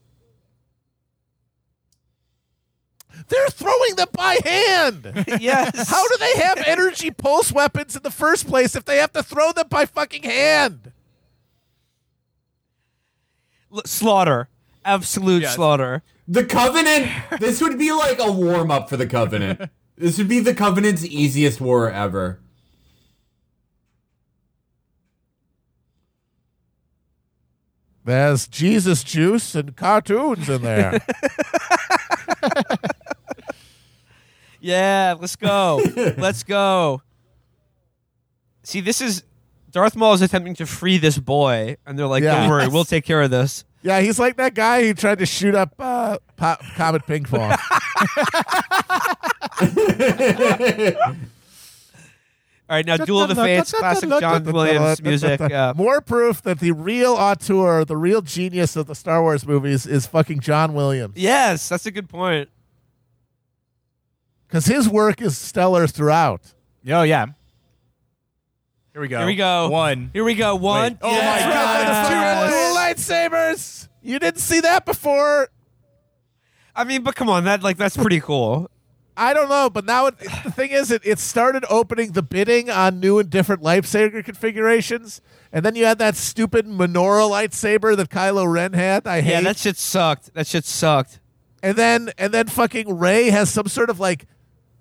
They're throwing them by hand. [laughs] yes. How do they have energy pulse weapons in the first place if they have to throw them by fucking hand? L- slaughter? Absolute Yes. slaughter. The Covenant. this would be like a warm up for the Covenant. [laughs] This would be the Covenant's easiest war ever. There's Jesus juice and cartoons in there. [laughs] Yeah, let's go. [laughs] let's go. See, this is Darth Maul is attempting to free this boy, and they're like, Yeah. "Don't worry, we'll take care of this." yeah, he's like that guy who tried to shoot up uh, pop, Comet Ping Pong. All [laughs] right, now Duel of the Fates, classic John Williams music. Uh, More proof that the real auteur, the real genius of the Star Wars movies is fucking John Williams. yes, that's a good point. Because his work is stellar throughout. Oh yeah. Here we go. Here we go. One. Here we go. One. Wait. Oh Yeah. my God, That's it's right, two the lightsabers. You didn't see that before. I mean, but come on, that like that's pretty cool. I don't know, but now it, the thing is, it, it started opening the bidding on new and different lightsaber configurations, and then you had that stupid menorah lightsaber that Kylo Ren had. I hate. Yeah, that shit sucked. That shit sucked. and then and then fucking Rey has some sort of like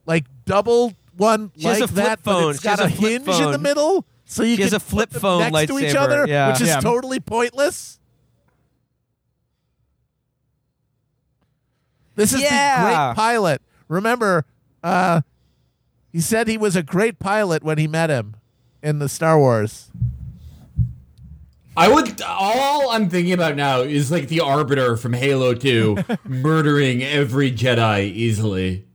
like double one She has like a flip that, but phone. it's She has got a, a flip hinge in the middle, so you She has a flip put them phone next to each other, yeah. which is Yeah. totally pointless. This is the great pilot. Remember, uh, he said he was a great pilot when he met him in the Star Wars. I would. All I'm thinking about now is like the Arbiter from Halo 2 [laughs] murdering every Jedi easily.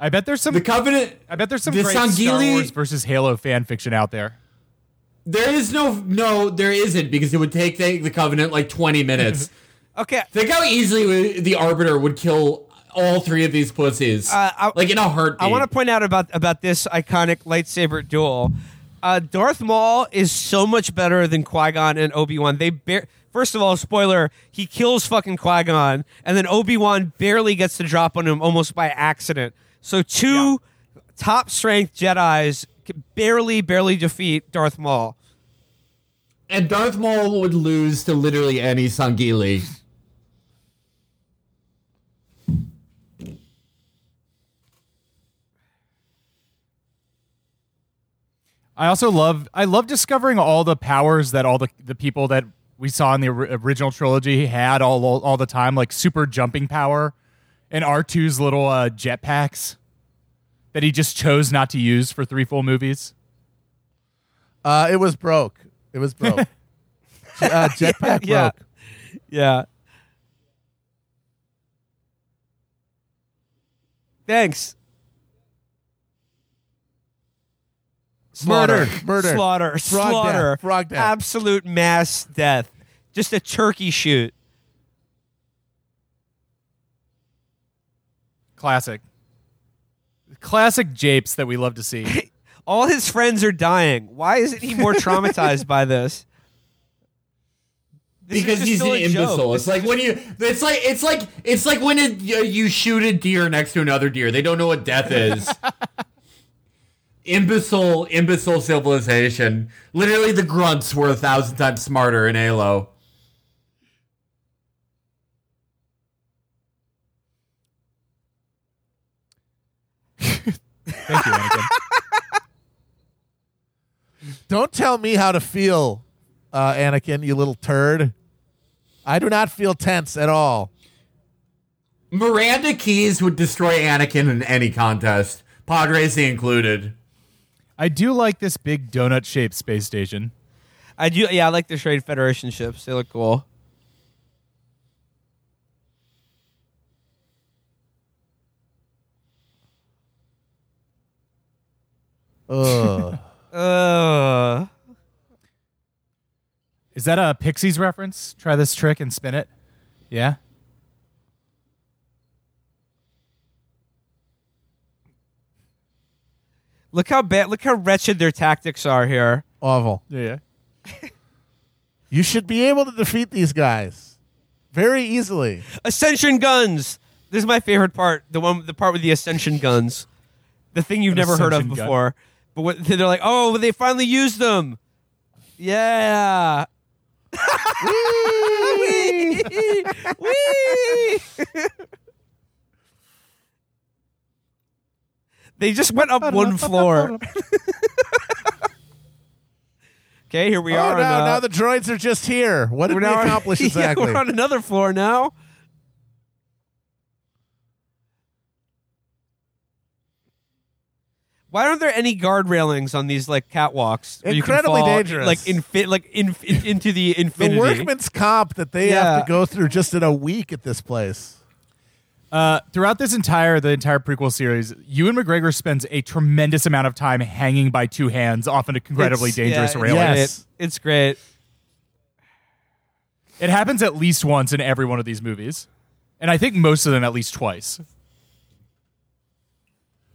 I bet there's some. The Covenant. I bet there's some the great Star Wars versus Halo fan fiction out there. There is no. No, there isn't because it would take the, the Covenant like 20 minutes. [laughs] Okay. Think how easily the Arbiter would kill all three of these pussies. Uh, I- like in a heartbeat. I want to point out about about this iconic lightsaber duel. Uh, Darth Maul is so much better than Qui Gon and Obi Wan. They bar- first of all, spoiler, he kills fucking Qui Gon, and then Obi Wan barely gets the drop on him almost by accident. So two top strength Jedi's can barely barely defeat Darth Maul. And Darth Maul would lose to literally any Sangheili. I also love I love discovering all the powers that all the the people that we saw in the original trilogy had all all, all the time, like super jumping power, and R 2s little uh, jetpacks that he just chose not to use for three full movies. Uh, it was broke. It was broke. [laughs] uh, jetpack Yeah. broke. Yeah. Thanks. Slaughter. Murder. Murder. Slaughter. Frog Slaughter. death. Frog death. Absolute mass death. Just a turkey shoot. Classic, classic japes that we love to see. [laughs] All his friends are dying. Why isn't he more [laughs] traumatized by this? This because he's an a joke. imbecile. It's like when you. It's like it's like it's like when it, you, you shoot a deer next to another deer. They don't know what death is. [laughs] imbecile, imbecile civilization. Literally, the grunts were a thousand times smarter in Halo. Thank you, Anakin. [laughs] Don't tell me how to feel, uh, Anakin, you little turd. I do not feel tense at all. Miranda Keyes would destroy Anakin in any contest, pod racing included. I do like this big donut shaped space station. I do. Yeah, I like the Trade Federation ships. They look cool. Ugh. Uh, Is that a Pixies reference? Try this trick and spin it. Yeah. look how bad. Look how wretched their tactics are here. Awful. Yeah. [laughs] You should be able to defeat these guys very easily. Ascension guns. This is my favorite part. The one, the part with the ascension guns. The thing you've An never heard of ascension gun? before. But what, they're like, oh, they finally used them. Yeah. [laughs] Whee! Whee! they just went up one floor. [laughs] okay, here we oh, are. now, on, uh, now the droids are just here. What did we now- accomplish [laughs] Yeah, exactly? we're on another floor now. Why aren't there any guard railings on these like catwalks? where you can Incredibly fall, dangerous. Like infi- like in, in- into the infinity. the infinity. workman's comp that they Yeah. have to go through just in a week at this place. Uh, throughout this entire the entire prequel series, Ewan McGregor spends a tremendous amount of time hanging by two hands, off often incredibly It's- dangerous yeah, railing. Yes. It's, it's great. It happens at least once in every one of these movies, and I think most of them at least twice.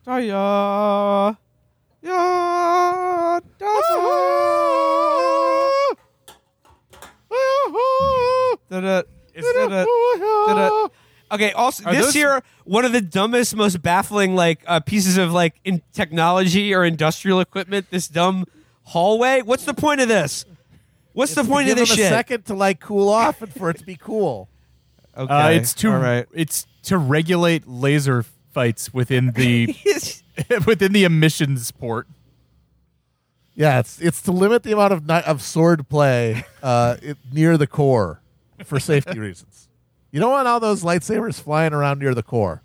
Daya. Ya. Da-da. Da-da. Da-da. Okay. Also, Are this those- here one of the dumbest, most baffling like uh, pieces of like in technology or industrial equipment. This dumb hallway. What's the point of this? What's the To point of give this them shit? a second to like cool off and for it to be cool. [laughs] Okay. Uh, it's to All right. it's to regulate laser fights within the [laughs] [laughs] within the emissions port. Yeah, it's it's to limit the amount of ni- of sword play uh, it, near the core for safety reasons. You don't want all those lightsabers flying around near the core.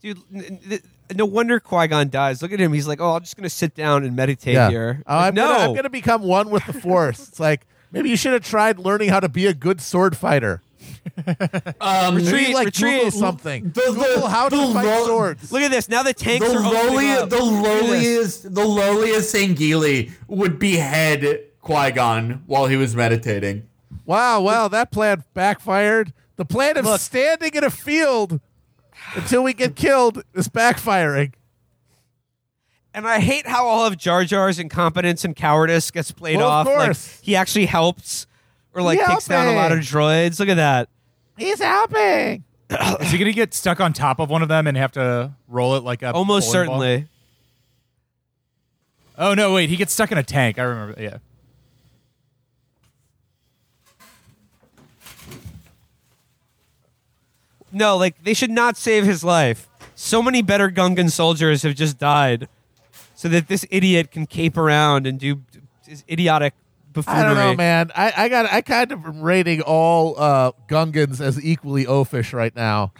Dude, n- n- no wonder Qui Gon dies. Look at him. He's like, oh, I'm just gonna sit down and meditate Yeah, here. Oh, Like, I'm no, gonna, I'm gonna become one with the Force. it's like maybe you should have tried learning how to be a good sword fighter. [laughs] Um, Retreat, like retreat. Google something. The- the- Google how to the fight lo- swords. Look at this. Now the tanks the are opening lowliest, up. the lowliest, the lowliest Sangheili would behead Qui Gon while he was meditating. Wow, wow, that plan backfired. The plan of Look. standing in a field until we get killed is backfiring. And I hate how all of Jar Jar's incompetence and cowardice gets played Well, of off. Like he actually helps or like He takes down a lot of helping. droids. Look at that. He's helping. Is he gonna get stuck on top of one of them and have to roll it like a Almost bowling ball? certainly. Oh no, wait, he gets stuck in a tank. I remember. Yeah. No, like they should not save his life. So many better Gungan soldiers have just died, so that this idiot can cape around and do his idiotic buffoonery. I don't know, man. I, I got I kind of am rating all uh, Gungans as equally oafish right now.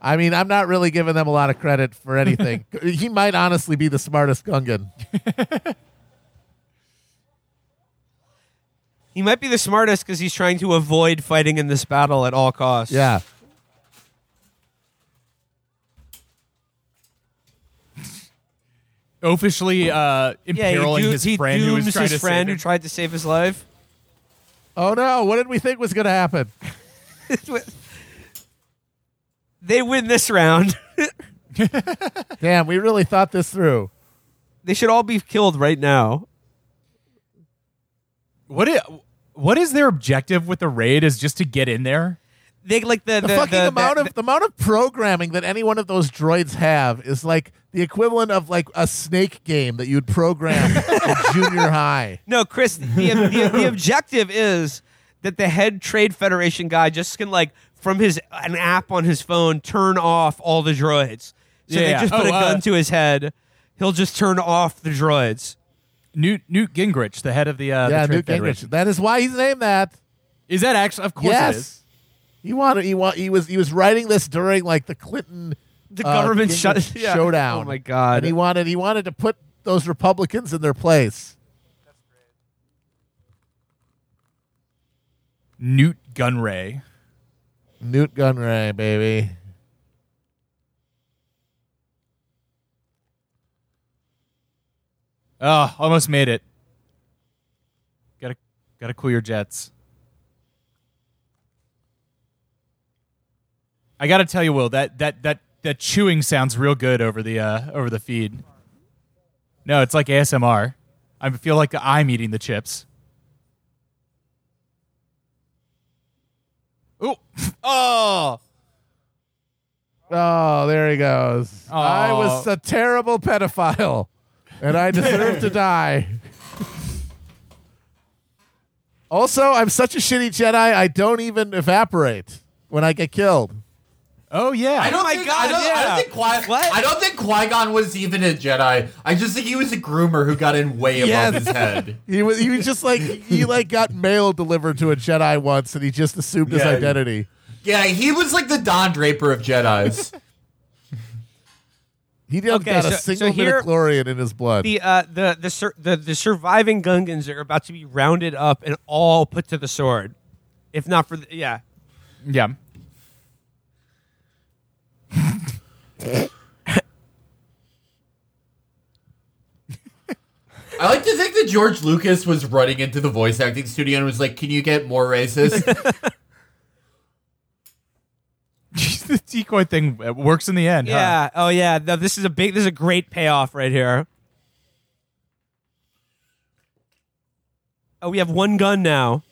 I mean, I'm not really giving them a lot of credit for anything. [laughs] he might honestly be the smartest Gungan. [laughs] He might be the smartest because he's trying to avoid fighting in this battle at all costs. Yeah. Officially uh, yeah. He, imperiling do- his he friend who was trying his to friend save who him. tried to save his life. Oh no! What did we think was going to happen? [laughs] they win this round. [laughs] Damn, we really thought this through. they should all be killed right now. What? What is their objective with the raid? Is just to get in there? They like the The, the, fucking the- amount the- of the amount of programming that any one of those droids have is like the equivalent of like a snake game that you'd program [laughs] in junior high. No, Chris, the, the, the [laughs] objective is that the head trade federation guy just can like from his an app on his phone turn off all the droids. So Yeah. they just put Oh, a gun uh, to his head. He'll just turn off the droids. Newt Newt Gingrich, the head of the uh, yeah, the Trade Newt Gingrich. That is why he's named that. Is that actually? Of course yes. it is. He wanted. He want. He was. He was writing this during like the Clinton The uh, government shut [laughs] yeah. showdown. Oh my god! And he wanted. He wanted to put those Republicans in their place. Nute Gunray. Nute Gunray, baby. Oh, almost made it. Gotta gotta cool your jets. I gotta tell you, Will, that that that that chewing sounds real good over the uh over the feed. No, it's like ASMR. I feel like I'm eating the chips. Ooh. [laughs] Oh. Oh, there he goes. I was a terrible pedophile, and I deserve to die. Also, I'm such a shitty Jedi. I don't even evaporate when I get killed. Oh yeah. I don't my think, God, I don't, I yeah. don't think Qui- What? I don't think Qui Gon was even a Jedi. I just think he was a groomer who got in way above Yes. his head. [laughs] He was. He was just like he like got mail delivered to a Jedi once, and he just assumed his identity. Yeah, he was like the Don Draper of Jedi's. [laughs] He didn't Okay, got so- a so single here- midichlorian in his blood. the uh the the, sur- the the surviving Gungans are about to be rounded up and all put to the sword. If not for the, yeah. Yeah. I like to think that George Lucas was running into the voice acting studio and was like, "Can you get more racist?" [laughs] the decoy thing uh, works in the end. huh? Yeah. Oh yeah. No, this is a big this is a great payoff right here. Oh, we have one gun now.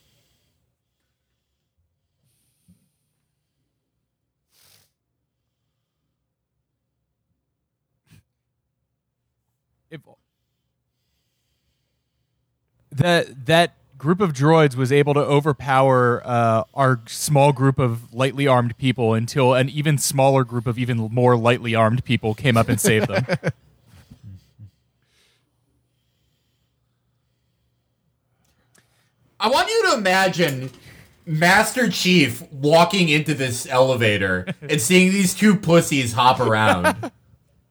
if that that group of droids was able to overpower uh, our small group of lightly armed people until an even smaller group of even more lightly armed people came up and saved them. [laughs] I want you to imagine Master Chief walking into this elevator and seeing these two pussies hop around.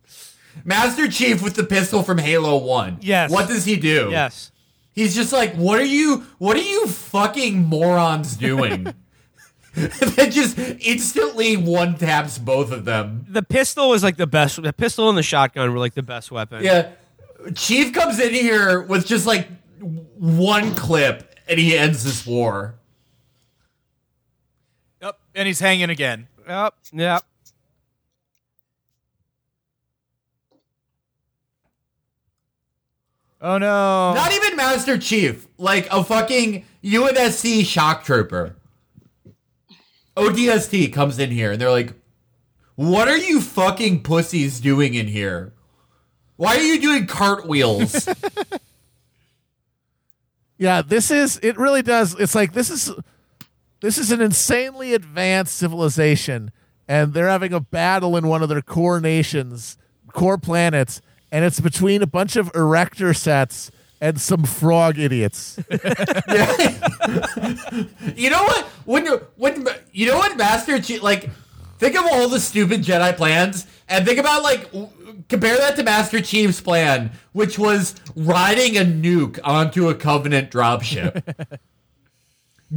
[laughs] Master Chief with the pistol from Halo 1. Yes. What does he do? Yes. He's just like, what are you what are you fucking morons doing? [laughs] then just instantly one taps both of them. The pistol was like the best. The pistol and the shotgun were like the best weapon. Yeah. Chief comes in here with just like one clip and he ends this war. yep, and he's hanging again. Yep. Yep. Oh no! Not even Master Chief, like a fucking UNSC shock trooper. ODST comes in here and they're like, What are you fucking pussies doing in here? Why are you doing cartwheels? [laughs] Yeah, this is it really does. It's like this is this is an insanely advanced civilization and they're having a battle in one of their core nations, core planets, and it's between a bunch of erector sets and some frog idiots. [laughs] you know what? When when you know what Master Chief like think of all the stupid Jedi plans and think about like w- compare that to Master Chief's plan, which was riding a nuke onto a Covenant dropship. [laughs]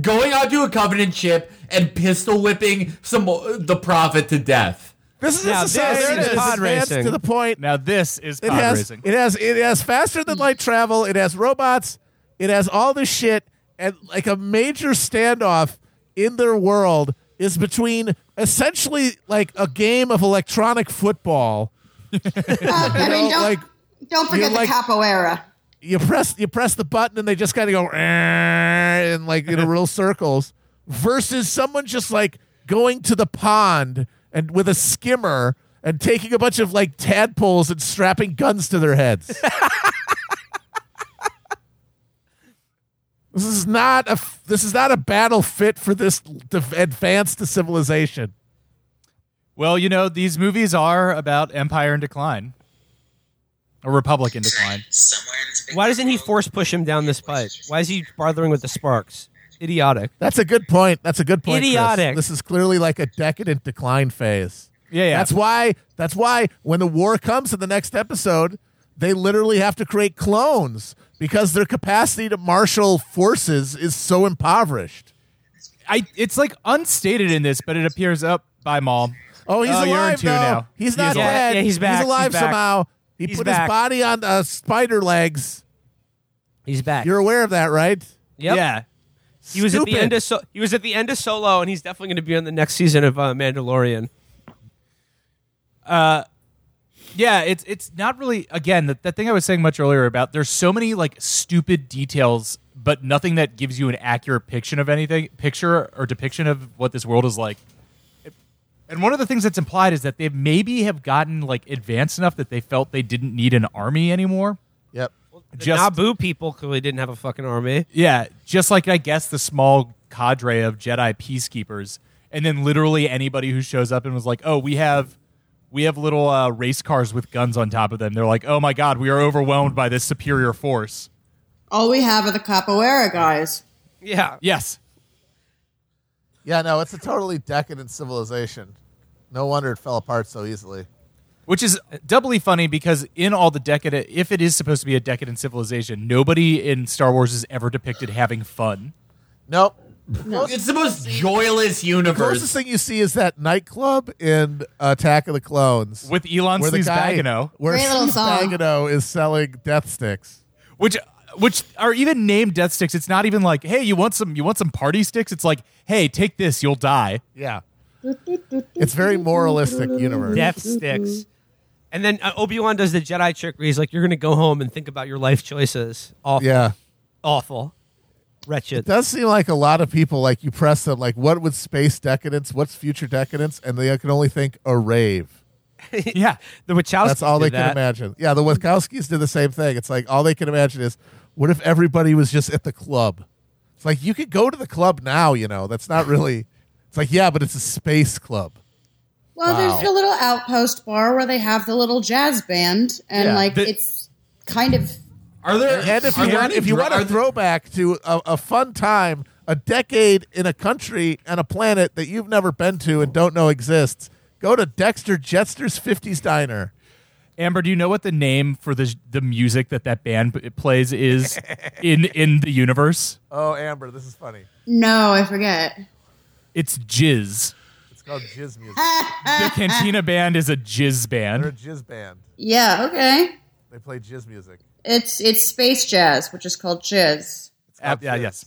Going onto a Covenant ship and pistol whipping some the Prophet to death. This is Now a society this that is is pod advanced racing. to the point Now this is It pod has racing. it has it has faster than light travel. It has robots. It has all this shit, and like a major standoff in their world is between essentially like a game of electronic football. Uh, [laughs] I mean, know, don't, like, don't forget the like- capoeira. you press you press the button and they just kind of go and like in a real [laughs] circles versus someone just like going to the pond and with a skimmer and taking a bunch of like tadpoles and strapping guns to their heads. [laughs] this is not a f- this is not a battle fit for this d- advanced civilization. Well, you know, these movies are about empire in decline, a republic in decline. Why doesn't he force push him down this pipe? Why is he bothering with the sparks? Idiotic. That's a good point. That's a good point. Chris. Idiotic. This is clearly like a decadent decline phase. Yeah, yeah. That's why. That's why when the war comes in the next episode, they literally have to create clones because their capacity to marshal forces is so impoverished. I. It's like unstated in this, but it appears up by Maul. Oh, he's Oh, alive you're in two now. He's He not is alive. dead. Yeah, he's back. He's alive He's back. somehow. He He's put back. his body on uh, spider legs. He's back. You're aware of that, right? Yep. Yeah. He was at the end of so- he was at the end of Solo, and he's definitely going to be on the next season of uh, Mandalorian. Yeah, it's it's not really again the, that thing I was saying much earlier about there's so many like stupid details, but nothing that gives you an accurate picture of anything, picture or depiction of what this world is like. And one of the things that's implied is that they maybe have gotten like advanced enough that they felt they didn't need an army anymore. Yep. The Just Naboo people clearly didn't have a fucking army. yeah, just like I guess the small cadre of Jedi peacekeepers, and then literally anybody who shows up and was like, "Oh, we have." We have little uh, race cars with guns on top of them. They're like, "Oh my god, we are overwhelmed by this superior force." All we have are the capoeira guys. Yeah. Yes, Yeah, no, it's a totally decadent civilization. No wonder it fell apart so easily. Which is doubly funny because in all the decadent, if it is supposed to be a decadent civilization, nobody in Star Wars is ever depicted having fun. Nope. It's the most joyless universe. The universe. closest thing you see is that nightclub in Attack of the Clones. With Elan where the Sleaze guy, Bagano, where Great little Sleaze song. Bagano is selling death sticks. which which are even named death sticks. It's not even like, hey, you want some you want some party sticks? It's like, hey, take this, you'll die. Yeah. It's very moralistic universe. Death sticks. And then uh, Obi Wan does the Jedi trick where he's like, "You're going to go home and think about your life choices." Awful. Yeah. Awful. Wretched. It does seem like a lot of people like you press them like what would space decadence, what's future decadence, and they can only think a rave. [laughs] Yeah, the Wachowskis. That's all they did can imagine. Yeah, the Wachowskis did the same thing. It's like all they can imagine is what if everybody was just at the club? It's like you could go to the club now, you know. That's not really It's like, yeah, but it's a space club. Well, Wow. there's the little outpost bar where they have the little jazz band, and Yeah. like The- it's kind of Are there? And if you want, any if you dra- want a throwback to a, a fun time, a decade in a country and a planet that you've never been to and don't know exists, go to Dexter Jettster's 50s Diner. Amber, do you know what the name for the the music that that band p- plays is [laughs] in in the universe? Oh, Amber, this is funny. no, I forget. It's Jizz. It's called Jizz Music. The Cantina band is a Jizz band. They're a jizz band. Yeah, okay. They play jizz music. It's it's space jazz, which is called jizz. Yeah, yes.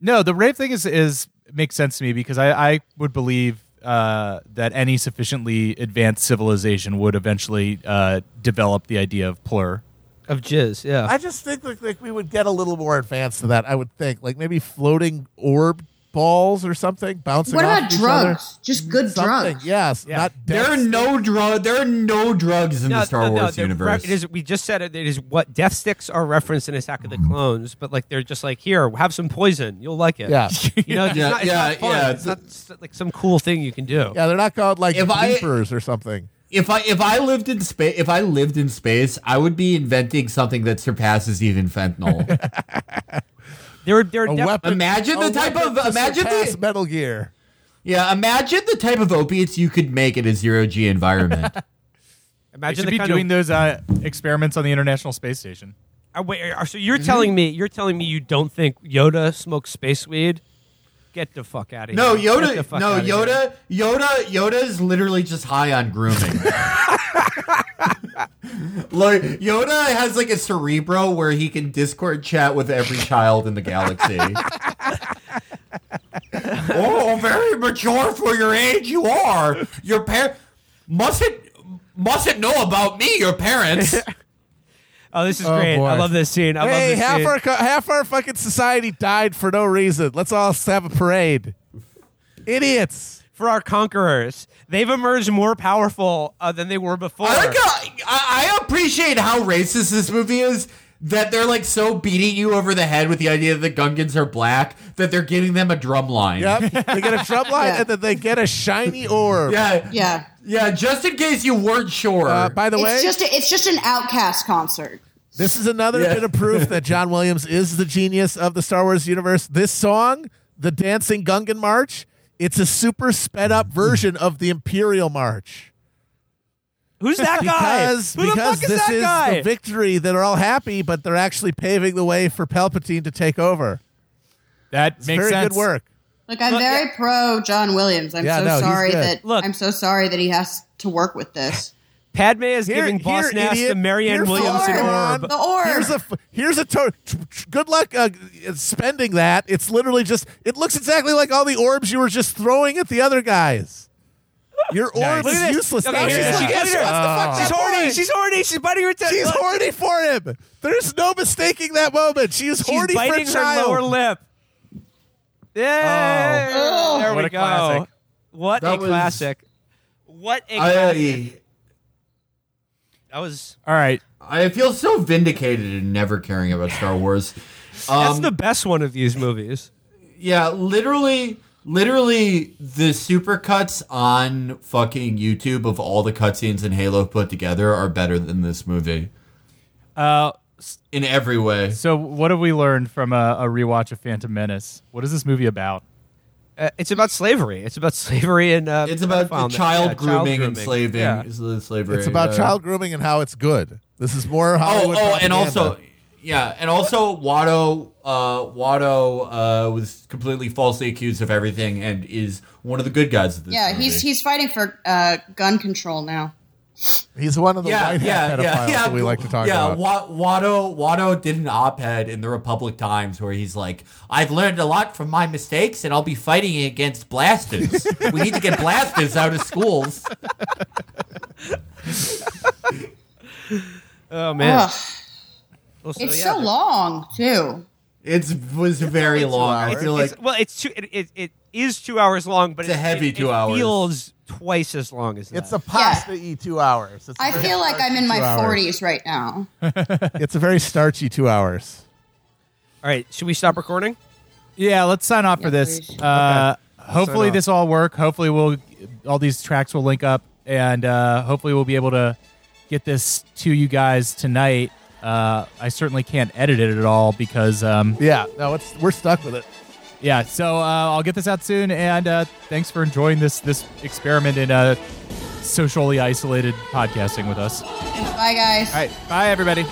No, the rave thing is is makes sense to me because I, I would believe uh, that any sufficiently advanced civilization would eventually uh, develop the idea of PLUR. of jizz. Yeah. I just think like, like we would get a little more advanced to that. I would think like maybe floating orb balls or something bouncing. What off about each other. drugs? Just good Something, drugs. yes. Yeah. Not There are death no drug. There are no drugs in the Star Wars they're universe. Re- it is, we just said it. It is what death sticks are referenced in Attack of the mm-hmm. Clones, but like they're just like here, have some poison, you'll like it. Yeah. [laughs] you know, it's Yeah, not, it's yeah, not fun. yeah. It's not like some cool thing you can do. Yeah, they're not called like If I- or something. if I if I lived in space, if I lived in space, I would be inventing something that surpasses even fentanyl. [laughs] They're they're A def- weapon. Imagine the a type of- imagine the- Metal Gear. yeah, imagine the type of opiates you could make in a zero G environment. [laughs] I imagine should the be kind doing of, those uh, experiments on the International Space Station. Uh, wait, so you're telling me you're telling me you don't think Yoda smokes space weed? Get the fuck out of no, here! Yoda. No, outta here. Yoda. Yoda. Yoda is literally just high on grooming. like Yoda has like a cerebro where he can Discord chat with every child in the galaxy. [laughs] oh, very mature for your age. You are. Your parents mustn't mustn't know about me. Your parents. [laughs] Oh, this is Oh, great. boy. I love this scene. I love hey, this half scene. our half our fucking society died for no reason. Let's all have a parade. Idiots. for our conquerors. They've emerged more powerful uh, than they were before. I, like how- I, I appreciate how racist this movie is. That they're like so beating you over the head with the idea that the Gungans are black that they're giving them a drum line. Yep. they get a drum [laughs] line Yeah. and then they get a shiny orb. Yeah. Yeah. Yeah, just in case you weren't sure. Uh, by the way, just a, it's just an OutKast concert. This is another Yeah. bit of proof that [laughs] John Williams is the genius of the Star Wars universe. This song, the Dancing Gungan March, it's a super sped up version of the Imperial March. Who's that guy? Because, Who the because fuck is this that is guy? the victory that are all happy, but they're actually paving the way for Palpatine to take over. That It's makes very sense. good work. Look, I'm Look, very pro John Williams. I'm Yeah, so no, sorry that Look. I'm so sorry that he has to work with this. Padme is Here- giving Boss here, Nass the Marianne Here, Williamson Lord. orb. The orb. Here's a f- here's a to- tr- tr- good luck uh, spending that. It's literally just it looks exactly like all the orbs you were just throwing at the other guys. Your orb Look is at useless. Okay, now she's she- like, look yeah, her. wants to fuck She's horny. She's horny. She's biting her tongue. She's Look. horny for him. There's no mistaking that moment. She is She's horny for a biting her child. lower lip. Yeah. Oh. There What we go. classic. What That a was- classic. What a classic. I, That was All right. I feel so vindicated in never caring about Star Wars. [laughs] that's Um, the best one of these movies. Yeah, literally, literally, the supercuts on fucking YouTube of all the cutscenes in Halo put together are better than this movie Uh, in every way. so what have we learned from a, a rewatch of Phantom Menace? What is this movie about? Uh, it's about slavery. It's about [laughs] slavery and uh, It's about the child yeah, grooming and grooming. slaving. Yeah. Is the slavery. It's about uh, child grooming and how it's good. This is more Oh, Hollywood. oh, and propaganda. also, yeah, and also Watto, uh, Watto uh, was completely falsely accused of everything and is one of the good guys of this Yeah, movie. he's he's fighting for uh, gun control now. He's one of the yeah, white yeah, hat pedophiles yeah, yeah. that we like to talk yeah, about. Wa- Watto, Watto did an op-ed in the Republic Times where he's like, "I've learned a lot from my mistakes, and I'll be fighting against blasters. [laughs] we need to get blasters out of schools." Oh man. Ugh, Well, so, it's yeah, so the- long too. It was very long. I hours. feel like It's, well, it's two. It, it, it is two hours long, but It's a heavy it- two it hours. Feels twice as long as that. It's a pasta y two hours. It's a I feel like I'm in my starchy two hours. 40s right now. [laughs] It's a very starchy two hours. All right, should we stop recording? Yeah, let's sign off for this. please. Uh, hopefully this all work. Hopefully we'll all these tracks will link up, and uh, hopefully we'll be able to get this to you guys tonight. Uh, I certainly can't edit it at all because, um, Yeah, no, it's we're stuck with it. Yeah. So uh, I'll get this out soon, and uh, thanks for enjoying this this experiment in uh, socially isolated podcasting with us. Bye, guys. All right, bye everybody.